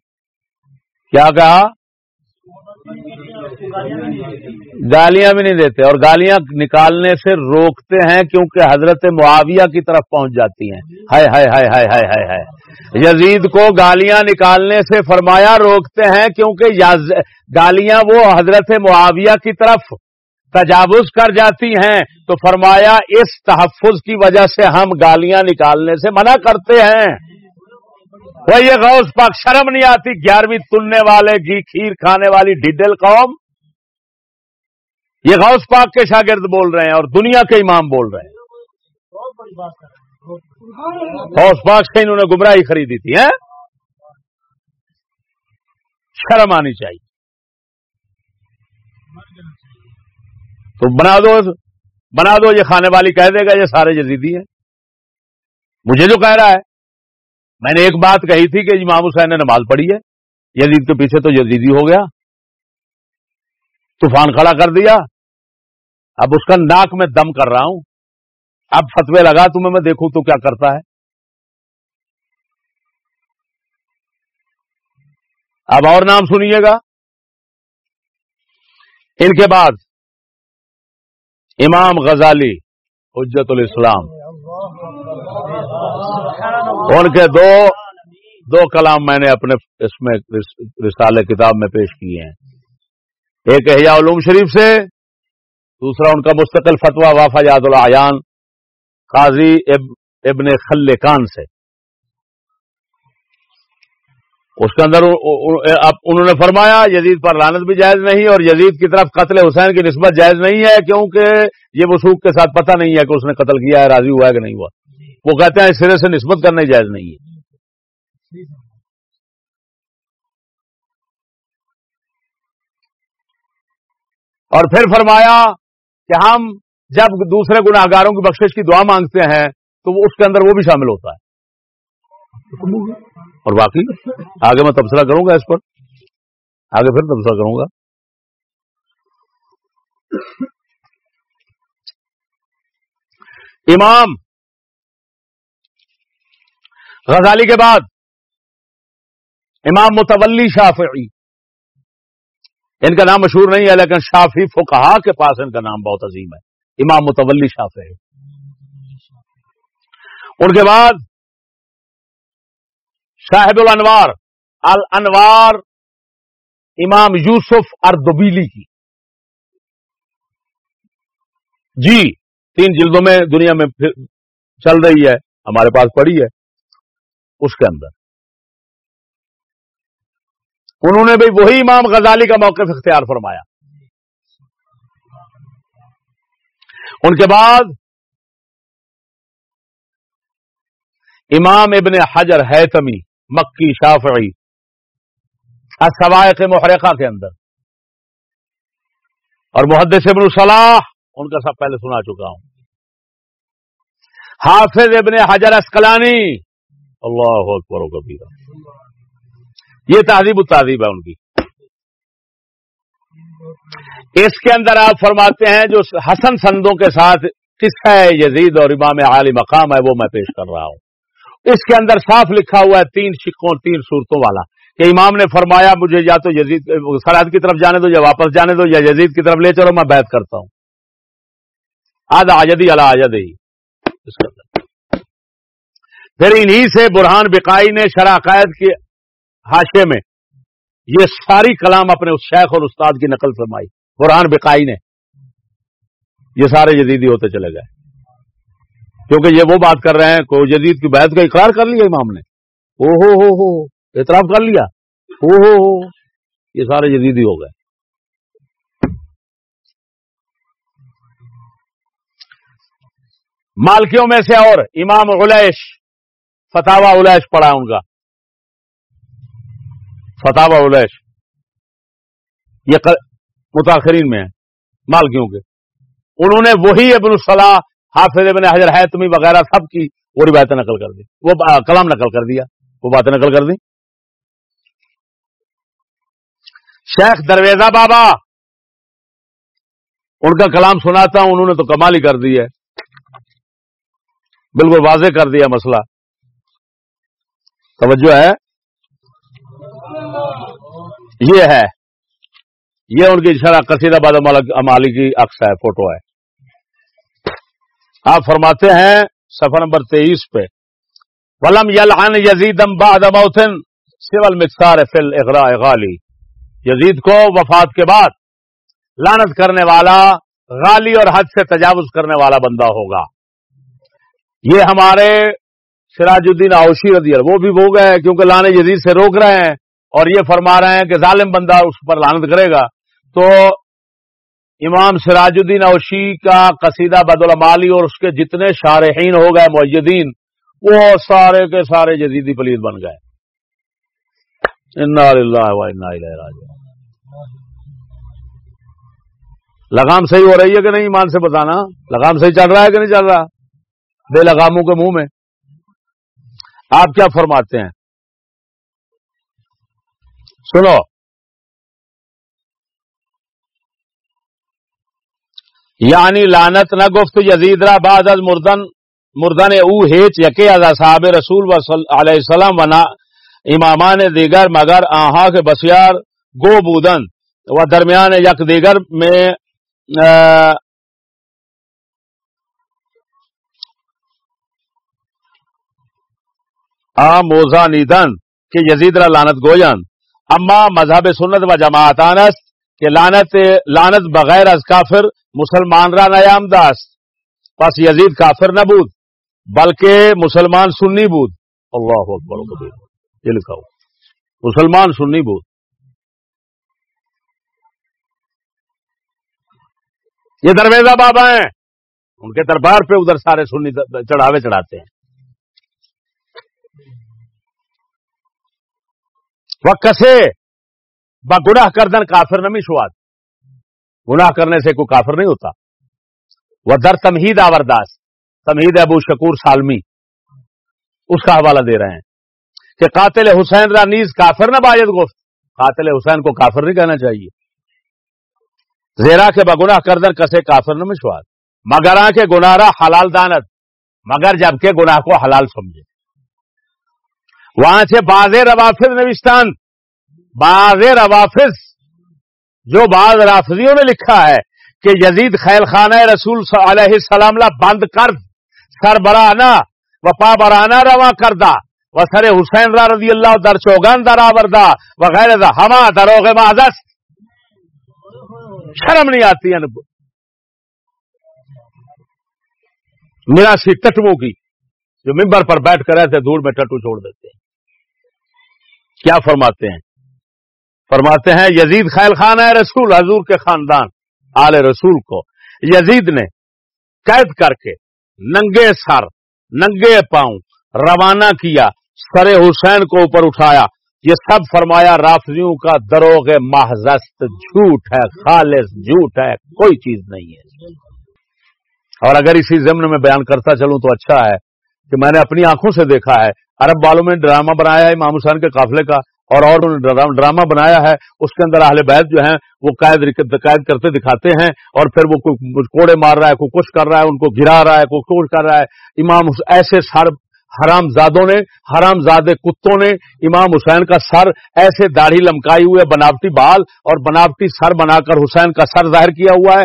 کیا کہا؟ گالیاں بھی نہیں دیتے۔ اور گالیاں نکالنے سے روکتے ہیں کیونکہ حضرت معاویہ کی طرف پہنچ جاتی ہیں۔ ہائے ہائے ہائے ہائے ہائے ہائے ہائے۔ یزید کو گالیاں نکالنے سے فرمایا روکتے ہیں کیونکہ گالیاں وہ حضرت معاویہ کی طرف تجاوز کر جاتی ہیں۔ تو فرمایا اس تحفظ کی وجہ سے ہم گالیاں نکالنے سے منع کرتے ہیں۔ وہ یہ غوث پاک شرم نہیں آتی، گیارہویں تلنے والے گھی کھیر کھانے والی ڈیڈل قوم۔ یہ غوث پاک کے شاگرد بول رہے ہیں اور دنیا کے امام بول رہے ہیں۔ غوث پاک سے انہوں نے گمراہی خریدی تھی ہیں شرم آنی چاہیے۔ تو بنا دو بنا دو، یہ کھانے والی کہہ دے گا، یہ سارے جزیدی ہیں۔ مجھے جو کہہ رہا ہے، میں نے ایک بات کہی تھی کہ امام حسین نے نماز پڑھی ہے، یزید کے پیچھے تو یزیدی ہو گیا۔ طوفان کھڑا کر دیا۔ اب اس کا ناک میں دم کر رہا ہوں۔ اب فتوے لگا تمہیں میں دیکھوں تو کیا کرتا ہے۔ اب اور نام سنیے گا۔ ان کے بعد امام غزالی حجت الاسلام۔ ان کے دو دو کلام میں نے اپنے اس میں رسال کتاب میں پیش کیے ہیں۔ ایک احیاء علوم شریف سے، دوسرا ان کا مستقل فتویٰ وافا یاد العیان۔ قاضی ابن خلقان سے۔ اس کے اندر انہوں نے فرمایا، یزید پر لانت بھی جائز نہیں اور یزید کی طرف قتل حسین کی نسبت جائز نہیں ہے کیونکہ یہ وسوخ کے ساتھ پتہ نہیں ہے کہ اس نے قتل کیا ہے، راضی ہوا ہے کہ نہیں ہوا۔ وہ کہتے ہیں اس سرے سے نسبت کرنا جائز نہیں ہے۔ اور پھر فرمایا کہ ہم جب دوسرے گناہ گاروں کی بخشش کی دعا مانگتے ہیں، تو اس کے اندر وہ بھی شامل ہوتا ہے۔ اور باقی؟ آگے میں تبصرہ کروں گا اس پر۔ آگے پھر تبصرہ کروں گا۔ امام غزالی کے بعد امام متولی شافعی، ان کا نام مشہور نہیں ہے، لیکن شافی فقہا کے پاس ان کا نام بہت عظیم ہے۔ امام متولی شافعی۔ ان کے بعد شاہد الانوار الانوار امام یوسف اردبیلی کی۔ جی تین جلدوں میں دنیا میں چل رہی ہے، ہمارے پاس پڑی ہے۔ اس کے اندر۔ انہوں نے بھی وہی امام غزالی کا موقف اختیار فرمایا۔ ان کے بعد امام ابن حجر حیتمی مکی، شافعی سوائے محرقہ کے اندر۔ اور محدث ابن صلاح، ان کا سب پہلے سنا چکا ہوں۔ حافظ ابن حجر اسکلانی اللہ اکبر و کبیرہ۔ یہ تہذیب و تہذیب ہے ان کی۔ اس کے اندر آپ فرماتے ہیں جو حسن سندوں کے ساتھ قصہ ہے یزید اور امام عالی مقام ہے وہ میں پیش کر رہا ہوں۔ اس کے اندر صاف لکھا ہوا ہے تین شکوں، تین صورتوں والا کہ امام نے فرمایا، مجھے یا تو یزید، سرحد کی طرف جانے دو یا واپس جانے دو یا یزید کی طرف لے چلو، میں بیت کرتا ہوں۔ آج آجدی اللہ آجد ہی اس کے اندر۔ پھر انہی سے برہان بکائی نے شرح قائد کے حاشے میں یہ ساری کلام اپنے اس شیخ اور استاد کی نقل فرمائی۔ قرآن بکائی نے یہ سارے جدیدی ہوتے چلے گئے۔ کیونکہ یہ وہ بات کر رہے ہیں کو جدید کی بیعت کا اقرار کر لیا امام نے۔ او ہو ہو ہو، اعتراف کر لیا۔ او ہو ہو، یہ سارے جدیدی ہو گئے۔ مالکیوں میں سے اور امام علیش فتح الیش پڑھا ان کا فتح الیش یہ متاثرین میں ہے مالکیوں کے۔ انہوں نے وہی ابن الصلاح، حافظ ابن حضر ہے تمہیں وغیرہ سب کی وہ روایتیں نقل کر دی۔ وہ کلام نقل کر دیا۔ وہ باتیں نقل کر دی شیخ درویزہ بابا، ان کا کلام سناتا ہوں، انہوں نے تو کمال ہی کر دی ہے۔ بالکل واضح کر دیا مسئلہ۔ توجہ ہے۔ یہ ہے۔ یہ ان کی شرح کثیر آباد امالی کی عکس ہے فوٹو ہے۔ آپ فرماتے ہیں سفر نمبر تیئیس پہ، ولم یل ان یزیدم بادموتن سول مکسار فل اغرا غالی یزید کو وفات کے بعد لانت کرنے والا، غالی اور حد سے تجاوز کرنے والا بندہ ہوگا۔ یہ ہمارے سراج الدین اوشی رضی اللہ وہ بھی وہ گئے کیونکہ لانے جدید سے روک رہے ہیں اور یہ فرما رہے ہیں کہ ظالم بندہ اس پر لانت کرے گا۔ تو امام سراج الدین اوشی کا قصیدہ بد المالی اور اس کے جتنے شارحین ہو گئے معجدین وہ سارے کے سارے جدیدی پلید بن گئے۔ لگام صحیح ہو رہی ہے کہ نہیں؟ ایمان سے بتانا۔ لگام صحیح چل رہا ہے کہ نہیں چل رہا؟ بے لگاموں کے منہ میں۔ آپ کیا فرماتے ہیں؟ سنو۔ یعنی لانت نہ گفت یزید را بعد از مردن مردن او ہیچ یقے از صحاب رسول و علیہ السلام و امامان دیگر، مگر آہا کے بسیار گو بودن و درمیان یک دیگر میں موزا نیدن کہ یزید را لانت گوین اما مذہب سنت و جماعتان است کہ لانت لانت بغیر از کافر مسلمان را نیام داست پس یزید کافر نہ بود بلکہ مسلمان سنی بود۔ اللہ اکبر یہ لکھا ہو مسلمان سنی بود۔ یہ درویزہ بابا ہیں۔ ان کے دربار پہ ادھر سارے سنی چڑھاوے چڑھاتے ہیں۔ وہ کسے ب گناہ کردن کافر نمی شواد گناہ کرنے سے کوئی کافر نہیں ہوتا۔ وہ در تمہید آورداس تمہید ابو شکور سالمی۔ اس کا حوالہ دے رہے ہیں کہ قاتل حسین را نیز کافر نہ باجد گفت۔ قاتل حسین کو کافر نہیں کہنا چاہیے۔ زیرا کے بگناہ کردن کسے کافر نہ مشواد مگر کے گنارا حلال دانت مگر جبکہ گناہ کو حلال سمجھے۔ وہاں سے باز روافظ نوستان باز روافظ جو بعض رافضیوں نے لکھا ہے کہ یزید خیل خانہ رسول علیہ السلام لا بند کر، سر برانا و پا برانا روا کردہ، و سر حسین را رضی اللہ در چوگان در آوردا وغیرہ ہما دروغ معذس۔ شرم نہیں آتی ہے میرا سی ٹٹموں کی، جو ممبر پر بیٹھ کر رہتے دھوڑ میں ٹٹو چھوڑ دیتے ہیں۔ کیا فرماتے ہیں؟ فرماتے ہیں، یزید خیل خان ہے رسول، حضور کے خاندان، آل رسول کو۔ یزید نے قید کر کے ننگے سر، ننگے پاؤں روانہ کیا، سر حسین کو اوپر اٹھایا۔ یہ سب فرمایا، رافضیوں کا دروغ محضست جھوٹ ہے، خالص جھوٹ ہے، کوئی چیز نہیں ہے۔ اور اگر اسی ضمن میں بیان کرتا چلوں تو اچھا ہے کہ میں نے اپنی آنکھوں سے دیکھا ہے۔ عرب والوں میں ڈرامہ بنایا ہے امام حسین کے قافلے کا۔ اور اور ڈرامہ بنایا ہے، اس کے اندر اہل بیت جو ہیں، وہ قائد قائد کرتے دکھاتے ہیں اور پھر وہ کوئی کوڑے مار رہا ہے، کوئی کچھ کر رہا ہے، ان کو گرا رہا ہے، کوئی کچھ کر رہا ہے۔ امام ایسے سر حرام زادوں نے حرام زادے کتوں نے امام حسین کا سر ایسے داڑھی لمکائی ہوئے بناوٹی بال اور بناوٹی سر بنا کر حسین کا سر ظاہر کیا ہوا ہے۔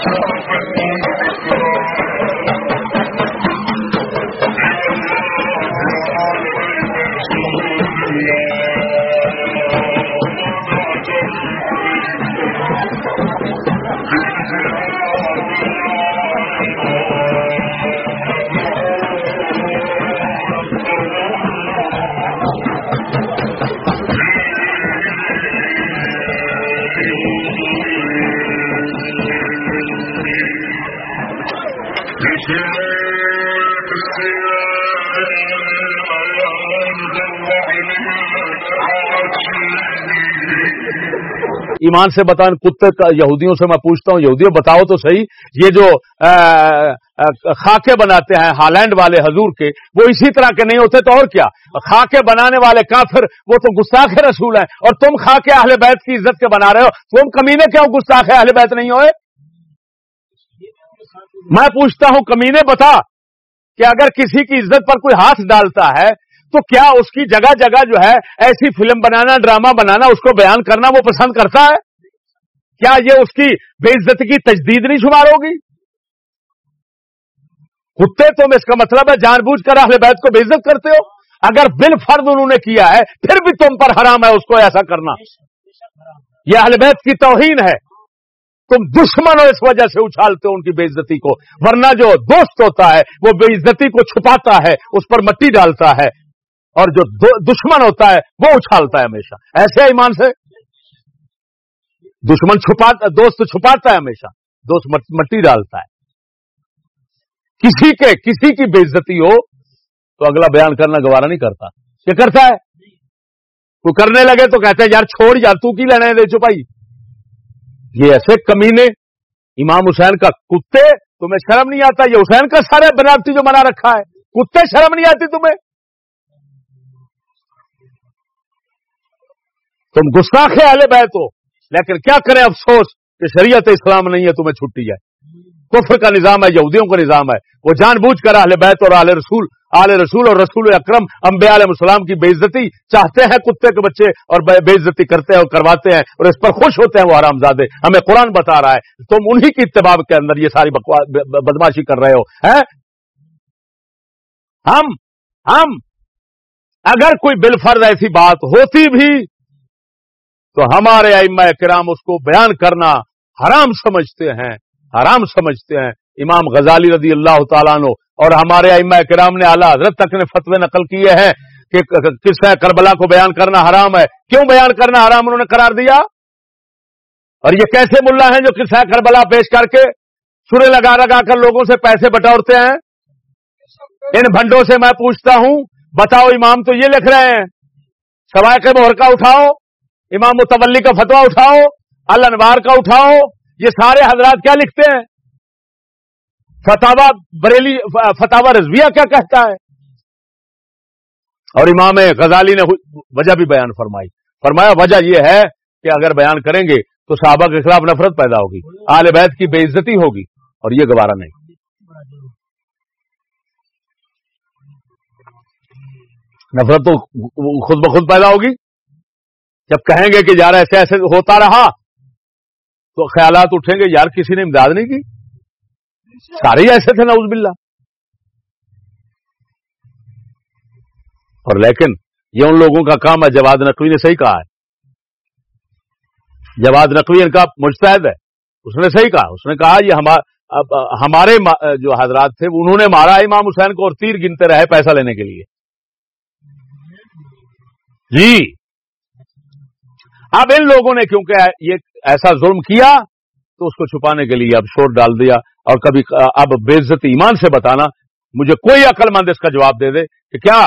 Oh, ایمان سے بتائیں، کتے کا یہودیوں سے میں پوچھتا ہوں، یہودیوں بتاؤ تو صحیح، یہ جو خاکے بناتے ہیں ہالینڈ والے حضور کے، وہ اسی طرح کے نہیں ہوتے تو اور کیا؟ خاکے بنانے والے کافر، وہ تو گستاخ رسول ہیں۔ اور تم خاکے اہل بیت کی عزت کے بنا رہے ہو۔ تم کمینے کیوں گستاخ اہل بیت نہیں ہوئے؟ میں پوچھتا ہوں، کمینے بتا کہ اگر کسی کی عزت پر کوئی ہاتھ ڈالتا ہے تو کیا اس کی جگہ جگہ جو ہے ایسی فلم بنانا، ڈرامہ بنانا، اس کو بیان کرنا وہ پسند کرتا ہے؟ کیا یہ اس کی بے عزتی کی تجدید نہیں شمار ہوگی؟ کتے، تم اس کا مطلب ہے جان بوجھ کر اہل بیت کو بے عزت کرتے ہو؟ اگر بل فرد انہوں نے کیا ہے، پھر بھی تم پر حرام ہے اس کو ایسا کرنا۔ یہ اہل بیت کی توہین ہے۔ تم دشمن ہو اس وجہ سے اچھالتے ہو ان کی بے عزتی کو۔ ورنہ جو دوست ہوتا ہے، وہ بے عزتی کو چھپاتا ہے، اس پر مٹی ڈالتا ہے۔ اور جو دشمن ہوتا ہے، وہ اچھالتا ہے ہمیشہ۔ ایسے ایمان سے؟ دشمن چھپاتا دوست چھپاتا ہے ہمیشہ۔ دوست مٹی ڈالتا ہے۔ کسی کے کسی کی بے عزتی ہو تو اگلا بیان کرنا گوارا نہیں کرتا۔ کیا کرتا ہے۔ وہ کرنے لگے تو کہتے ہیں یار چھوڑ یار، تو کی لینے دے چھپائی۔ یہ ایسے کمینے، امام حسین کا کتے، تمہیں شرم نہیں آتا؟ یہ حسین کا سارے بناوٹی جو بنا رکھا ہے۔ کتے شرم نہیں آتی تمہیں؟ تم گستاخ اہل بیت ہو لیکن کیا کریں افسوس کہ شریعت اسلام نہیں ہے تمہیں چھٹی ہے۔ کفر کا نظام ہے، یہودیوں کا نظام ہے۔ وہ جان بوجھ کر اہل بیت اور اہل رسول آل رسول اور رسول اکرم امبیا علیہ السلام کی بے عزتی چاہتے ہیں، کتے کے بچے اور بے عزتی کرتے ہیں اور کرواتے ہیں اور اس پر خوش ہوتے ہیں وہ آرام زادے ہمیں قرآن بتا رہا ہے، تم انہی کی اتباع کے اندر یہ ساری بدماشی کر رہے ہو ہم ہم اگر کوئی بالفرد ایسی بات ہوتی بھی تو ہمارے ائمہ کرام اس کو بیان کرنا حرام سمجھتے ہیں، حرام سمجھتے ہیں۔ امام غزالی رضی اللہ تعالیٰ نو اور ہمارے ائمہ کرام نے اعلیٰ حضرت تک نے فتوے نقل کیے ہیں کہ قصہ کربلا کو بیان کرنا حرام ہے۔ کیوں بیان کرنا حرام؟ انہوں نے قرار دیا۔ اور یہ کیسے ملا ہیں جو قصہ کربلا پیش کر کے سورے لگا لگا کر لوگوں سے پیسے بٹورتے ہیں؟ ان بھنڈوں سے میں پوچھتا ہوں، بتاؤ امام تو یہ لکھ رہے ہیں۔ سوائے کے مہر کا اٹھاؤ۔ امام متولی کا فتوا اٹھاؤ، الانوار کا اٹھاؤ، یہ سارے حضرات کیا لکھتے ہیں؟ فتح بریلی فتح رضویہ کیا کہتا ہے؟ اور امام غزالی نے وجہ بھی بیان فرمائی۔ فرمایا، وجہ یہ ہے کہ اگر بیان کریں گے تو صحابہ کے خلاف نفرت پیدا ہوگی، آل بیت کی بے عزتی ہوگی، اور یہ گوارا نہیں۔ نفرت تو خود بخود پیدا ہوگی؟ جب کہیں گے کہ یار ایسے ایسے ہوتا رہا، تو خیالات اٹھیں گے، یار کسی نے امداد نہیں کی؟ سارے ہی ایسے تھے نوز باللہ۔ اور لیکن یہ ان لوگوں کا کام ہے، جواد نقوی نے صحیح کہا ہے۔ جواد نقوی ان کا مستحد ہے، اس نے صحیح کہا۔ اس نے کہا، یہ ہمارے جو حضرات تھے، انہوں نے مارا امام حسین کو اور تیر گنتے رہے پیسہ لینے کے لیے۔ جی۔ اب ان لوگوں نے کیونکہ یہ ایسا ظلم کیا تو اس کو چھپانے کے لیے اب شور ڈال دیا اور کبھی اب بے عزت ایمان سے بتانا مجھے کوئی عقل مند اس کا جواب دے دے کہ کیا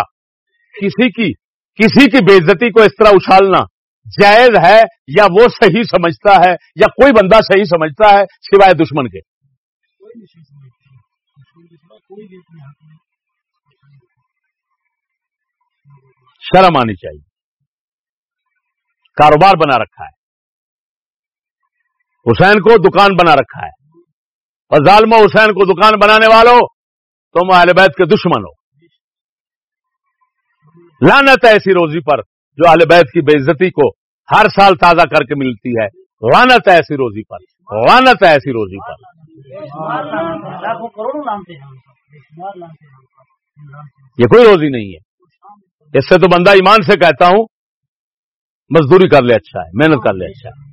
کسی کی کسی کی بےزتی کو اس طرح اچھالنا جائز ہے یا وہ صحیح سمجھتا ہے یا کوئی بندہ صحیح سمجھتا ہے سوائے دشمن کے؟ شرم آنی چاہیے۔ کاروبار بنا رکھا ہے۔ حسین کو دکان بنا رکھا ہے۔ اور ظالم حسین کو دکان بنانے والوں تم اہل بیت کے دشمن ہو۔ لانت ہے ایسی روزی پر جو اہل بیت کی بےزتی کو ہر سال تازہ کر کے ملتی ہے۔ لانت ہے ایسی روزی پر۔ لانت ہے ایسی روزی پر۔ یہ کوئی روزی نہیں ہے۔ اس سے تو بندہ ایمان سے کہتا ہوں مزدوری کر لے اچھا ہے، محنت کر لے اچھا ہے۔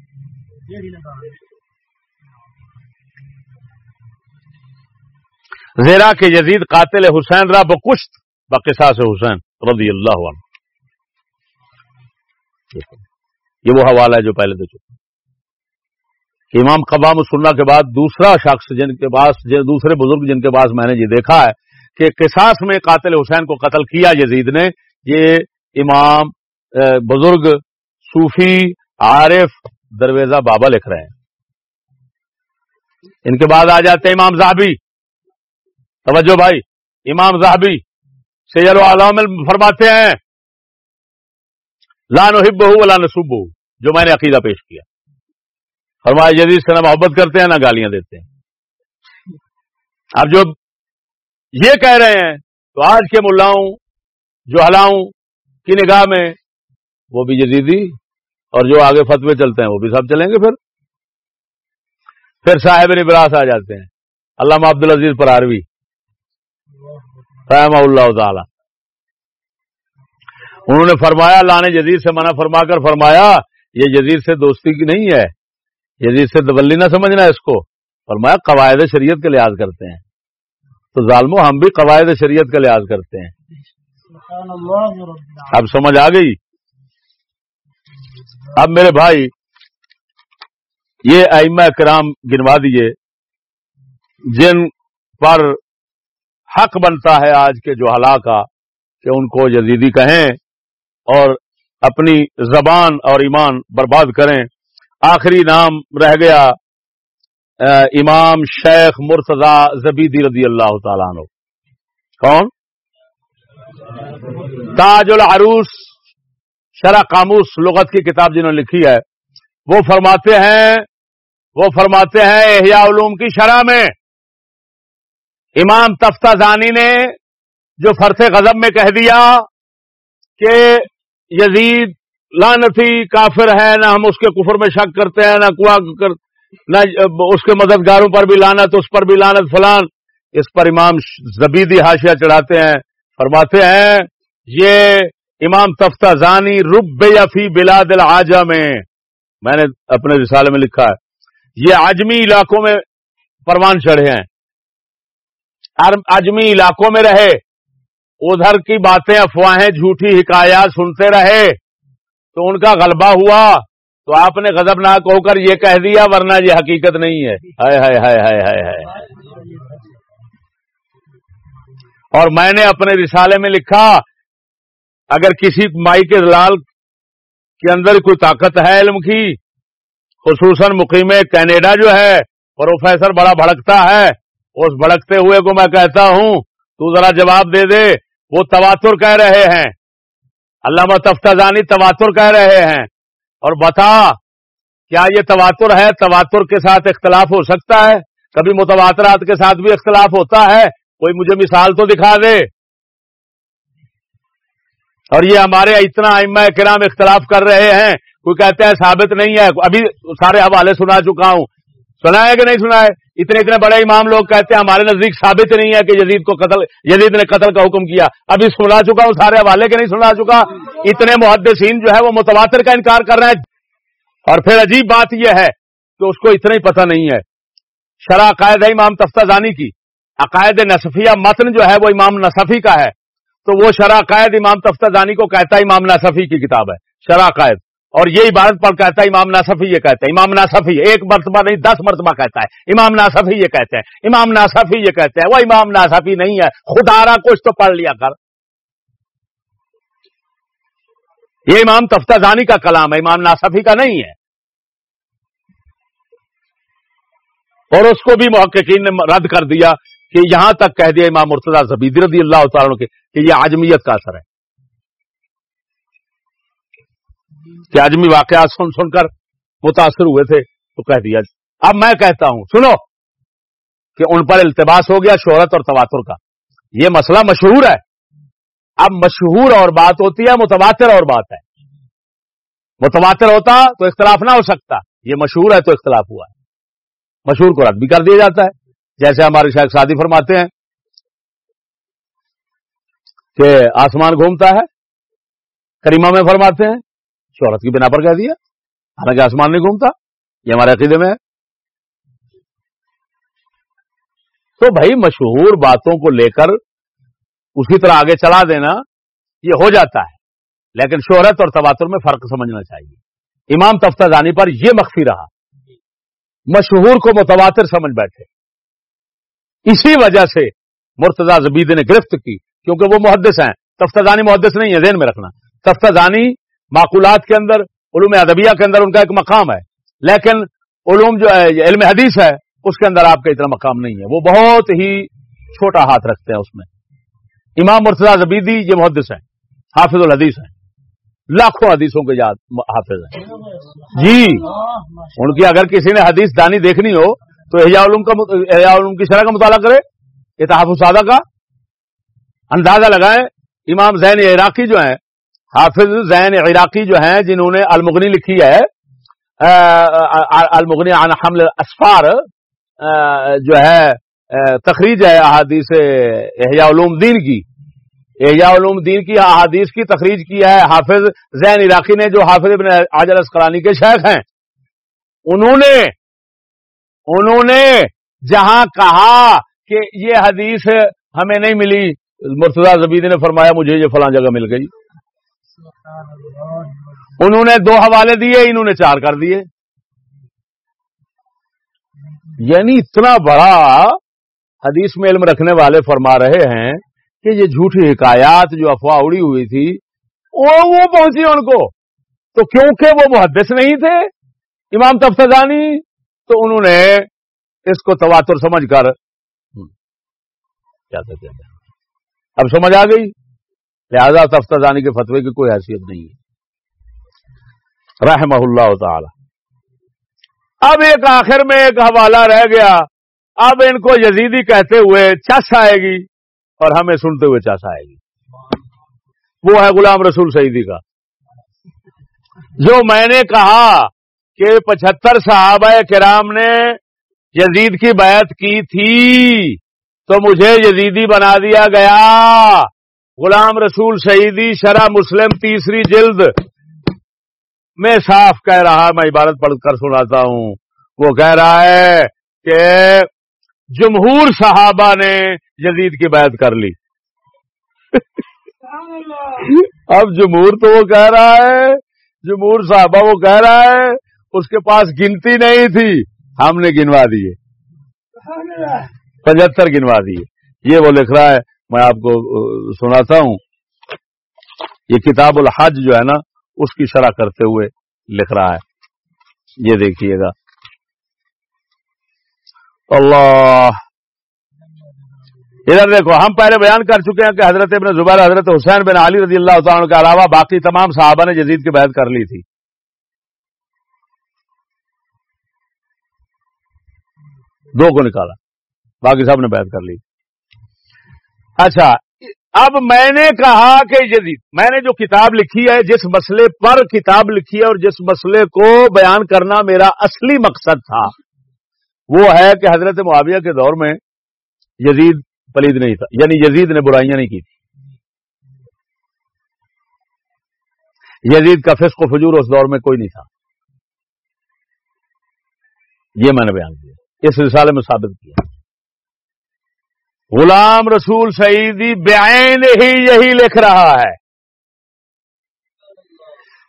زیرا کے یزید قاتل حسین را بکشت بقصا سے حسین رضی اللہ عنہ۔ یہ وہ حوالہ ہے جو پہلے دے چکا۔ کہ امام قبام سننا کے بعد دوسرا شخص جن کے پاس دوسرے بزرگ جن کے پاس میں نے یہ دیکھا ہے کہ قصاص میں قاتل حسین کو قتل کیا یزید نے، یہ امام بزرگ صوفی عارف درویزہ بابا لکھ رہے ہیں۔ ان کے بعد آ جاتے ہیں امام زہبی۔ توجہ بھائی، امام زہبی سید العالم فرماتے ہیں لان و ہب ہو لان سب جو میں نے عقیدہ پیش کیا۔ فرمایا جدید سے نہ محبت کرتے ہیں، نہ گالیاں دیتے ہیں۔ اب جو یہ کہہ رہے ہیں، تو آج کے ملاؤں، جو ہلاؤں کی نگاہ میں وہ بھی جدیدی اور جو آگے فتوے چلتے ہیں وہ بھی سب چلیں گے پھر۔ پھر صاحب نبراس آ جاتے ہیں۔ علامہ عبد العزیز پراروی۔ رحمہ اللہ تعالی۔ انہوں نے فرمایا لانے جدید سے منع فرما کر فرمایا یہ جدید سے دوستی کی نہیں ہے۔ جدید سے دبلی نہ سمجھنا اس کو۔ فرمایا قواعد شریعت کا لحاظ کرتے ہیں۔ تو ظالمو ہم بھی قواعد شریعت کا لحاظ کرتے ہیں۔ اب سمجھ آ گئی؟ اب میرے بھائی، یہ ائمہ کرام گنوا دیے جن پر حق بنتا ہے آج کے جو ہلا کا کہ ان کو جزیدی کہیں اور اپنی زبان اور ایمان برباد کریں۔ آخری نام رہ گیا امام شیخ مرتضی زبیدی رضی اللہ تعالیٰ عنہ۔ کون؟ تاج العروس شرح قاموس لغت کی کتاب جنہوں نے لکھی ہے، وہ فرماتے ہیں، وہ فرماتے ہیں احیاء علوم کی شرح میں۔ امام تفتہ زانی نے جو فرس غضب میں کہہ دیا کہ یزید لانتی کافر ہے، نہ ہم اس کے کفر میں شک کرتے ہیں، نہ کر، نہ اس کے مددگاروں پر بھی لانت اس پر بھی لانت فلان۔ اس پر امام زبیدی حاشیہ چڑھاتے ہیں، فرماتے ہیں، یہ امام تفتہ زانی رب یا فی بلاد العاجہ میں میں نے اپنے رسالے میں لکھا ہے۔ یہ آجمی علاقوں میں پروان چڑھے ہیں۔ اجمی علاقوں میں رہے۔ ادھر کی باتیں افواہیں، جھوٹی حکایات سنتے رہے۔ تو ان کا غلبہ ہوا۔ تو آپ نے غضب ناک ہو کر یہ کہہ دیا، ورنہ یہ حقیقت نہیں ہے۔ ہائے ہائے ہائے ہائے ہائے ہائے۔ اور میں نے اپنے رسالے میں لکھا اگر کسی مائی کے دلال کے اندر کوئی طاقت ہے علم کی، خصوصاً مقیم کینیڈا جو ہے، پروفیسر بڑا بھڑکتا ہے، اس بھڑکتے ہوئے کو میں کہتا ہوں، تو ذرا جواب دے دے، وہ تواتر کہہ رہے ہیں۔ علامہ تفتانی تواتر کہہ رہے ہیں۔ اور بتا، کیا یہ تواتر ہے؟ تواتر کے ساتھ اختلاف ہو سکتا ہے؟ کبھی متواترات کے ساتھ بھی اختلاف ہوتا ہے؟ کوئی مجھے مثال تو دکھا دے۔ اور یہ ہمارے اتنا ائمہ کرام اختلاف کر رہے ہیں، کوئی کہتے ہیں ثابت نہیں ہے، ابھی سارے حوالے سنا چکا ہوں۔ سنا ہے کہ نہیں سنا ہے اتنے اتنے بڑے امام لوگ کہتے ہیں ہمارے نزدیک ثابت نہیں ہے کہ یزید کو قتل، یزید نے قتل کا حکم کیا۔ ابھی سنا چکا ہوں، سارے حوالے کے نہیں سنا چکا۔ اتنے محدثین جو ہے وہ متواتر کا انکار کر رہے ہیں۔ اور پھر عجیب بات یہ ہے کہ اس کو اتنا ہی پتہ نہیں ہے۔ شرح عقائد ہے امام تفتہ زانی کی۔ عقائد نصفیہ متن جو ہے وہ امام نصفی کا ہے۔ تو وہ شرح عقائد امام تفتہ زانی کو کہتا ہے امام نصفی کی کتاب ہے شرح عقائد اور یہ عبارت پر کہتا ہے امام ناصفی یہ کہتے ہیں امام ناصفی ایک مرتبہ نہیں، دس مرتبہ کہتا ہے۔ امام ناصفی یہ کہتے ہیں۔ امام ناصفی یہ کہتے ہیں۔ وہ امام ناصفی نہیں ہے۔ خدا را کچھ تو پڑھ لیا کر۔ یہ امام تفتہ دانی کا کلام ہے، امام ناصفی کا نہیں ہے۔ اور اس کو بھی محققین نے رد کر دیا کہ یہاں تک کہہ دیا امام مرتضی زبید رضی اللہ تعالیٰ کے۔ کہ یہ آجمیت کا اثر ہے۔ کہ آجمی واقعات سن سن کر متاثر ہوئے تھے تو کہہ دیا۔ اب میں کہتا ہوں، سنو، کہ ان پر التباس ہو گیا شہرت اور تواتر کا۔ یہ مسئلہ مشہور ہے۔ اب مشہور اور بات ہوتی ہے، متواتر اور بات ہے۔ متواتر ہوتا تو اختلاف نہ ہو سکتا۔ یہ مشہور ہے تو اختلاف ہوا ہے۔ مشہور کو رد بھی کر دیا جاتا ہے۔ جیسے ہمارے شاید شادی فرماتے ہیں کہ آسمان گھومتا ہے، کریمہ میں فرماتے ہیں، شہرت کی بنا پر کہہ دیا، حالانکہ آسمان نہیں گھومتا، یہ ہمارے عقیدے میں ہے۔ تو بھائی مشہور باتوں کو لے کر اسی طرح آگے چلا دینا یہ ہو جاتا ہے، لیکن شہرت اور تواتر میں فرق سمجھنا چاہیے۔ امام تفتہ دانی پر یہ مخفی رہا۔ مشہور کو متواتر سمجھ بیٹھے۔ اسی وجہ سے مرتضی زبید نے گرفت کی۔ کیونکہ وہ محدث ہیں۔ تفتانی محدث نہیں ہے، ذہن میں رکھنا۔ تفتانی معقولات کے اندر، علوم ادبیہ کے اندر ان کا ایک مقام ہے۔ لیکن علوم جو ہے علم حدیث ہے، اس کے اندر آپ کا اتنا مقام نہیں ہے۔ وہ بہت ہی چھوٹا ہاتھ رکھتے ہیں اس میں۔ امام مرتضی زبیدی یہ محدث ہیں، حافظ الحدیث ہیں۔ لاکھوں حدیثوں کے یاد حافظ ہیں۔ جی ان کی اگر کسی نے حدیث دانی دیکھنی ہو، تو احیاء علوم کا احیاء علوم کی شرح کا مطالعہ کرے یہ تحفظ سادہ کا اندازہ لگائیں، امام زین عراقی جو ہیں، حافظ زین عراقی جو ہیں، جنہوں نے المغنی لکھی ہے المغنی عن حمل اسفار جو ہے تخریج ہے احادیث احیاء علوم دین کی۔ احیاء علوم دین کی احادیث کی تخریج کی ہے حافظ زین عراقی نے، جو حافظ ابن عاجل اسقلانی کے شیخ ہیں۔ انہوں نے انہوں نے جہاں کہا کہ یہ حدیث ہمیں نہیں ملی مرتضی زبید نے فرمایا مجھے یہ فلاں جگہ مل گئی۔ انہوں نے دو حوالے دیے، انہوں نے چار کر دیے۔ یعنی اتنا بڑا حدیث میں علم رکھنے والے فرما رہے ہیں کہ یہ جھوٹی حکایات جو افواہ اڑی ہوئی تھی، وہ پہنچی ان کو۔ تو کیونکہ وہ محدث نہیں تھے، امام تفتانی تو انہوں نے اس کو تواتر سمجھ کر۔ کیا کہتے ہیں اب سمجھ آ گئی؟ لہذا تفتانی کے فتوے کی کوئی حیثیت نہیں ہے۔ رحمہ اللہ تعالی۔ اب ایک آخر میں ایک حوالہ رہ گیا۔ اب ان کو یزیدی کہتے ہوئے چس آئے گی اور ہمیں سنتے ہوئے چاس آئے گی۔ وہ ہے غلام رسول سعیدی کا۔ جو میں نے کہا کہ پچہتر صحابہ کرام نے یزید کی بیعت کی تھی۔ تو مجھے یزیدی بنا دیا گیا۔ غلام رسول شہیدی شرح مسلم تیسری جلد میں صاف کہہ رہا میں عبارت پڑھ کر سناتا ہوں۔ وہ کہہ رہا ہے کہ جمہور صحابہ نے جدید کی بیعت کر لی۔ اب جمہور تو وہ کہہ رہا ہے، جمہور صحابہ وہ کہہ رہا ہے، اس کے پاس گنتی نہیں تھی۔ ہم نے گنوا دیے۔ پچہتر گنوا دیے۔ یہ وہ لکھ رہا ہے، میں آپ کو سناتا ہوں۔ یہ کتاب الحج جو ہے نا، اس کی شرح کرتے ہوئے لکھ رہا ہے۔ یہ دیکھیے گا۔ اللہ۔ ادھر دیکھو، ہم پہلے بیان کر چکے ہیں کہ حضرت ابن زبیر، حضرت حسین بن علی رضی اللہ تعالیٰ کے علاوہ باقی تمام صحابہ نے جدید کی بیعت کر لی تھی۔ دو کو نکالا۔ باقی سب نے بیعت کر لی۔ اچھا اب میں نے کہا کہ جدید میں نے جو کتاب لکھی ہے، جس مسئلے پر کتاب لکھی ہے اور جس مسئلے کو بیان کرنا میرا اصلی مقصد تھا، وہ ہے کہ حضرت معاویہ کے دور میں یزید پلید نہیں تھا یعنی یزید نے برائیاں نہیں کی تھی یزید کا فسق و فجور اس دور میں کوئی نہیں تھا۔ یہ میں نے بیان کیا، اس رسالے میں ثابت کیا۔ غلام رسول سعیدی بیان ہی یہی لکھ رہا ہے۔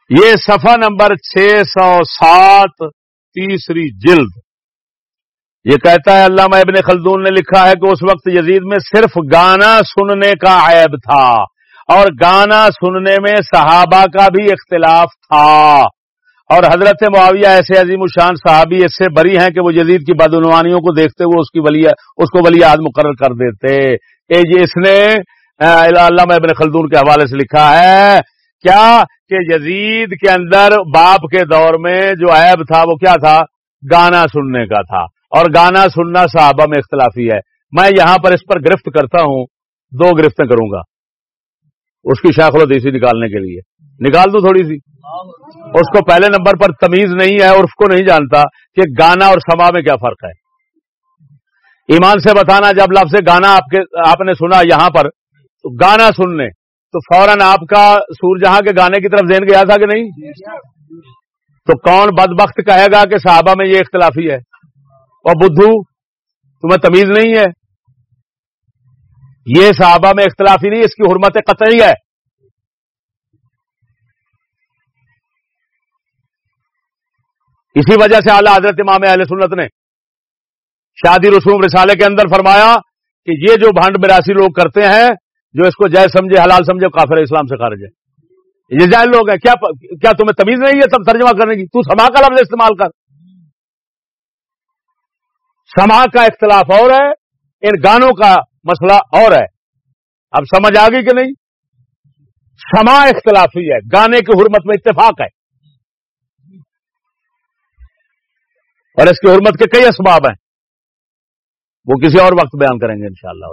یہ صفحہ نمبر چھ سو سات، تیسری جلد۔ یہ کہتا ہے، علامہ ابن خلدون نے لکھا ہے کہ اس وقت یزید میں صرف گانا سننے کا عیب تھا اور گانا سننے میں صحابہ کا بھی اختلاف تھا۔ اور حضرت معاویہ ایسے عظیم الشان صحابی اس سے بری ہیں کہ وہ جدید کی بدعنوانیوں کو دیکھتے ہوئے اس کی ولی اس کو ولی عہد مقرر کر دیتے۔ اے جی، اس نے علامہ ابن خلدون کے حوالے سے لکھا ہے، کیا کہ یزید کے اندر باپ کے دور میں جو عیب تھا، وہ کیا تھا؟ گانا سننے کا تھا۔ اور گانا سننا صحابہ میں اختلافی ہے۔ میں یہاں پر اس پر گرفت کرتا ہوں، دو گرفتیں کروں گا۔ اس کی شاخ دیسی نکالنے کے لیے۔ نکال دوں تھوڑی سی۔ اس کو پہلے نمبر پر تمیز نہیں ہے اور اس کو نہیں جانتا کہ گانا اور سما میں کیا فرق ہے۔ ایمان سے بتانا جب لفظ گانا آپ کے آپ نے سنا یہاں پر تو گانا سننے۔ تو فوراً آپ کا سور جہاں کے گانے کی طرف ذہن گیا تھا کہ نہیں؟ تو کون بد بخت کہے گا کہ صحابہ میں یہ اختلافی ہے؟ اور بدھو تمہیں تمیز نہیں ہے۔ یہ صحابہ میں اختلافی نہیں، اس کی حرمت قطعی ہے۔ اسی وجہ سے اعلیٰ حضرت امام اہل سنت نے شادی رسوم رسالے کے اندر فرمایا کہ یہ جو بھانڈ براسی لوگ کرتے ہیں، جو اس کو جائز سمجھے، حلال سمجھے کافر اسلام سے خارج ہے یہ جائز لوگ ہیں، کیا کیا تمہیں تمیز نہیں ہے تب ترجمہ کرنے کی؟ تو سما کا لفظ استعمال کر۔ سما کا اختلاف اور ہے، ان گانوں کا مسئلہ اور ہے۔ اب سمجھ آ گئی کہ نہیں؟ سما اختلافی ہے۔ گانے کی حرمت میں اتفاق ہے۔ اور اس کی حرمت کے کئی اسباب ہیں۔ وہ کسی اور وقت بیان کریں گے انشاءاللہ۔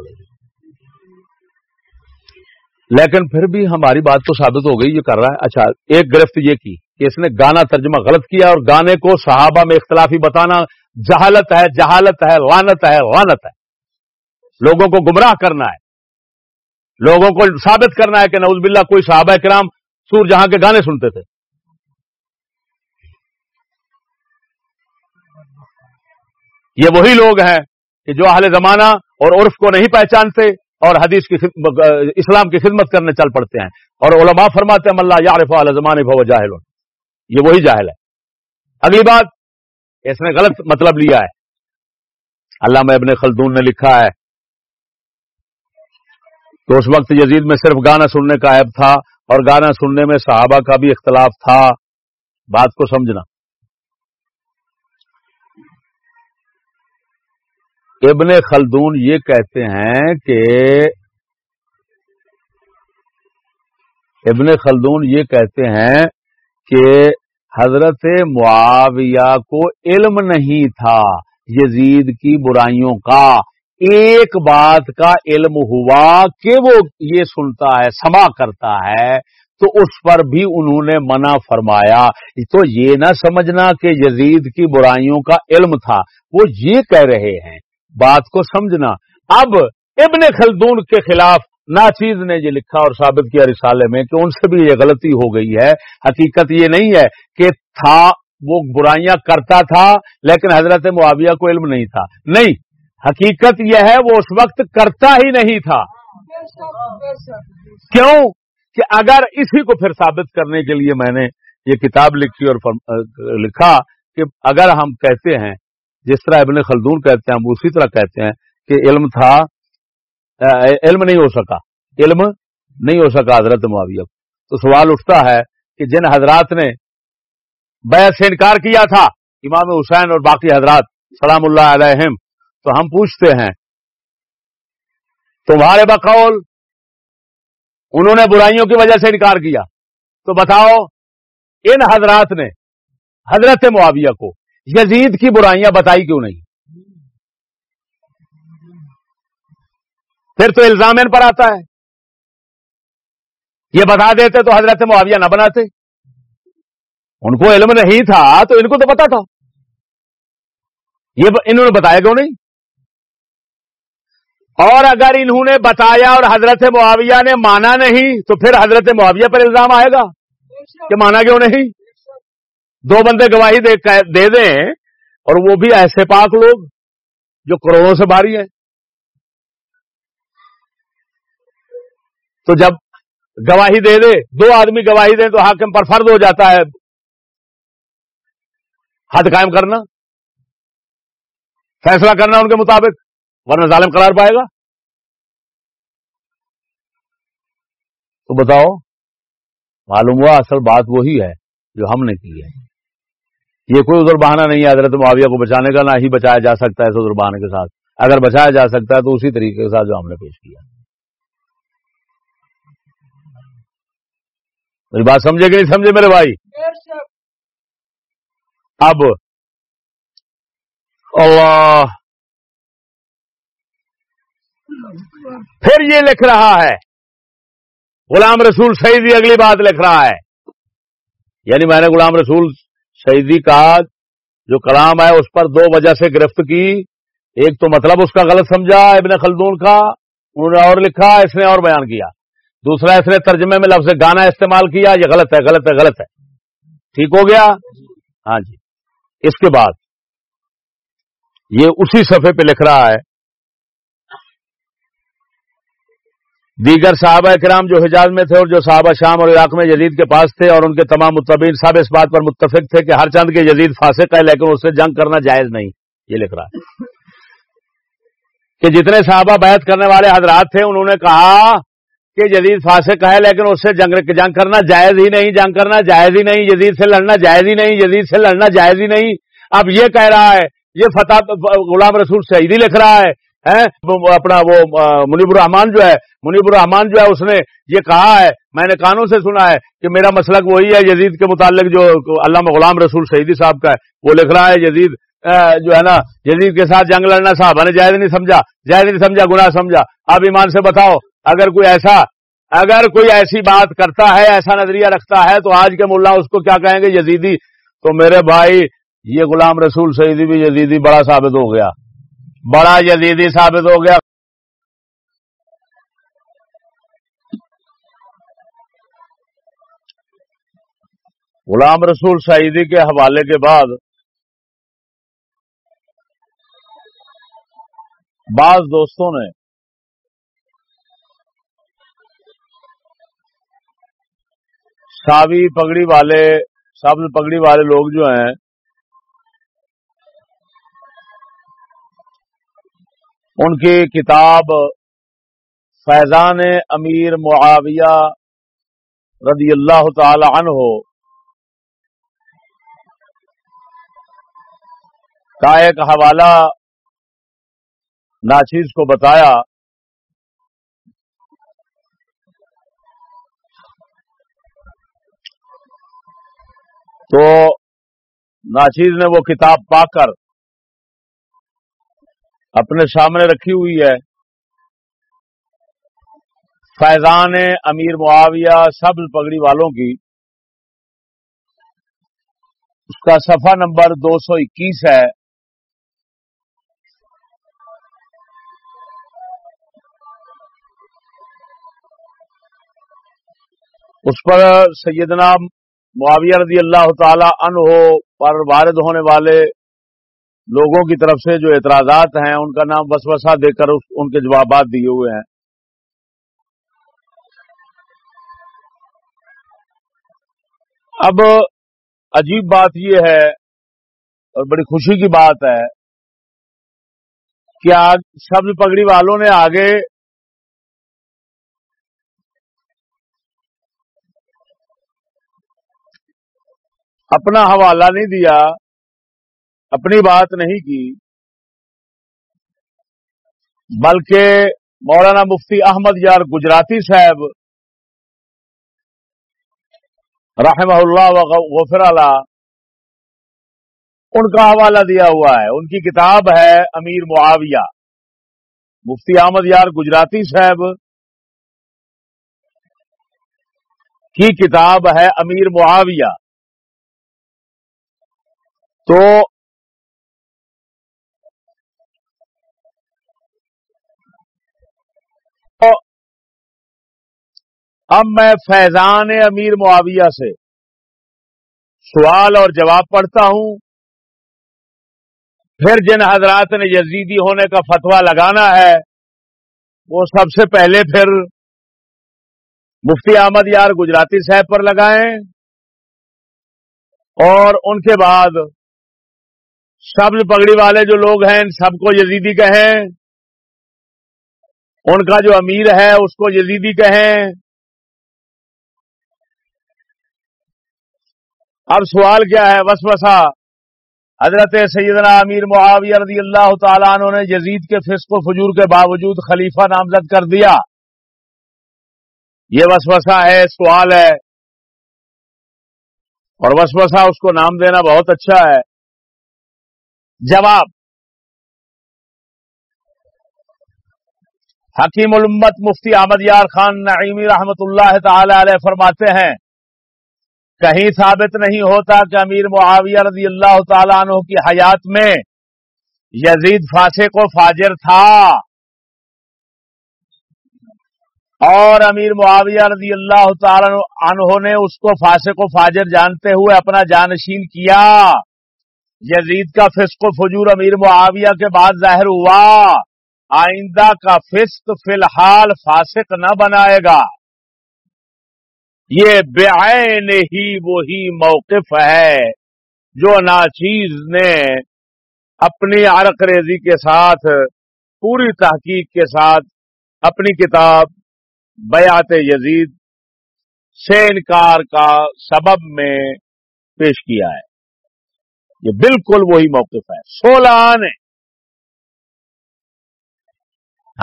لیکن پھر بھی ہماری بات تو ثابت ہو گئی، یہ کر رہا ہے۔ اچھا ایک گرفت یہ کی کہ اس نے گانا ترجمہ غلط کیا اور گانے کو صحابہ میں اختلافی بتانا جہالت ہے جہالت ہے لانت ہے لانت ہے۔ لوگوں کو گمراہ کرنا ہے۔ لوگوں کو ثابت کرنا ہے کہ نوز باللہ کوئی صحابہ کرام سور جہاں کے گانے سنتے تھے۔ یہ وہی لوگ ہیں کہ جو اہل زمانہ اور عرف کو نہیں پہچانتے اور حدیث کی اسلام کی خدمت کرنے چل پڑتے ہیں۔ اور علماء فرماتے ہیں اللہ یارف زمانے بھو جاہل. یہ وہی جاہل ہے۔ اگلی بات، اس نے غلط مطلب لیا ہے۔ علامہ ابن خلدون نے لکھا ہے تو اس وقت یزید میں صرف گانا سننے کا عیب تھا اور گانا سننے میں صحابہ کا بھی اختلاف تھا۔ بات کو سمجھنا۔ ابن خلدون یہ کہتے ہیں کہ ابن خلدون یہ کہتے ہیں کہ حضرت معاویہ کو علم نہیں تھا یزید کی برائیوں کا۔ ایک بات کا علم ہوا کہ وہ یہ سنتا ہے، سما کرتا ہے، تو اس پر بھی انہوں نے منع فرمایا۔ تو یہ نہ سمجھنا کہ یزید کی برائیوں کا علم تھا۔ وہ یہ کہہ رہے ہیں۔ بات کو سمجھنا۔ اب ابن خلدون کے خلاف ناچیز نے یہ لکھا اور ثابت کیا رسالے میں کہ ان سے بھی یہ غلطی ہو گئی ہے۔ حقیقت یہ نہیں ہے کہ تھا، وہ برائیاں کرتا تھا، لیکن حضرت معاویہ کو علم نہیں تھا۔ نہیں۔ حقیقت یہ ہے وہ اس وقت کرتا ہی نہیں تھا۔ کیوں؟ کہ اگر اسی کو پھر ثابت کرنے کے لیے میں نے یہ کتاب لکھی اور لکھا کہ اگر ہم کہتے ہیں، جس طرح ابن خلدون کہتے ہیں، ہم اسی طرح کہتے ہیں کہ علم تھا علم نہیں ہو سکا۔ علم نہیں ہو سکا حضرت معاویہ۔ تو سوال اٹھتا ہے کہ جن حضرات نے بیعت سے انکار کیا تھا، امام حسین اور باقی حضرات، سلام اللہ علیہم تو ہم پوچھتے ہیں، تمہارے بقول انہوں نے برائیوں کی وجہ سے انکار کیا۔ تو بتاؤ، ان حضرات نے حضرت معاویہ کو یزید کی برائیاں بتائی کیوں نہیں؟ پھر تو الزام ان پر آتا ہے۔ یہ بتا دیتے تو حضرت معاویہ نہ بناتے۔ ان کو علم نہیں تھا تو ان کو تو پتا تھا۔ یہ انہوں نے بتایا کیوں نہیں؟ اور اگر انہوں نے بتایا اور حضرت معاویہ نے مانا نہیں، تو پھر حضرت معاویہ پر الزام آئے گا کہ مانا کیوں نہیں؟ دو بندے گواہی دے دیں اور وہ بھی ایسے پاک لوگ جو کروڑوں سے باری ہیں۔ تو جب گواہی دے دے، دو آدمی گواہی دیں تو حاکم پر فرد ہو جاتا ہے حد قائم کرنا، فیصلہ کرنا ان کے مطابق۔ ورنہ ظالم قرار پائے گا؟ تو بتاؤ معلوم ہوا اصل بات وہی ہے جو ہم نے کی ہے۔ یہ کوئی ادھر بہانہ نہیں ہے حضرت معاویہ کو بچانے کا نہ ہی بچایا جا سکتا ہے ادھر بہانے کے ساتھ۔ اگر بچایا جا سکتا ہے تو اسی طریقے کے ساتھ جو ہم نے پیش کیا۔ میری بات سمجھے کہ نہیں سمجھے میرے بھائی؟ اب اللہ پھر یہ لکھ رہا ہے۔ غلام رسول شہیدی اگلی بات لکھ رہا ہے۔ یعنی میں نے غلام رسول شہیدی کا جو کلام ہے اس پر دو وجہ سے گرفت کی۔ ایک تو مطلب اس کا غلط سمجھا ابن خلدون کا، انہوں نے اور لکھا، اس نے اور بیان کیا۔ دوسرا، اس نے ترجمے میں لفظ گانا استعمال کیا، یہ غلط ہے غلط ہے غلط ہے۔ ٹھیک ہو گیا؟ ہاں جی۔ اس کے بعد یہ اسی صفحے پہ لکھ رہا ہے۔ دیگر صحابہ کرام جو حجاز میں تھے اور جو صحابہ شام اور عراق میں جدید کے پاس تھے اور ان کے تمام متبین سب اس بات پر متفق تھے کہ ہر چند کے جدید فاسق ہے لیکن اس سے جنگ کرنا جائز نہیں، یہ لکھ رہا ہے۔ کہ جتنے صحابہ بیعت کرنے والے حضرات تھے، انہوں نے کہا کہ جدید فاسق ہے لیکن اس سے جنگ جنگ کرنا جائز ہی نہیں، جنگ کرنا جائز ہی نہیں جدید سے لڑنا جائز ہی نہیں جدید سے لڑنا جائز ہی نہیں۔ اب یہ کہہ رہا ہے، یہ فتح غلام رسول شہیدی لکھ رہا ہے اپنا وہ منیب الرحمان جو ہے، منیب الرحمان جو ہے، اس نے یہ کہا ہے، میں نے کانوں سے سنا ہے کہ میرا مسلک وہی ہے، یزید کے متعلق جو علامہ غلام رسول شہیدی صاحب کا ہے، وہ لکھ رہا ہے، یزید جو ہے نا، یزید کے ساتھ جنگ لڑنا صاحب نے جائز نہیں سمجھا، جائز نہیں سمجھا، گناہ سمجھا اب ایمان سے بتاؤ، اگر کوئی ایسا، اگر کوئی ایسی بات کرتا ہے، ایسا نظریہ رکھتا ہے، تو آج کے ملا اس کو کیا کہیں گے؟ یزیدی۔ تو میرے بھائی، یہ غلام رسول شہیدی بھی یزیدی بڑا ثابت ہو گیا۔ بڑا یزیدی ثابت ہو گیا۔ غلام رسول شہیدی کے حوالے کے بعد بعض دوستوں نے ساوی پگڑی والے سبز پگڑی والے لوگ جو ہیں ان کی کتاب فیضان امیر معاویہ رضی اللہ تعالی عنہ کا ایک حوالہ ناچیز کو بتایا۔ تو ناچیز نے وہ کتاب پا کر اپنے سامنے رکھی ہوئی ہے۔ فیضان امیر معاویہ سبز پگڑی والوں کی۔ اس کا صفحہ نمبر دو سو اکیس ہے۔ اس پر سیدنا معاویہ رضی اللہ تعالی عنہ پر وارد ہونے والے لوگوں کی طرف سے جو اعتراضات ہیں، ان کا نام وسوسہ دے کر ان کے جوابات دیے ہوئے ہیں۔ اب عجیب بات یہ ہے اور بڑی خوشی کی بات ہے کہ آج سبز پگڑی والوں نے آگے اپنا حوالہ نہیں دیا۔ اپنی بات نہیں کی، بلکہ مولانا مفتی احمد یار گجراتی صاحب رحمہ اللہ غفر اللہ، ان کا حوالہ دیا ہوا ہے۔ ان کی کتاب ہے امیر معاویہ۔ مفتی احمد یار گجراتی صاحب کی کتاب ہے امیر معاویہ۔ تو اب میں فیضان امیر معاویہ سے سوال اور جواب پڑھتا ہوں۔ پھر جن حضرات نے یزیدی ہونے کا فتوا لگانا ہے، وہ سب سے پہلے پھر مفتی احمد یار گجراتی صاحب پر لگائیں اور ان کے بعد سبز پگڑی والے جو لوگ ہیں، ان سب کو یزیدی کہیں۔ ان کا جو امیر ہے، اس کو یزیدی کہیں۔ اب سوال کیا ہے وسوسہ؟ حضرت سیدنا امیر معاویہ رضی اللہ تعالیٰ عنہ نے یزید کے فسق و فجور کے باوجود خلیفہ نامزد کر دیا۔ یہ وسوسہ ہے، سوال ہے۔ اور وسوسہ اس کو نام دینا بہت اچھا ہے۔ جواب۔ حکیم الامت مفتی احمد یار خان نعیمی رحمت اللہ تعالی علیہ فرماتے ہیں کہیں ثابت نہیں ہوتا کہ امیر معاویہ رضی اللہ تعالیٰ عنہ کی حیات میں یزید فاسق و فاجر تھا۔ اور امیر معاویہ رضی اللہ تعالیٰ عنہ نے اس کو فاسق و فاجر جانتے ہوئے اپنا جانشین کیا۔ یزید کا فسق و فجور امیر معاویہ کے بعد ظاہر ہوا، آئندہ کا فسق فی الحال فاسق نہ بنائے گا۔ یہ بےآن ہی وہی موقف ہے جو ناچیز نے اپنی عرق ریزی کے ساتھ، پوری تحقیق کے ساتھ اپنی کتاب بیات یزید سے انکار کا سبب میں پیش کیا ہے۔ یہ بالکل وہی موقف ہے۔ سولہ نے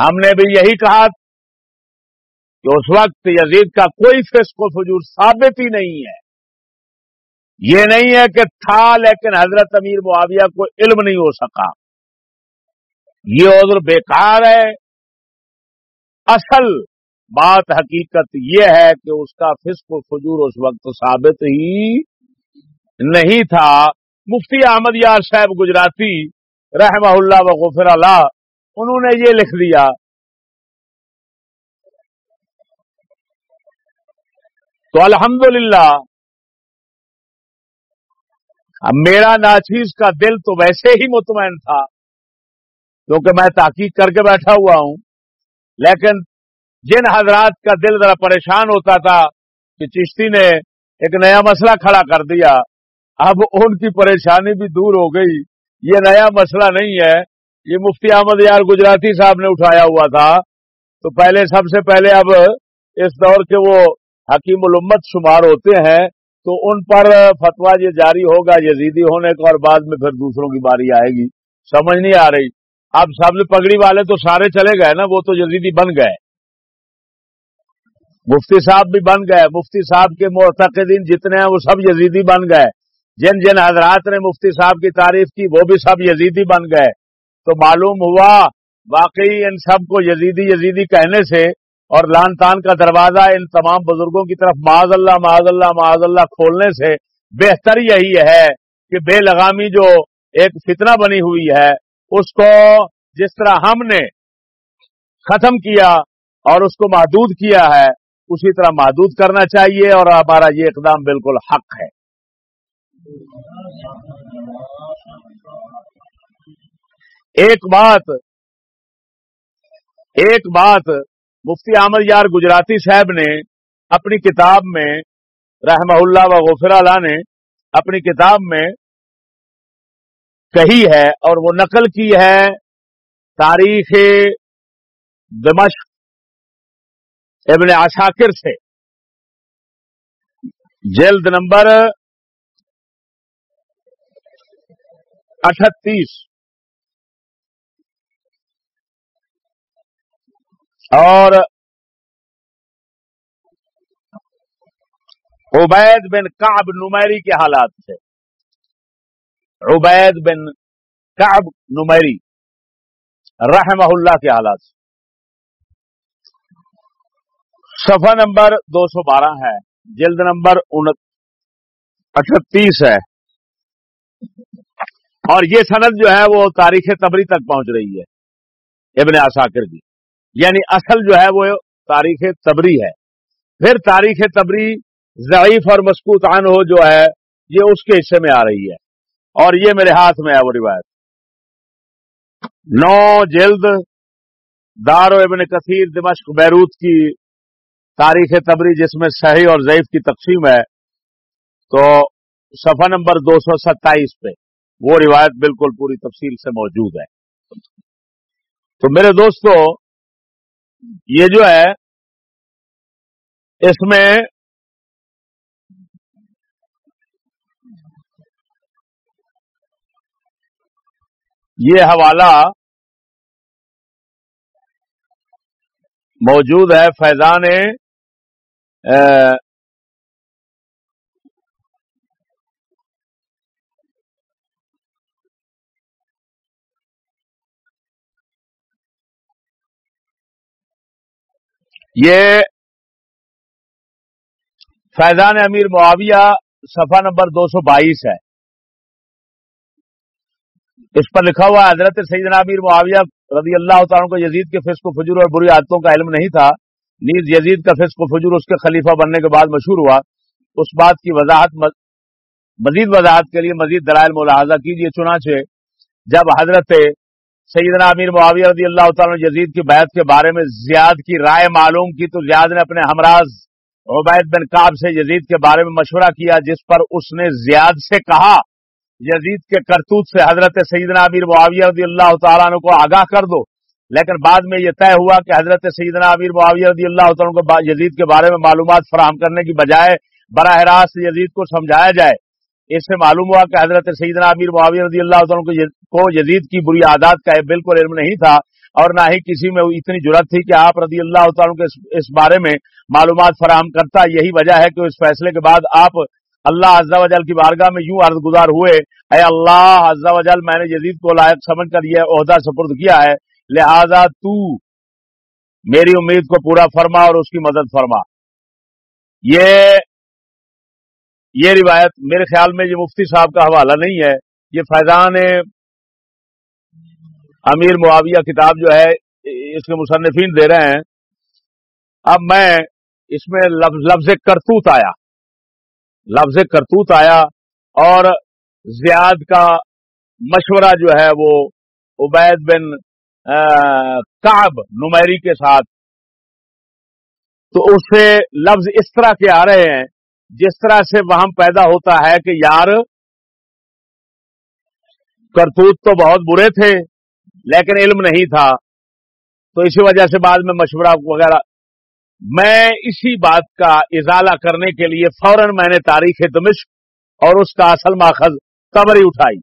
ہم نے بھی یہی کہا کہ اس وقت یزید کا کوئی فسق و فجور ثابت ہی نہیں ہے۔ یہ نہیں ہے کہ تھا لیکن حضرت امیر معاویہ کو علم نہیں ہو سکا۔ یہ عذر بیکار ہے۔ اصل بات حقیقت یہ ہے کہ اس کا فسق و فجور اس وقت ثابت ہی نہیں تھا۔ مفتی احمد یار صاحب گجراتی رحمہ اللہ و غفر اللہ، انہوں نے یہ لکھ دیا تو الحمدللہ، اب میرا ناچیز کا دل تو ویسے ہی مطمئن تھا، کیونکہ میں تحقیق کر کے بیٹھا ہوا ہوں۔ لیکن جن حضرات کا دل ذرا پریشان ہوتا تھا کہ چشتی نے ایک نیا مسئلہ کھڑا کر دیا، اب ان کی پریشانی بھی دور ہو گئی۔ یہ نیا مسئلہ نہیں ہے، یہ مفتی احمد یار گجراتی صاحب نے اٹھایا ہوا تھا۔ تو پہلے، سب سے پہلے اب اس دور کے وہ حکیم الامت شمار ہوتے ہیں، تو ان پر فتوا یہ جاری ہوگا یزیدی ہونے کا اور بعد میں پھر دوسروں کی باری آئے گی۔ سمجھ نہیں آ رہی۔ اب سب پگڑی والے تو سارے چلے گئے نا، وہ تو یزیدی بن گئے۔ مفتی صاحب بھی بن گئے۔ مفتی صاحب کے معتقدین جتنے ہیں، وہ سب یزیدی بن گئے۔ جن جن حضرات نے مفتی صاحب کی تعریف کی، وہ بھی سب یزیدی بن گئے۔ تو معلوم ہوا، واقعی ان سب کو یزیدی یزیدی کہنے سے اور لان تان کا دروازہ ان تمام بزرگوں کی طرف معاذ اللہ معاذ اللہ معاذ اللہ کھولنے سے بہتر یہی ہے کہ بے لگامی جو ایک فتنہ بنی ہوئی ہے، اس کو جس طرح ہم نے ختم کیا اور اس کو محدود کیا ہے، اسی طرح محدود کرنا چاہیے اور ہمارا یہ اقدام بالکل حق ہے۔ ایک بات ایک بات مفتی احمد یار گجراتی صاحب نے اپنی کتاب میں رحمہ اللہ و غفر اللہ نے اپنی کتاب میں کہی ہے اور وہ نقل کی ہے تاریخ دمشق ابن عشاکر سے۔ جلد نمبر اٹھتیس۔ اور عبید بن کعب نمیری کے حالات سے عبید بن کعب نمیری رحمہ اللہ کے حالات سے صفحہ نمبر دو سو بارہ ہے، جلد نمبر اٹھتیس ہے۔ اور یہ سند جو ہے وہ تاریخ تبری تک پہنچ رہی ہے، ابن عساکر کی۔ یعنی اصل جو ہے وہ تاریخ تبری ہے۔ پھر تاریخ تبری ضعیف اور مسکوت عن ہو جو ہے، یہ اس کے حصے میں آ رہی ہے۔ اور یہ میرے ہاتھ میں ہے وہ روایت۔ نو جلد دار و ابن کثیر دمشق بیروت کی تاریخ تبری، جس میں صحیح اور ضعیف کی تقسیم ہے، تو صفحہ نمبر دو سو ستائیس پہ وہ روایت بالکل پوری تفصیل سے موجود ہے۔ تو میرے دوستو یہ جو ہے اس میں یہ حوالہ موجود ہے فیضان یہ فیضان امیر معاویہ صفحہ نمبر دو سو بائیس ہے۔ اس پر لکھا ہوا حضرت سیدنا امیر معاویہ رضی اللہ تعالیٰ کو یزید کے فسق و فجور اور بری عادتوں کا علم نہیں تھا۔ نیز یزید کا فسق و فجور اس کے خلیفہ بننے کے بعد مشہور ہوا۔ اس بات کی وضاحت مزید وضاحت کے لیے مزید دلائل ملاحظہ کیجیے چنانچہ جب حضرت سیدنا امیر معاویہ رضی اللہ تعالیٰ نے یزید کی بیعت کے بارے میں زیاد کی رائے معلوم کی تو زیاد نے اپنے ہمراز عبید بن کاب سے یزید کے بارے میں مشورہ کیا جس پر اس نے زیاد سے کہا۔ یزید کے کرتوت سے حضرت سیدنا امیر معاویہ رضی اللہ تعالیٰ عنہ کو آگاہ کر دو۔ لیکن بعد میں یہ طے ہوا کہ حضرت سیدنا امیر معاویہ رضی اللہ تعالیٰ کو یزید کے بارے میں معلومات فراہم کرنے کی بجائے براہ راست یزید کو سمجھایا جائے۔ اس سے معلوم ہوا کہ حضرت سیدنا امیر معاویہ رضی اللہ تعالیٰ کو یزید کی بری عادات کا بالکل علم نہیں تھا اور نہ ہی کسی میں اتنی ضرورت تھی کہ آپ رضی اللہ تعالیٰ کے اس بارے میں معلومات فراہم کرتا۔ یہی وجہ ہے کہ اس فیصلے کے بعد آپ اللہ عزا وجل کی بارگاہ میں یوں عرض گزار ہوئے، اے اللہ عزا وجل میں نے جدید کو لائق سمجھ کر یہ عہدہ سپرد کیا ہے، لہذا تو میری امید کو پورا فرما اور اس کی مدد فرما۔ یہ یہ روایت میرے خیال میں یہ مفتی صاحب کا حوالہ نہیں ہے، یہ فیضان امیر معاویہ کتاب جو ہے، اس کے مصنفین دے رہے ہیں۔ اب میں اس میں لفظ لفظ کرتوت آیا۔ لفظ کرتوت آیا اور زیاد کا مشورہ جو ہے وہ عبید بن کعب نمیری کے ساتھ۔ تو اسے لفظ اس طرح کے آ رہے ہیں جس طرح سے وہاں پیدا ہوتا ہے کہ یار، کرتوت تو بہت برے تھے، لیکن علم نہیں تھا۔ تو اسی وجہ سے بعد میں مشورہ وغیرہ۔ میں اسی بات کا ازالہ کرنے کے لیے فوراً میں نے تاریخ دمشق اور اس کا اصل ماخذ تبری اٹھائی۔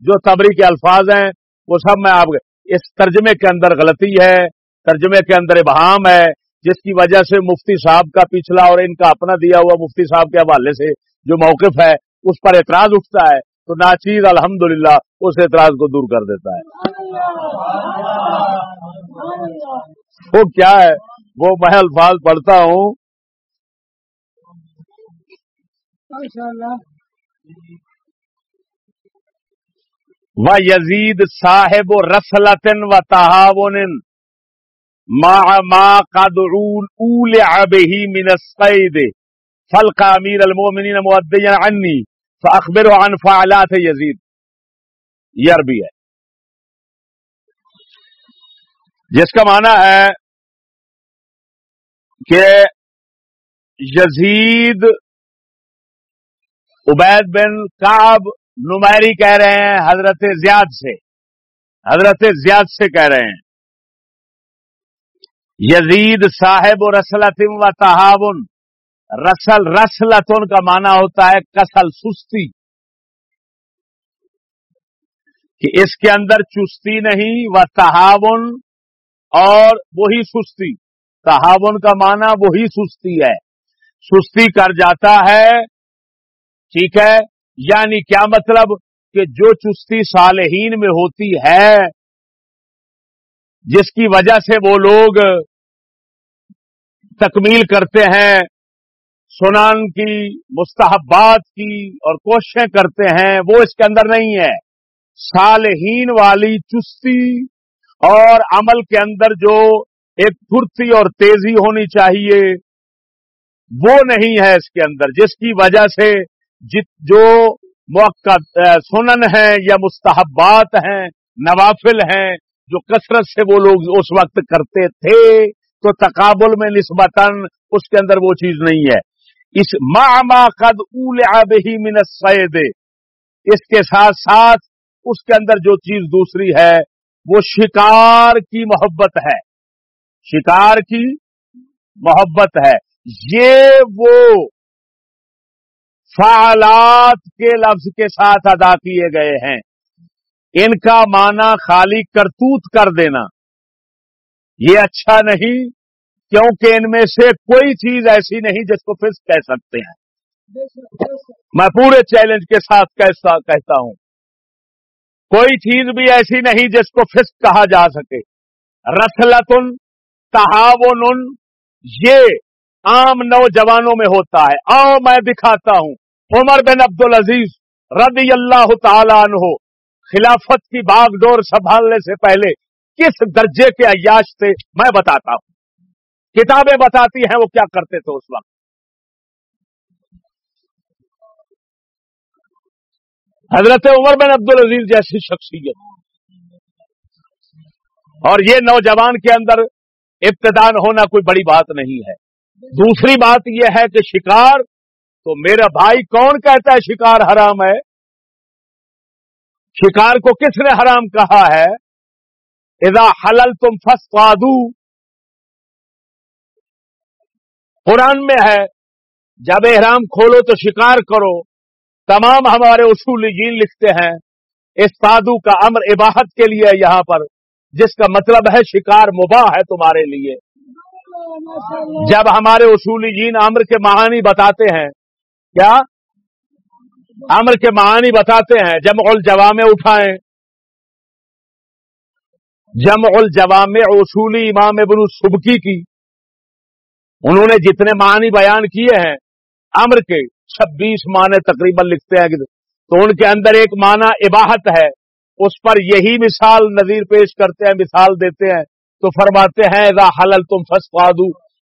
جو تبری کے الفاظ ہیں، وہ سب میں آپ اس ترجمے کے اندر غلطی ہے، ترجمے کے اندر ابہام ہے جس کی وجہ سے مفتی صاحب کا پچھلا اور ان کا اپنا دیا ہوا مفتی صاحب کے حوالے سے جو موقف ہے، اس پر اعتراض اٹھتا ہے تو ناچیز الحمدللہ اس اعتراض کو دور کر دیتا ہے۔ وہ کیا ہے؟ وہ میں الفاظ پڑھتا ہوں۔ و یزید صاحب و رسلطن و تحاون ما قد اول ابھی من الصید فلق امیر المومنین مؤدیا عنی فاخبر عن فعلات یزید یہ عربی ہے جس کا معنی ہے کہ یزید عبید بن کاب نمائری کہہ رہے ہیں حضرت زیاد سے۔ حضرت زیاد سے کہہ رہے ہیں۔ یزید صاحب و رسلتم و تحاون۔ رسل رسلتن کا معنی ہوتا ہے کسل، سستی۔ کہ اس کے اندر چستی نہیں، و تحاون اور وہی سستی۔ تحاون کا معنی وہی سستی ہے۔ سستی کر جاتا ہے، ٹھیک ہے؟ یعنی کیا مطلب؟ کہ جو چستی صالحین میں ہوتی ہے جس کی وجہ سے وہ لوگ تکمیل کرتے ہیں، سنان کی، مستحبات کی اور کوششیں کرتے ہیں، وہ اس کے اندر نہیں ہے۔ صالحین والی چستی اور عمل کے اندر جو ایک پھرتی اور تیزی ہونی چاہیے، وہ نہیں ہے اس کے اندر۔ جس کی وجہ سے جت جو موقع سنن ہیں یا مستحبات ہیں، نوافل ہیں جو کثرت سے وہ لوگ اس وقت کرتے تھے، تو تقابل میں نسبتاً اس کے اندر وہ چیز نہیں ہے۔ اس ماما قد اول آبی من سید اس کے ساتھ ساتھ اس کے اندر جو چیز دوسری ہے، وہ شکار کی محبت ہے۔ شکار کی محبت ہے۔ یہ وہ فعالات کے لفظ کے ساتھ ادا کیے گئے ہیں۔ ان کا معنی خالی کرتوت کر دینا۔ یہ اچھا نہیں، کیونکہ ان میں سے کوئی چیز ایسی نہیں جس کو فسق کہہ سکتے ہیں۔ میں پورے چیلنج کے ساتھ کہتا ہوں۔ کوئی چیز بھی ایسی نہیں جس کو فسق کہا جا سکے۔ رسلتن تحاون یہ عام نوجوانوں میں ہوتا ہے۔ آؤ میں دکھاتا ہوں۔ عمر بن عبد العزیز رضی اللہ تعالیٰ عنہ خلافت کی باغ ڈور سنبھالنے سے پہلے کس درجے کے عیاش تھے میں بتاتا ہوں۔ کتابیں بتاتی ہیں وہ کیا کرتے تھے اس وقت؟ حضرت عمر بن عبد العزیز جیسی شخصیت۔ اور یہ نوجوان کے اندر ابتدان ہونا کوئی بڑی بات نہیں ہے۔ دوسری بات یہ ہے کہ شکار، تو میرا بھائی کون کہتا ہے شکار حرام ہے؟ شکار کو کس نے حرام کہا ہے؟ اذا حلل تم فس قرآن میں ہے، جب احرام کھولو تو شکار کرو۔ تمام ہمارے اصول جین لکھتے ہیں اس سادو کا امر عباہت کے لیے یہاں پر، جس کا مطلب ہے شکار مباح ہے تمہارے لیے۔ جب ہمارے اصولی جین امر کے معانی بتاتے ہیں، کیا؟ امر کے معانی بتاتے ہیں، جمع الجوام اٹھائیں۔ جمع الجوام اصولی امام ابن سبکی کی۔ انہوں نے جتنے معنی بیان کیے ہیں امر کے چھبیس معنی تقریباً لکھتے ہیں۔ تو ان کے اندر ایک معنی عباہت ہے، اس پر یہی مثال نظیر پیش کرتے ہیں، مثال دیتے ہیں۔ تو فرماتے ہیں، اذا حلل تم فس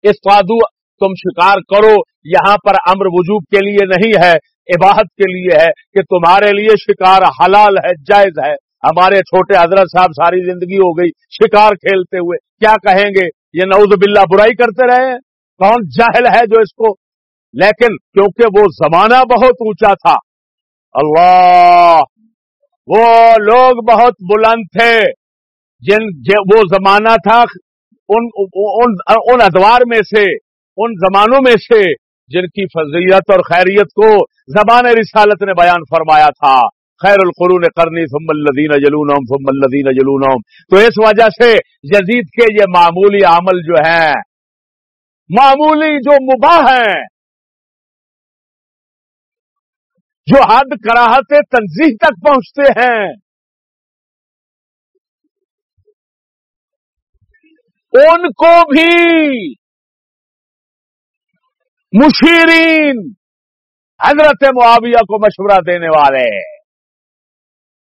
اس فادو تم شکار کرو، یہاں پر امر وجوب کے لیے نہیں ہے عباہت کے لیے ہے کہ تمہارے لیے شکار حلال ہے، جائز ہے۔ ہمارے چھوٹے حضرت صاحب ساری زندگی ہو گئی شکار کھیلتے ہوئے۔ کیا کہیں گے؟ یہ نعوذ باللہ برائی کرتے رہے کون جاہل ہے جو اس کو؟ لیکن کیونکہ وہ زمانہ بہت اونچا تھا، اللہ، وہ لوگ بہت بلند تھے۔ جن وہ زمانہ تھا ان ان ادوار میں سے ان زمانوں میں سے جن کی فضیت اور خیریت کو زبان رسالت نے بیان فرمایا تھا۔ خیر القرون کرنی ثم الذین جلونہم ثم الذین جلونہم تو اس وجہ سے یزید کے یہ معمولی عمل جو ہیں، معمولی جو مباح ہیں، جو حد کراہتے تنظیم تک پہنچتے ہیں۔ ان کو بھی مشیرین! حضرت معاویہ کو مشورہ دینے والے۔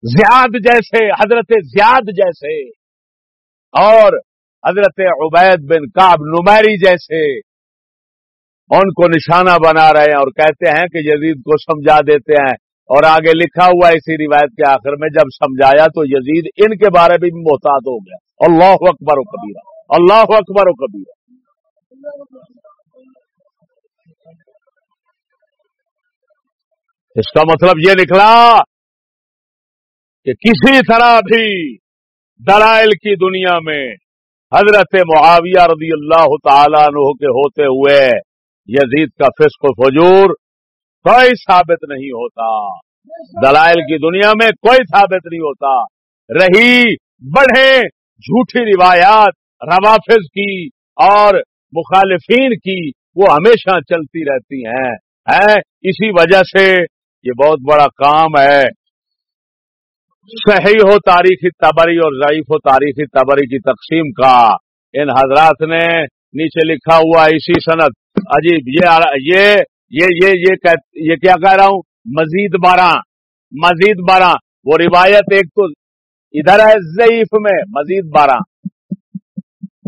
زیاد جیسے، حضرت زیاد جیسے۔ اور حضرت عبید بن کاب نمیری جیسے۔ ان کو نشانہ بنا رہے ہیں اور کہتے ہیں کہ یزید کو سمجھا دیتے ہیں۔ اور آگے لکھا ہوا اسی روایت کے آخر میں، جب سمجھایا تو یزید ان کے بارے میں بھی محتاط ہو گیا۔ اللہ اکبر و کبیرہ۔ اللہ اکبر و کبیرہ۔ اس کا مطلب یہ نکلا کہ کسی طرح بھی دلائل کی دنیا میں حضرت معاویہ رضی اللہ تعالیٰ عنہ کے ہوتے ہوئے یزید کا فسق و فجور کوئی ثابت نہیں ہوتا۔ دلائل کی دنیا میں کوئی ثابت نہیں ہوتا۔ رہی بڑھے جھوٹی روایات، روافظ کی اور مخالفین کی وہ ہمیشہ چلتی رہتی ہیں، اسی وجہ سے یہ بہت بڑا کام ہے۔ صحیح ہو تاریخی تبری اور ضعیف ہو تاریخی تبری کی تقسیم کا۔ ان حضرات نے نیچے لکھا ہوا اسی صنعت عجیب یہ یہ یہ یہ یہ, یہ کیا کہہ رہا ہوں؟ مزید بارہ مزید بارہ۔ وہ روایت ایک تو ادھر ہے ضعیف میں مزید بارہ۔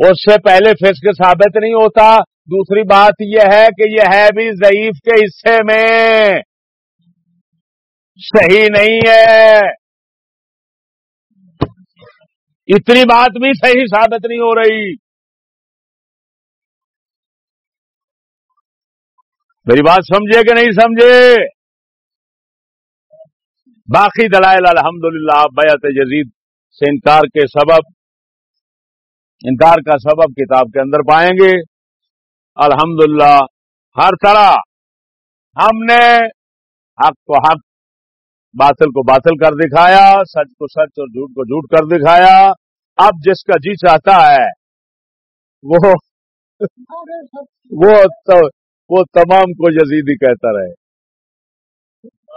اس سے پہلے فسق ثابت نہیں ہوتا۔ دوسری بات یہ ہے کہ یہ ہے بھی ضعیف کے حصے میں۔ صحیح نہیں ہے۔ اتنی بات بھی صحیح ثابت نہیں ہو رہی۔ میری بات سمجھے کہ نہیں سمجھے؟ باقی دلائل الحمدللہ للہ بیعت جزید سے انکار کے سبب، انکار کا سبب کتاب کے اندر پائیں گے۔ الحمدللہ، ہر طرح ہم نے حق کو حق باطل کو باطل کر دکھایا، سچ کو سچ اور جھوٹ کو جھوٹ کر دکھایا۔ اب جس کا جی چاہتا ہے، وہ وہ وہ تمام کو یزیدی کہتا رہے۔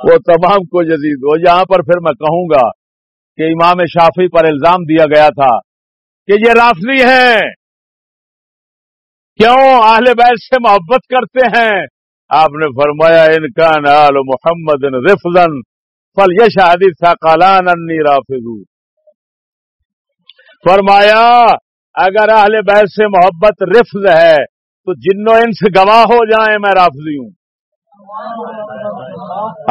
وہ تمام کو یزید۔ وہ یہاں پر پھر میں کہوں گا کہ امام شافی پر الزام دیا گیا تھا کہ یہ رافضی ہیں۔ کیوں؟ اہل بیت سے محبت کرتے ہیں۔ آپ نے فرمایا، ان کا نال محمد رفضن فل یہ شادی تھا کالان انی فرمایا، اگر اہل بیت سے محبت رفض ہے، تو جنو ان سے گواہ ہو جائیں میں رافضی ہوں۔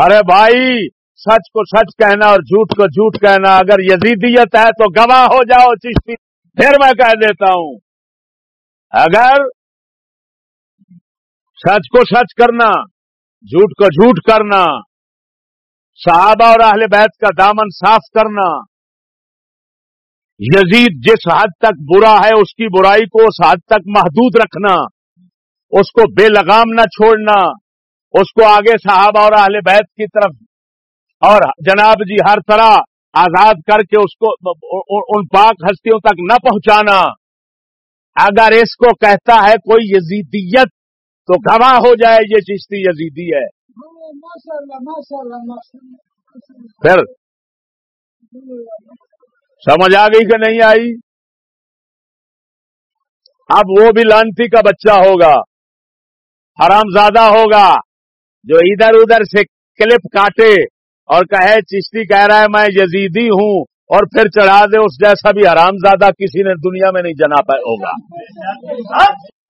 ارے بھائی، سچ کو سچ کہنا اور جھوٹ کو جھوٹ کہنا، اگر یزیدیت ہے تو گواہ ہو جاؤ چشتی، پھر میں کہہ دیتا ہوں۔ اگر سچ کو سچ کرنا، جھوٹ کو جھوٹ کرنا صحابہ اور اہل بیت کا دامن صاف کرنا۔ یزید جس حد تک برا ہے، اس کی برائی کو اس حد تک محدود رکھنا۔ اس کو بے لگام نہ چھوڑنا۔ اس کو آگے صحابہ اور اہل بیت کی طرف اور جناب جی ہر طرح آزاد کر کے اس کو ان پاک ہستیوں تک نہ پہنچانا۔ اگر اس کو کہتا ہے کوئی یزیدیت، تو گواہ ہو جائے یہ چشتی یزیدی ہے۔ پھر سمجھ آ گئی کہ نہیں آئی؟ اب وہ بھی لانتی کا بچہ ہوگا، حرام زیادہ ہوگا، جو ادھر ادھر سے کلپ کاٹے اور کہے، چشتی کہہ رہا ہے، میں یزیدی ہوں اور پھر چڑھا دے، اس جیسا بھی حرام زیادہ کسی نے دنیا میں نہیں جنا پائے ہوگا۔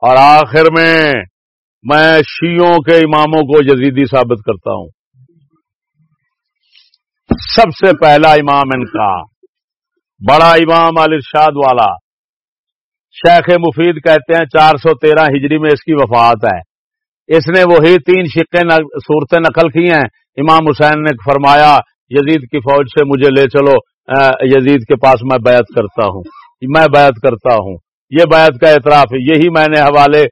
اور آخر میں میں شیوں کے اماموں کو یزیدی ثابت کرتا ہوں۔ سب سے پہلا امام ان کا، بڑا امام الرشاد والا۔ شیخ مفید کہتے ہیں چار سو تیرہ ہجری میں اس کی وفات ہے۔ اس نے وہی تین شکے صورتیں نقل کی ہیں۔ امام حسین نے فرمایا، یزید کی فوج سے مجھے لے چلو یزید کے پاس میں بیعت کرتا ہوں۔ میں بیعت کرتا ہوں۔ یہ بیعت کا اعتراف یہی میں نے حوالے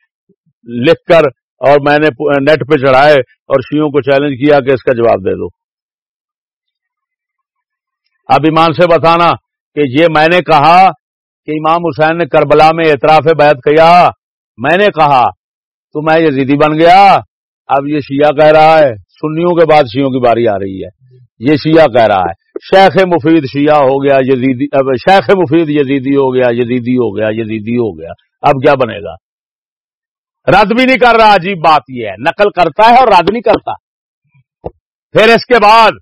لکھ کر اور میں نے نیٹ پہ چڑھائے اور شیوں کو چیلنج کیا کہ اس کا جواب دے دو۔ اب ایمان سے بتانا کہ یہ میں نے کہا کہ امام حسین نے کربلا میں اعتراف بیعت کیا، میں نے کہا تو میں یزیدی بن گیا۔ اب یہ شیعہ کہہ رہا ہے، سنیوں کے بعد شیوں کی باری آ رہی ہے۔ یہ شیعہ کہہ رہا ہے، شیخ مفید شیعہ ہو گیا، یزیدی، اب شیخ مفید یزیدی ہو گیا، یزیدی ہو گیا، یزیدی ہو گیا۔ اب کیا بنے گا؟ رد بھی نہیں کر رہا، عجیب بات یہ ہے۔ نقل کرتا ہے اور رد نہیں کرتا پھر اس کے بعد،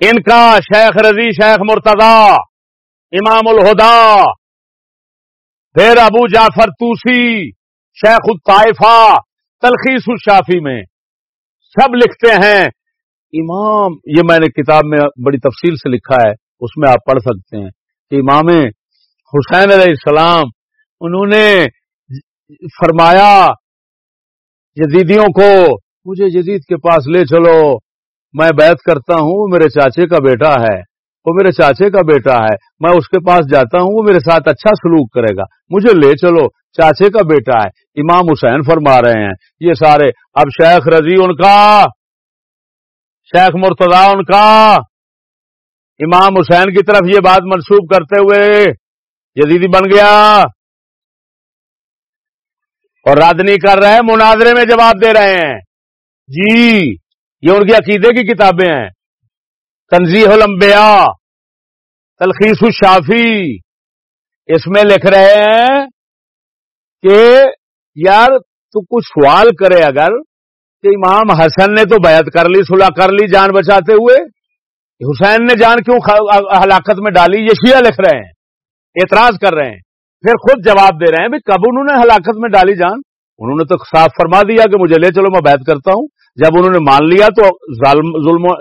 ان کا شیخ رضی شیخ مرتضی، امام الہدا، پھر ابو جعفر توسی شیخ الطائفہ، تلخیص الشافی میں سب لکھتے ہیں۔ امام، یہ میں نے کتاب میں بڑی تفصیل سے لکھا ہے، اس میں آپ پڑھ سکتے ہیں کہ امام حسین علیہ السلام، انہوں نے فرمایا جدیدیوں کو مجھے جدید کے پاس لے چلو، میں بیعت کرتا ہوں وہ میرے چاچے کا بیٹا ہے۔ وہ میرے چاچے کا بیٹا ہے، میں اس کے پاس جاتا ہوں، وہ میرے ساتھ اچھا سلوک کرے گا۔ مجھے لے چلو، چاچے کا بیٹا ہے۔ امام حسین فرما رہے ہیں۔ یہ سارے، اب شیخ رضی ان کا، شیخ مرتضی ان کا۔ امام حسین کی طرف یہ بات منسوب کرتے ہوئے یزیدی بن گیا۔ اور رد نہیں کر رہے مناظرے میں جواب دے رہے ہیں۔ جی یہ ان کی عقیدے کی کتابیں ہیں۔ تنظیح الانبیاء، تلخیص الشافی اس میں لکھ رہے ہیں کہ یار تو کچھ سوال کرے اگر کہ امام حسن نے تو بیعت کر لی، صلح کر لی جان بچاتے ہوئے۔ حسین نے جان کیوں ہلاکت میں ڈالی؟ یہ شیعہ لکھ رہے ہیں، اعتراض کر رہے ہیں۔ پھر خود جواب دے رہے ہیں کب انہوں نے ہلاکت میں ڈالی جان؟ انہوں نے تو صاف فرما دیا کہ مجھے لے چلو، میں بیعت کرتا ہوں۔ جب انہوں نے مان لیا تو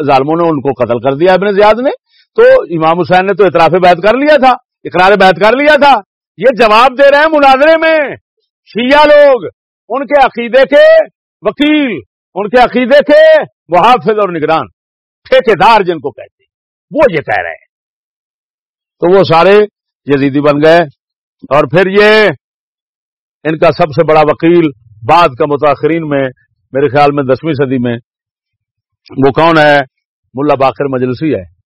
ظالموں نے ان کو قتل کر دیا ابن زیاد نے۔ تو امام حسین نے تو اطراف بیعت کر لیا تھا، اقرار بیعت کر لیا تھا۔ یہ جواب دے رہے ہیں مناظرے میں۔ شیعہ لوگ، ان کے عقیدے کے وکیل، ان کے عقیدے کے محافظ اور نگران ٹھیکے جن کو کہتے ہیں۔ وہ یہ کہہ رہے ہیں۔ تو وہ سارے یزیدی بن گئے۔ اور پھر یہ ان کا سب سے بڑا وکیل بعد کا متاثرین میں، میرے خیال میں دسویں صدی میں، وہ کون ہے؟ ملا باخر مجلسی ہے۔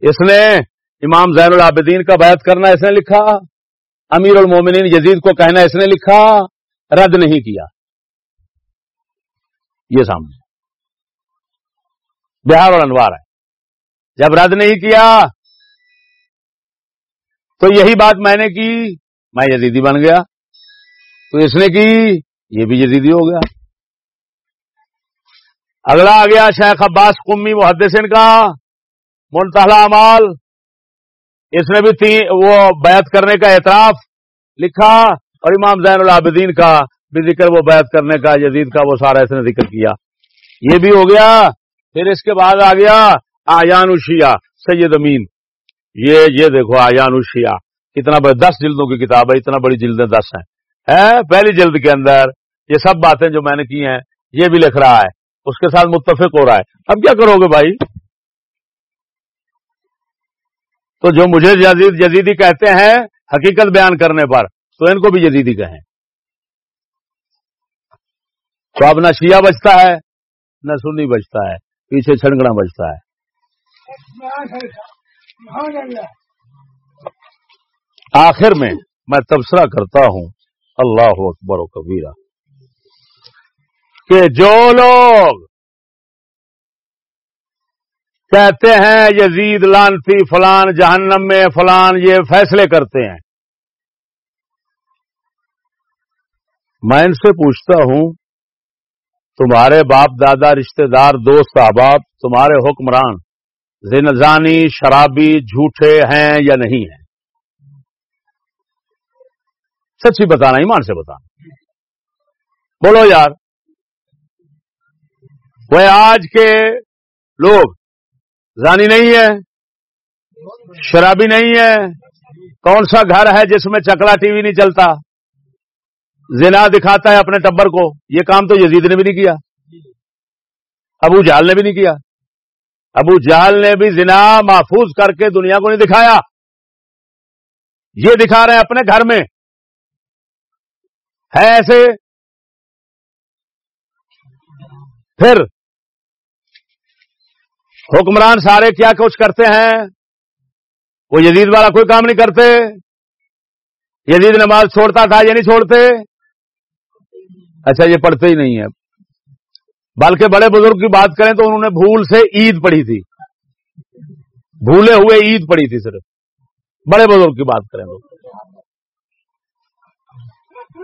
اس نے امام زین العابدین کا بیعت کرنا اس نے لکھا، امیر المومنین یزید کو کہنا اس نے لکھا، رد نہیں کیا۔ یہ سامنے۔ بہار اور انوار ہے۔ جب رد نہیں کیا، تو یہی بات میں نے کی میں یزیدی بن گیا تو اس نے کی؟ یہ بھی یزیدی ہو گیا۔ اگلا آ گیا شیخ عباس قمی محدثین کا منتحلہ امال اس نے بھی تھی وہ بیعت کرنے کا اعتراف لکھا اور امام زین العابدین کا بھی ذکر، وہ بیعت کرنے کا یزید کا، وہ سارا اس نے ذکر کیا۔ یہ بھی ہو گیا۔ پھر اس کے بعد آ گیا آیان الشیعہ، سید امین۔ یہ یہ دیکھو آیان الشیعہ۔ کتنا بڑا دس جلدوں کی کتاب ہے، اتنا بڑی جلدیں دس ہیں۔ پہلی جلد کے اندر یہ سب باتیں جو میں نے کی ہیں، یہ بھی لکھ رہا ہے۔ اس کے ساتھ متفق ہو رہا ہے۔ اب کیا کرو گے بھائی؟ تو جو مجھے جزید جزیدی کہتے ہیں، حقیقت بیان کرنے پر، تو ان کو بھی جدیدی کہیں۔ تو اب نہ شیعہ بچتا ہے، نہ سنی بچتا ہے، پیچھے چھڑکنا بچتا ہے۔ آخر میں میں تبصرہ کرتا ہوں۔ اللہ اکبر و کبیرہ۔ کہ جو لوگ کہتے ہیں یزید لانتی فلان جہنم میں فلان یہ فیصلے کرتے ہیں، میں ان سے پوچھتا ہوں، تمہارے باپ دادا رشتہ دار دوست احباب، تمہارے حکمران زنزانی شرابی، جھوٹے ہیں یا نہیں ہیں؟ سچی بتانا، ایمان سے بتانا۔ بولو یار، وہ آج کے لوگ زانی نہیں ہے شرابی نہیں ہے کون سا گھر ہے جس میں چکلا ٹی وی نہیں چلتا؟ زنا دکھاتا ہے اپنے ٹبر کو، یہ کام تو یزید نے بھی نہیں کیا۔ ابو جال نے بھی نہیں کیا۔ ابو جال نے بھی زنا محفوظ کر کے دنیا کو نہیں دکھایا۔ یہ دکھا رہے ہیں اپنے گھر میں۔ ہے ایسے۔ پھر حکمران سارے کیا کچھ کرتے ہیں؟ وہ یزید والا کوئی کام نہیں کرتے۔ یزید نماز چھوڑتا تھا، یہ نہیں چھوڑتے۔ اچھا یہ پڑھتے ہی نہیں ہے بلکہ بڑے بزرگ کی بات کریں تو انہوں نے بھول سے عید پڑھی تھی۔ بھولے ہوئے عید پڑھی تھی صرف۔ بڑے بزرگ کی بات کریں تو۔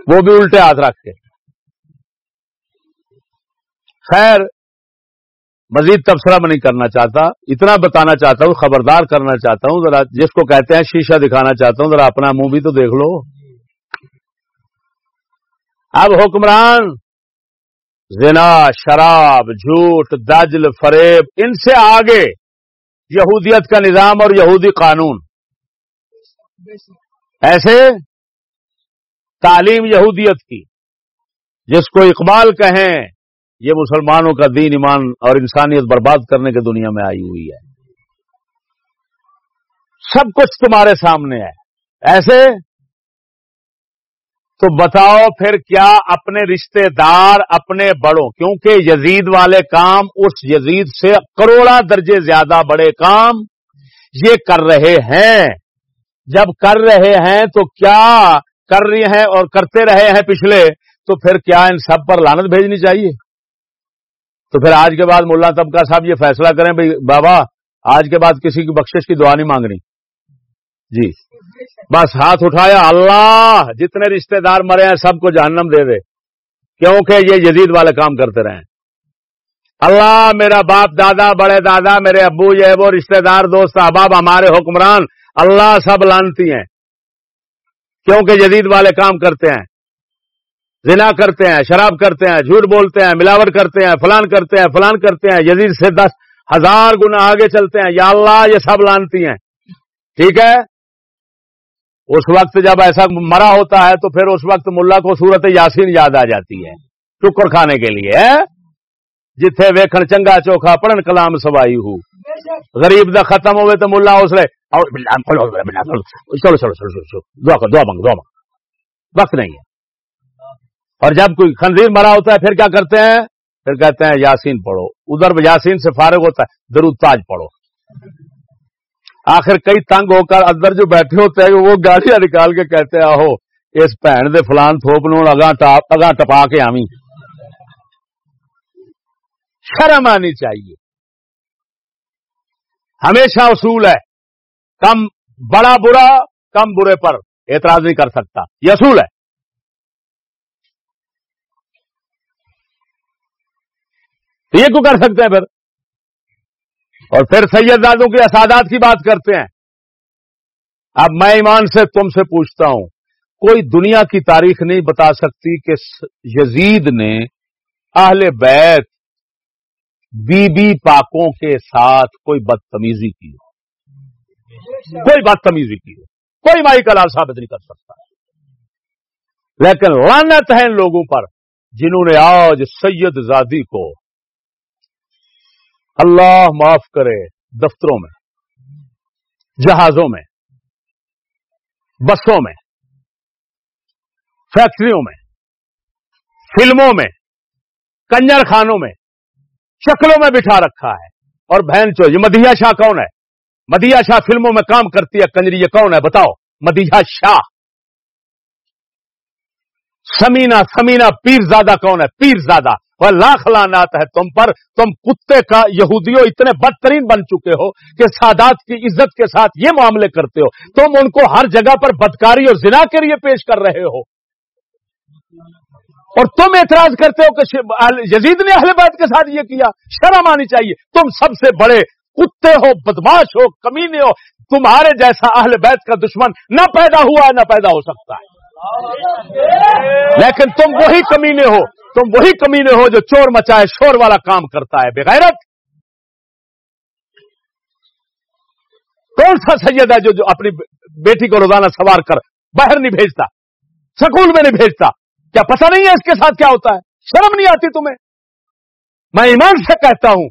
وہ بھی الٹے ہاتھ رکھ کے۔ خیر، مزید تبصرہ میں نہیں کرنا چاہتا، اتنا بتانا چاہتا ہوں، خبردار کرنا چاہتا ہوں، ذرا جس کو کہتے ہیں شیشہ دکھانا چاہتا ہوں، ذرا اپنا منہ بھی تو دیکھ لو۔ اب حکمران، زنا، شراب، جھوٹ، دجل، فریب، ان سے آگے یہودیت کا نظام اور یہودی قانون۔ ایسے تعلیم یہودیت کی۔ جس کو اقبال کہیں، یہ مسلمانوں کا دین ایمان اور انسانیت برباد کرنے کی دنیا میں آئی ہوئی ہے۔ سب کچھ تمہارے سامنے ہے۔ ایسے؟ تو بتاؤ پھر کیا اپنے رشتہ دار، اپنے بڑوں، کیونکہ یزید والے کام اس یزید سے کروڑا درجے زیادہ بڑے کام یہ کر رہے ہیں۔ جب کر رہے ہیں تو کیا کر رہے ہیں اور کرتے رہے ہیں پچھلے، تو پھر کیا ان سب پر لانت بھیجنی چاہیے؟ تو پھر آج کے بعد ملا طبقہ صاحب یہ فیصلہ کریں بھائی بابا، آج کے بعد کسی کی بخشش کی دعا نہیں مانگنی۔ جی۔ بس ہاتھ اٹھایا، اللہ جتنے رشتہ دار مرے ہیں، سب کو جہنم دے دے۔ کیونکہ یہ یزید والے کام کرتے رہے اللہ میرا باپ دادا، بڑے دادا، میرے ابو، یہ وہ رشتہ دار، دوست، احباب، ہمارے حکمران، اللہ سب لانتی ہیں۔ کیونکہ جدید والے کام کرتے ہیں۔ زنا کرتے ہیں شراب کرتے ہیں جھوٹ بولتے ہیں ملاوٹ کرتے ہیں فلان کرتے ہیں فلان کرتے ہیں۔ یزید سے دس ہزار گنا آگے چلتے ہیں۔ یا اللہ یہ سب لانتی ہیں۔ ٹھیک ہے؟ اس وقت جب ایسا مرا ہوتا ہے تو پھر اس وقت ملا کو صورت یاسین یاد آ جاتی ہے ٹکر کھانے کے لیے جتھے ویکھن چنگا چوکھا پڑھن کلام سوائی ہو۔ غریب دا ختم ہوئے تو ملا اس چلو چلو چلو دعا منگ دعا منگ وقت نہیں ہے۔ اور جب کوئی خنزیر مرا ہوتا ہے، پھر کیا کرتے ہیں؟ پھر کہتے ہیں، یاسین پڑھو۔ ادھر یاسین سے فارغ ہوتا ہے، درود تاج پڑھو۔ آخر کئی تنگ ہو کر اندر جو بیٹھے ہوتے ہیں، وہ گاڑیاں نکال کے کہتے ہیں، آہو، اس بھن دے فلان تھوپ نو اگاں ٹپا کے آمی شرم آنی چاہیے۔ ہمیشہ اصول ہے۔ کم بڑا برا، کم برے پر اعتراض نہیں کر سکتا۔ یہ اصول ہے۔ یہ کیوں کر سکتے ہیں پھر؟ اور پھر سید دادوں کے اسادات کی بات کرتے ہیں۔ اب میں ایمان سے تم سے پوچھتا ہوں، کوئی دنیا کی تاریخ نہیں بتا سکتی کہ یزید نے اہل بیت بی بی پاکوں کے ساتھ کوئی بدتمیزی کی ہو۔ کوئی بدتمیزی کی ہو کوئی مائی کلال ثابت نہیں کر سکتا۔ لیکن لانت ہے ان لوگوں پر جنہوں نے آج سید زادی کو اللہ معاف کرے دفتروں میں، جہازوں میں، بسوں میں، فیکٹریوں میں، فلموں میں، کنجر خانوں میں، شکلوں میں بٹھا رکھا ہے۔ اور بہن چو یہ مدیا شاہ کون ہے؟ مدیا شاہ فلموں میں کام کرتی ہے، کنجری، یہ کون ہے؟ بتاؤ۔ مدیا شاہ۔ سمینا سمینا پیر زادہ کون ہے؟ پیر زادہ وہ لاکھ لانات ہے تم پر۔ تم کتے کا یہودیوں اتنے بدترین بن چکے ہو کہ سادات کی عزت کے ساتھ یہ معاملے کرتے ہو۔ تم ان کو ہر جگہ پر بدکاری اور زنا کے لیے پیش کر رہے ہو۔ اور تم اعتراض کرتے ہو کہ یزید نے اہل بیت کے ساتھ یہ کیا۔ شرم آنی چاہیے۔ تم سب سے بڑے کتے ہو، بدماش ہو، کمینے ہو، تمہارے جیسا اہل بیت کا دشمن نہ پیدا ہوا ہے، نہ پیدا ہو سکتا ہے۔ لیکن تم وہی کمینے ہو، تم وہی کمینے ہو جو چور مچائے، شور والا کام کرتا ہے، بغیرت۔ کون سا سید ہے جو جو اپنی بیٹی کو روزانہ سوار کر باہر نہیں بھیجتا، سکول میں نہیں بھیجتا؟ کیا پتہ نہیں ہے اس کے ساتھ کیا ہوتا ہے؟ شرم نہیں آتی تمہیں؟ میں ایمان سے کہتا ہوں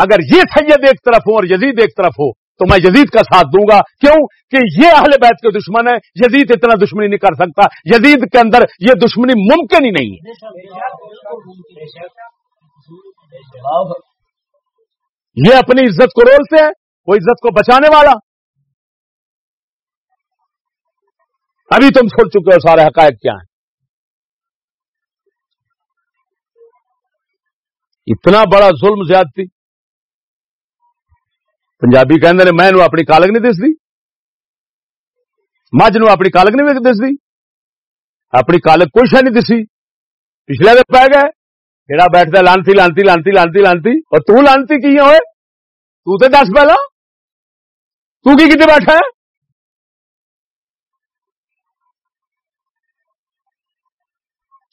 اگر یہ سید ایک طرف ہو اور یزید ایک طرف ہو تو میں یزید کا ساتھ دوں گا۔ کیوں؟ کہ یہ اہل بیت کے دشمن ہے یزید اتنا دشمنی نہیں کر سکتا۔ یزید کے اندر یہ دشمنی ممکن ہی نہیں ہے۔ یہ اپنی عزت کو رولتے ہیں، وہ عزت کو بچانے والا۔ ابھی تم چھوڑ چکے ہو سارے حقائق کیا ہیں۔ اتنا بڑا ظلم زیادتی۔ پنجابی کہ میں اپنی کالک نہیں دستی مجھ نو اپنی کالک نہیں دستی اپنی کالک کوئی شہ نہیں دسی پچھلے دن پی گئے۔ جڑا بیٹھتا لانتی لانتی لانتی لانتی لانتی۔ اور تو لانتی کی ہوئے؟ تو تے دس پہلا۔ تو کی کتنے بیٹھا ہے؟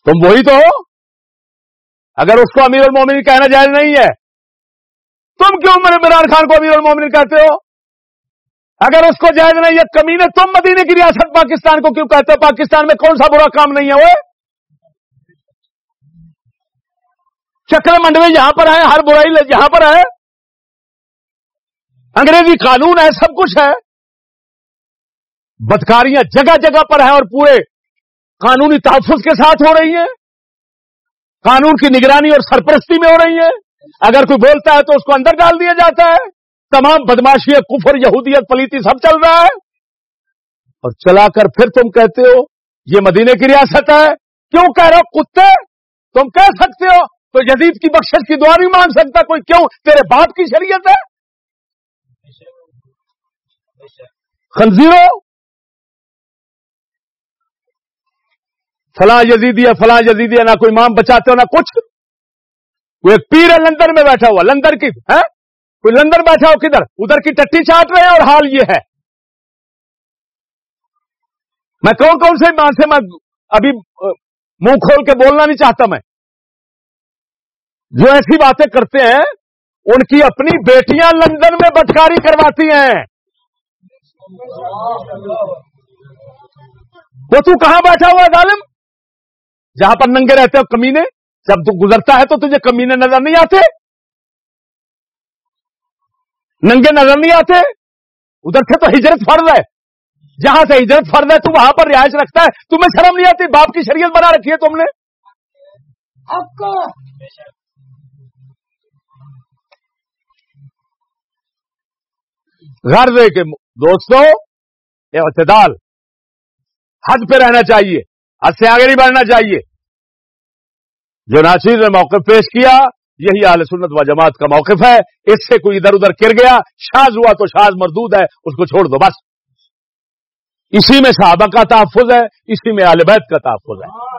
تم وہی تو ہو۔ اگر اس کو امیر المومن کہنا جائز نہیں ہے تم کیوں میرے عمران خان کو امیر المومن کہتے ہو؟ اگر اس کو جائز نہیں یہ کمی نے تم مدینے کی ریاست پاکستان کو کیوں کہتے ہو؟ پاکستان میں کون سا برا کام نہیں ہے وہ؟ چکر منڈوی یہاں پر ہے ہر برائی یہاں پر ہے انگریزی قانون ہے، سب کچھ ہے۔ بدکاریاں جگہ جگہ پر ہیں اور پورے قانونی تحفظ کے ساتھ ہو رہی ہیں۔ قانون کی نگرانی اور سرپرستی میں ہو رہی ہیں۔ اگر کوئی بولتا ہے تو اس کو اندر ڈال دیا جاتا ہے۔ تمام بدماشی کفر، یہودیت، پلیتی سب چل رہا ہے۔ اور چلا کر پھر تم کہتے ہو، یہ مدینے کی ریاست ہے۔ کیوں کہہ رہے ہو؟ کتے۔ تم کہہ سکتے ہو، تو جدید کی بخش کی دعا نہیں مان سکتا کوئی۔ کیوں؟ تیرے باپ کی شریعت ہے۔ خنزیرو۔ فلاں یزیدی ہے فلاں یزیدی ہے نہ کوئی مام بچاتے ہو، نہ کچھ۔ وہ ایک پیر ہے لندن میں بیٹھا ہوا، لندن کی ہے کوئی لندن بیٹھا ہو کدھر؟ ادھر کی ٹٹی چاٹ رہے ہیں اور حال یہ ہے۔ میں کون کون سے مان سے میں ابھی منہ کھول کے بولنا نہیں چاہتا میں۔ جو ایسی باتیں کرتے ہیں، ان کی اپنی بیٹیاں لندن میں بٹکاری کرواتی ہیں۔ وہ تو کہاں بیٹھا ہوا ہے ظالم؟ جہاں پر ننگے رہتے ہو، کمینے۔ جب تو گزرتا ہے تو تجھے کمینے نظر نہیں آتے؟ ننگے نظر نہیں آتے؟ ادھر سے تو ہجرت فرض ہے۔ جہاں سے ہجرت فرض ہے تو وہاں پر رہائش رکھتا ہے۔ تمہیں شرم نہیں آتی؟ باپ کی شریعت بنا رکھی ہے تم نے۔ غرض ہے کہ دوستو اعتدال حد پہ رہنا چاہیے۔ حد سے آگے نہیں بڑھنا چاہیے۔ جو ناچیر نے موقف پیش کیا، یہی اہل سنت و جماعت کا موقف ہے۔ اس سے کوئی ادھر ادھر گر گیا، شاز ہوا تو شاز مردود ہے، اس کو چھوڑ دو، بس۔ اسی میں صحابہ کا تحفظ ہے، اسی میں اہل بیت کا تحفظ ہے۔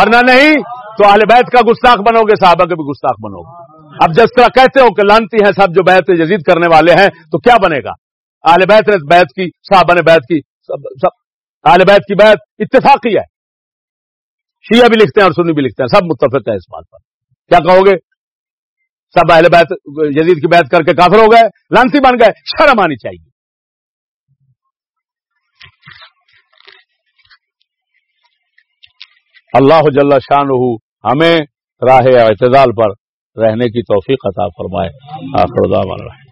ورنہ نہیں، تو اہل بیت کا گستاخ بنو گے، صحابہ کے بھی گستاخ بنو گے۔ اب جس طرح کہتے ہو کہ لانتی ہیں سب جو بیت جزید کرنے والے ہیں، تو کیا بنے گا؟ اہل بیت نے بیت کی، صحابہ نے بیت کی، سب سب۔ اہل بیت کی بیت اتفاقی ہے۔ شیعہ بھی لکھتے ہیں اور سنی بھی لکھتے ہیں، سب متفق ہیں اس بات پر۔ کیا کہو گے؟ سب اہل بیت جدید کی بیت کر کے کافر ہو گئے، لانسی بن گئے، شرم آنی چاہیے۔ اللہ جل شان ہمیں راہ اعتدال پر رہنے کی توفیق عطا فرمائے۔ آخر دعوانا۔